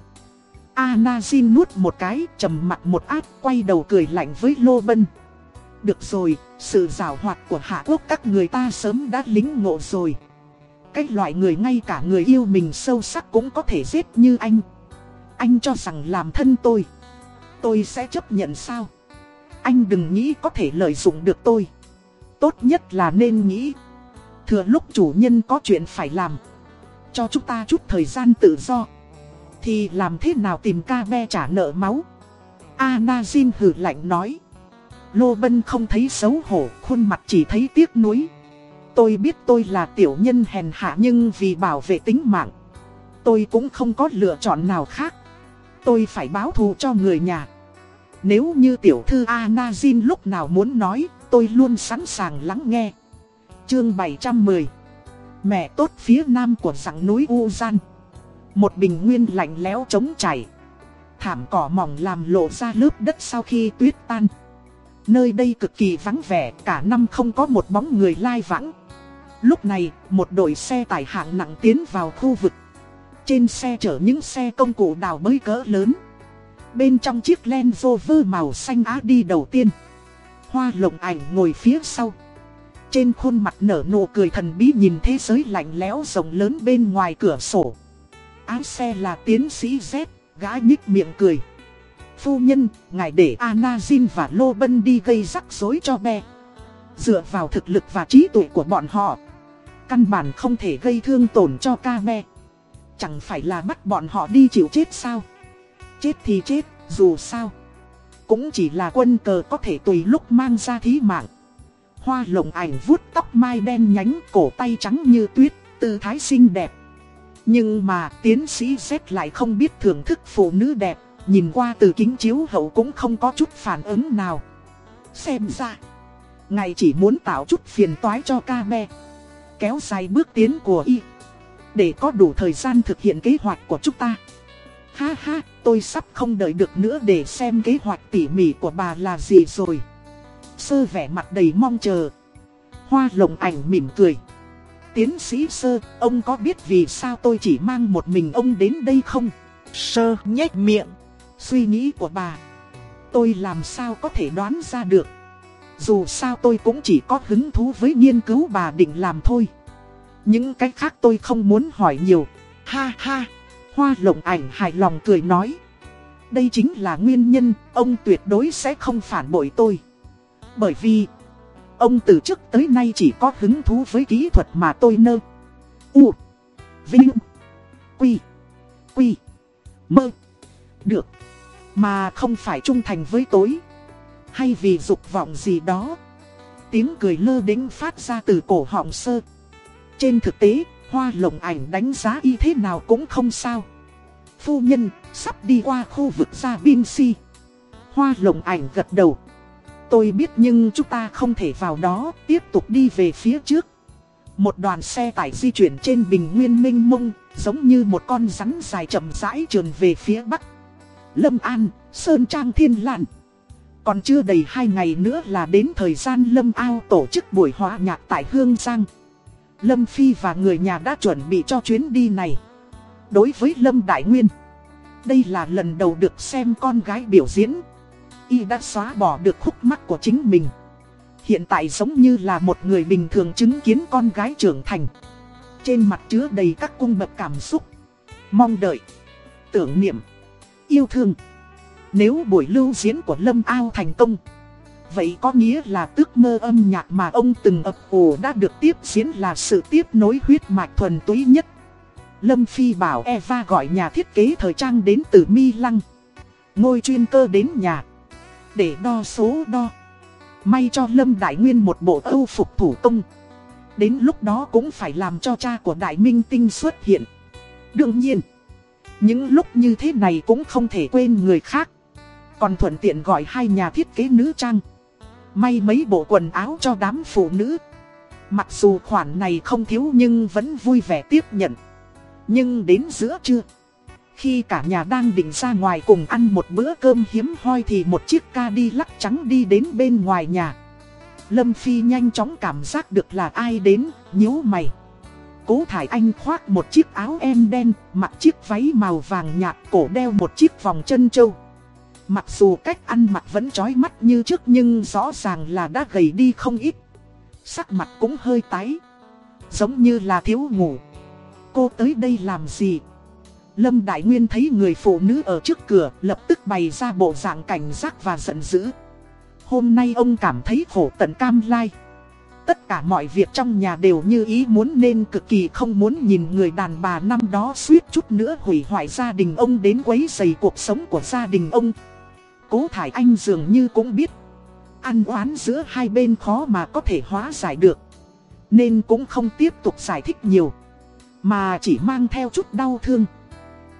[SPEAKER 1] Anazin nuốt một cái, trầm mặt một át, quay đầu cười lạnh với Lô Bân. Được rồi, sự rào hoạt của Hạ Quốc các người ta sớm đã lính ngộ rồi. Cái loại người ngay cả người yêu mình sâu sắc cũng có thể giết như anh. Anh cho rằng làm thân tôi. Tôi sẽ chấp nhận sao? Anh đừng nghĩ có thể lợi dụng được tôi. Tốt nhất là nên nghĩ. Thừa lúc chủ nhân có chuyện phải làm. Cho chúng ta chút thời gian tự do. Thì làm thế nào tìm ca ve trả nợ máu? Anazin hử lạnh nói. Lô Bân không thấy xấu hổ, khuôn mặt chỉ thấy tiếc nuối. Tôi biết tôi là tiểu nhân hèn hạ nhưng vì bảo vệ tính mạng. Tôi cũng không có lựa chọn nào khác. Tôi phải báo thù cho người nhà. Nếu như tiểu thư Anazin lúc nào muốn nói, tôi luôn sẵn sàng lắng nghe. Chương 710 Mẹ tốt phía nam của rặng núi U Gian một bình nguyên lạnh lẽo trống chảy Thảm cỏ mỏng làm lộ ra lớp đất sau khi tuyết tan. Nơi đây cực kỳ vắng vẻ, cả năm không có một bóng người lai vãng. Lúc này, một đội xe tải hạng nặng tiến vào khu vực. Trên xe chở những xe công cụ đào bới cỡ lớn. Bên trong chiếc Land Rover màu xanh á đi đầu tiên. Hoa lộng ảnh ngồi phía sau. Trên khuôn mặt nở nụ cười thần bí nhìn thế giới lạnh lẽo rộng lớn bên ngoài cửa sổ áo xe là tiến sĩ Z, gã nhích miệng cười. Phu nhân, ngài để Anazin và Lô Bân đi gây rắc rối cho bè Dựa vào thực lực và trí tuệ của bọn họ Căn bản không thể gây thương tổn cho ca be Chẳng phải là bắt bọn họ đi chịu chết sao? Chết thì chết, dù sao. Cũng chỉ là quân cờ có thể tùy lúc mang ra thí mạng. Hoa lồng ảnh vuốt tóc mai đen nhánh cổ tay trắng như tuyết, tư thái xinh đẹp. Nhưng mà tiến sĩ Z lại không biết thưởng thức phụ nữ đẹp Nhìn qua từ kính chiếu hậu cũng không có chút phản ứng nào Xem ra Ngài chỉ muốn tạo chút phiền toái cho ca be Kéo dài bước tiến của y Để có đủ thời gian thực hiện kế hoạch của chúng ta Ha ha, tôi sắp không đợi được nữa để xem kế hoạch tỉ mỉ của bà là gì rồi. Sơ vẻ mặt đầy mong chờ. Hoa lồng ảnh mỉm cười. Tiến sĩ sơ, ông có biết vì sao tôi chỉ mang một mình ông đến đây không? Sơ nhếch miệng. Suy nghĩ của bà. Tôi làm sao có thể đoán ra được. Dù sao tôi cũng chỉ có hứng thú với nghiên cứu bà định làm thôi. Những cái khác tôi không muốn hỏi nhiều. Ha ha. Hoa lồng ảnh hài lòng cười nói. Đây chính là nguyên nhân ông tuyệt đối sẽ không phản bội tôi. Bởi vì ông từ trước tới nay chỉ có hứng thú với kỹ thuật mà tôi nơ. U. Vinh. Quy. Quy. Mơ. Được. Mà không phải trung thành với tối. Hay vì dục vọng gì đó. Tiếng cười lơ đĩnh phát ra từ cổ họng sơ. Trên thực tế, hoa lồng ảnh đánh giá y thế nào cũng không sao. Phu nhân, sắp đi qua khu vực ra bin si. Hoa lồng ảnh gật đầu. Tôi biết nhưng chúng ta không thể vào đó, tiếp tục đi về phía trước. Một đoàn xe tải di chuyển trên bình nguyên minh mông, giống như một con rắn dài chậm rãi trườn về phía bắc. Lâm An, Sơn Trang Thiên Lạn. Còn chưa đầy hai ngày nữa là đến thời gian Lâm Ao tổ chức buổi hòa nhạc tại Hương Giang. Lâm Phi và người nhà đã chuẩn bị cho chuyến đi này. Đối với Lâm Đại Nguyên, đây là lần đầu được xem con gái biểu diễn. Y đã xóa bỏ được khúc mắc của chính mình. Hiện tại giống như là một người bình thường chứng kiến con gái trưởng thành. Trên mặt chứa đầy các cung bậc cảm xúc. Mong đợi, tưởng niệm, yêu thương. Nếu buổi lưu diễn của Lâm Ao thành công Vậy có nghĩa là tước mơ âm nhạc mà ông từng ập ủ đã được tiếp diễn là sự tiếp nối huyết mạch thuần túy nhất Lâm Phi bảo Eva gọi nhà thiết kế thời trang đến từ Mi Lăng Ngôi chuyên cơ đến nhà để đo số đo. May cho Lâm Đại Nguyên một bộ âu phục thủ công. Đến lúc đó cũng phải làm cho cha của Đại Minh Tinh xuất hiện. Đương nhiên, Những lúc như thế này cũng không thể quên người khác. Còn thuận tiện gọi hai nhà thiết kế nữ trang. May mấy bộ quần áo cho đám phụ nữ. Mặc dù khoản này không thiếu nhưng vẫn vui vẻ tiếp nhận. Nhưng đến giữa trưa khi cả nhà đang định ra ngoài cùng ăn một bữa cơm hiếm hoi Thì một chiếc ca đi lắc trắng đi đến bên ngoài nhà Lâm Phi nhanh chóng cảm giác được là ai đến, nhíu mày Cố Thải Anh khoác một chiếc áo em đen, mặc chiếc váy màu vàng nhạt cổ đeo một chiếc vòng chân trâu Mặc dù cách ăn mặc vẫn chói mắt như trước nhưng rõ ràng là đã gầy đi không ít. Sắc mặt cũng hơi tái. Giống như là thiếu ngủ. Cô tới đây làm gì? Lâm Đại Nguyên thấy người phụ nữ ở trước cửa, lập tức bày ra bộ dạng cảnh giác và giận dữ. Hôm nay ông cảm thấy khổ tận cam lai. Tất cả mọi việc trong nhà đều như ý muốn nên cực kỳ không muốn nhìn người đàn bà năm đó suýt chút nữa hủy hoại gia đình ông đến quấy rầy cuộc sống của gia đình ông. Cố Thải Anh dường như cũng biết, Ăn oán giữa hai bên khó mà có thể hóa giải được, Nên cũng không tiếp tục giải thích nhiều, Mà chỉ mang theo chút đau thương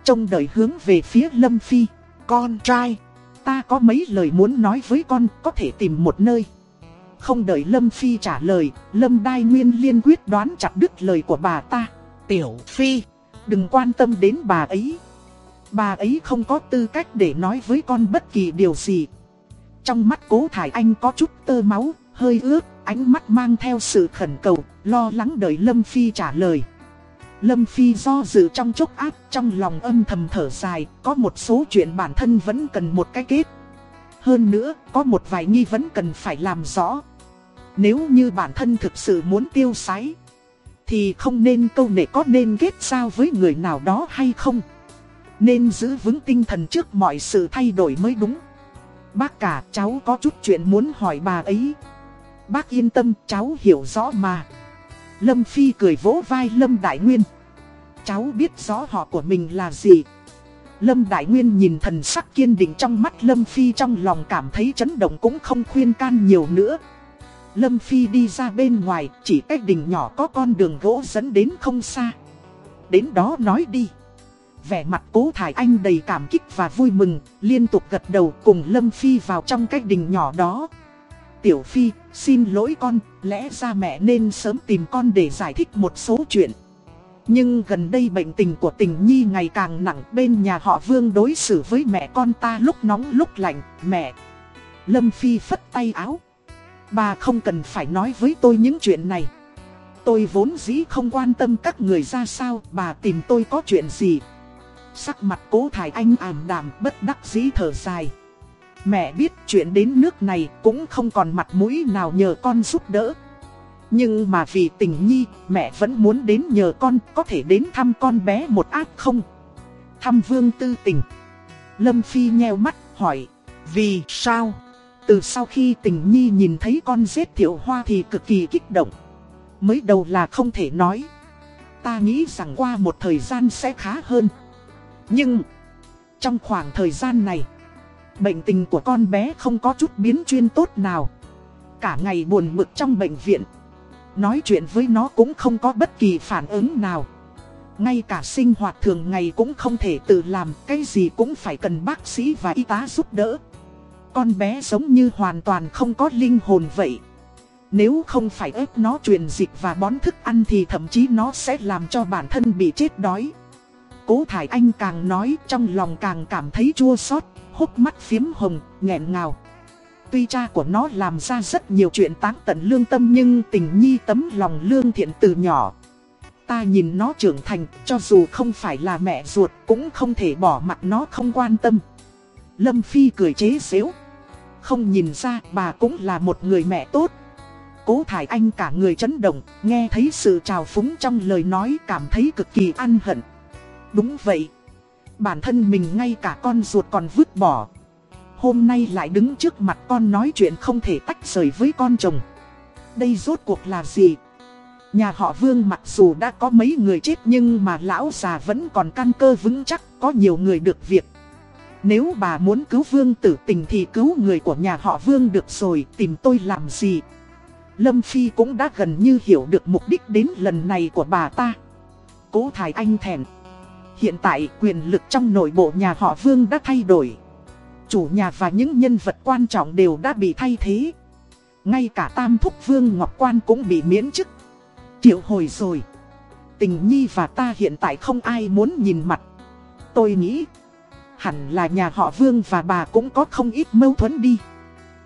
[SPEAKER 1] Trông đợi hướng về phía Lâm Phi Con trai Ta có mấy lời muốn nói với con Có thể tìm một nơi Không đợi Lâm Phi trả lời Lâm Đai Nguyên liên quyết đoán chặt đứt lời của bà ta Tiểu Phi Đừng quan tâm đến bà ấy Bà ấy không có tư cách để nói với con bất kỳ điều gì. Trong mắt cố thải anh có chút tơ máu, hơi ướt, ánh mắt mang theo sự khẩn cầu, lo lắng đợi Lâm Phi trả lời. Lâm Phi do dự trong chốc áp, trong lòng âm thầm thở dài, có một số chuyện bản thân vẫn cần một cái kết. Hơn nữa, có một vài nghi vấn cần phải làm rõ. Nếu như bản thân thực sự muốn tiêu sái, thì không nên câu nệ có nên kết giao với người nào đó hay không. Nên giữ vững tinh thần trước mọi sự thay đổi mới đúng Bác cả cháu có chút chuyện muốn hỏi bà ấy Bác yên tâm cháu hiểu rõ mà Lâm Phi cười vỗ vai Lâm Đại Nguyên. Cháu biết rõ họ của mình là gì. Lâm Đại Nguyên nhìn thần sắc kiên định trong mắt Lâm Phi trong lòng cảm thấy chấn động cũng không khuyên can nhiều nữa. Lâm Phi đi ra bên ngoài chỉ cách đỉnh nhỏ có con đường gỗ dẫn đến không xa. Đến đó nói đi. Vẻ mặt cố thải anh đầy cảm kích và vui mừng, liên tục gật đầu cùng Lâm Phi vào trong cái đình nhỏ đó. Tiểu Phi, xin lỗi con, lẽ ra mẹ nên sớm tìm con để giải thích một số chuyện. Nhưng gần đây bệnh tình của tình nhi ngày càng nặng bên nhà họ Vương đối xử với mẹ con ta lúc nóng lúc lạnh, mẹ. Lâm Phi phất tay áo. Bà không cần phải nói với tôi những chuyện này. Tôi vốn dĩ không quan tâm các người ra sao, bà tìm tôi có chuyện gì. Sắc mặt cố thải anh ảm đạm bất đắc dĩ thở dài. Mẹ biết chuyện đến nước này cũng không còn mặt mũi nào nhờ con giúp đỡ. Nhưng mà vì tình nhi, mẹ vẫn muốn đến nhờ con có thể đến thăm con bé một ác không? Thăm vương tư tình. Lâm Phi nheo mắt hỏi, vì sao? Từ sau khi tình nhi nhìn thấy con giết thiệu hoa thì cực kỳ kích động. Mới đầu là không thể nói. Ta nghĩ rằng qua một thời gian sẽ khá hơn. Nhưng, trong khoảng thời gian này, bệnh tình của con bé không có chút biến chuyên tốt nào. Cả ngày buồn bực trong bệnh viện. Nói chuyện với nó cũng không có bất kỳ phản ứng nào. Ngay cả sinh hoạt thường ngày cũng không thể tự làm, cái gì cũng phải cần bác sĩ và y tá giúp đỡ. Con bé giống như hoàn toàn không có linh hồn vậy. Nếu không phải ép nó truyền dịch và bón thức ăn thì thậm chí nó sẽ làm cho bản thân bị chết đói. Cố Thải Anh càng nói trong lòng càng cảm thấy chua xót, hốc mắt phiếm hồng, nghẹn ngào. Tuy cha của nó làm ra rất nhiều chuyện táng tận lương tâm nhưng tình nhi tấm lòng lương thiện từ nhỏ. Ta nhìn nó trưởng thành, cho dù không phải là mẹ ruột cũng không thể bỏ mặt nó không quan tâm. Lâm Phi cười chế xếu. Không nhìn ra bà cũng là một người mẹ tốt. Cố Thải Anh cả người chấn động, nghe thấy sự trào phúng trong lời nói cảm thấy cực kỳ ăn hận. Đúng vậy. Bản thân mình ngay cả con ruột còn vứt bỏ. Hôm nay lại đứng trước mặt con nói chuyện không thể tách rời với con chồng. Đây rốt cuộc là gì? Nhà họ Vương mặc dù đã có mấy người chết nhưng mà lão già vẫn còn căn cơ vững chắc, có nhiều người được việc. Nếu bà muốn cứu Vương tử tình thì cứu người của nhà họ Vương được rồi, tìm tôi làm gì? Lâm Phi cũng đã gần như hiểu được mục đích đến lần này của bà ta. Cố Thái Anh thèm. Hiện tại quyền lực trong nội bộ nhà họ Vương đã thay đổi. Chủ nhà và những nhân vật quan trọng đều đã bị thay thế. Ngay cả Tam Thúc Vương Ngọc Quan cũng bị miễn chức. Triệu hồi rồi. Tình Nhi và ta hiện tại không ai muốn nhìn mặt. Tôi nghĩ, hẳn là nhà họ Vương và bà cũng có không ít mâu thuẫn đi.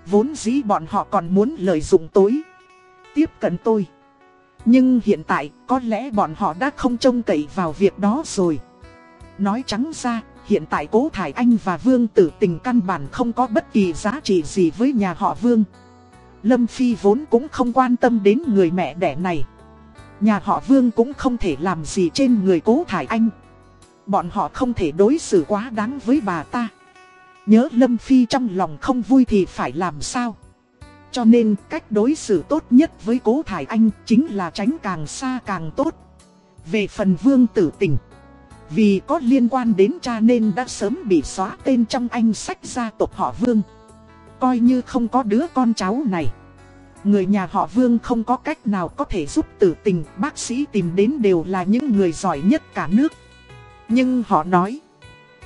[SPEAKER 1] Vốn dĩ bọn họ còn muốn lợi dụng tối. Tiếp cận tôi. Nhưng hiện tại, có lẽ bọn họ đã không trông cậy vào việc đó rồi. Nói trắng ra, hiện tại Cố Thải Anh và Vương tử tình căn bản không có bất kỳ giá trị gì với nhà họ Vương. Lâm Phi vốn cũng không quan tâm đến người mẹ đẻ này. Nhà họ Vương cũng không thể làm gì trên người Cố Thải Anh. Bọn họ không thể đối xử quá đáng với bà ta. Nhớ Lâm Phi trong lòng không vui thì phải làm sao. Cho nên cách đối xử tốt nhất với Cố Thải Anh chính là tránh càng xa càng tốt. Về phần Vương tử tình. Vì có liên quan đến cha nên đã sớm bị xóa tên trong anh sách gia tộc họ Vương. Coi như không có đứa con cháu này. Người nhà họ Vương không có cách nào có thể giúp tử tình, bác sĩ tìm đến đều là những người giỏi nhất cả nước. Nhưng họ nói,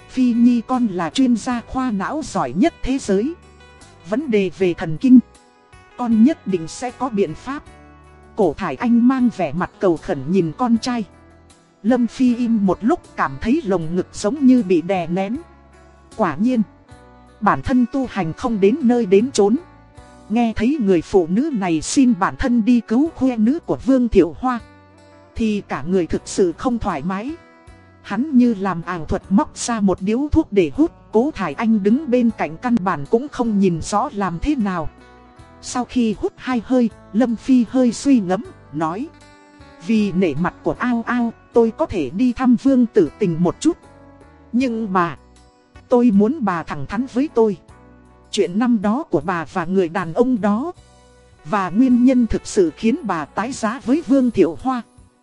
[SPEAKER 1] Phi Nhi con là chuyên gia khoa não giỏi nhất thế giới. Vấn đề về thần kinh, con nhất định sẽ có biện pháp. Cổ Thải Anh mang vẻ mặt cầu khẩn nhìn con trai. Lâm Phi im một lúc cảm thấy lồng ngực giống như bị đè nén. Quả nhiên, bản thân tu hành không đến nơi đến chốn. Nghe thấy người phụ nữ này xin bản thân đi cứu khuê nữ của Vương Thiệu Hoa. Thì cả người thực sự không thoải mái. Hắn như làm ảo thuật móc ra một điếu thuốc để hút. Cố Thải Anh đứng bên cạnh căn bản cũng không nhìn rõ làm thế nào. Sau khi hút hai hơi, Lâm Phi hơi suy ngẫm, nói. Vì nể mặt của ao ao, tôi có thể đi thăm vương tử tình một chút. Nhưng mà, tôi muốn bà thẳng thắn với tôi. Chuyện năm đó của bà và người đàn ông đó. Và nguyên nhân thực sự khiến bà tái giá với Vương Thiệu Hoa.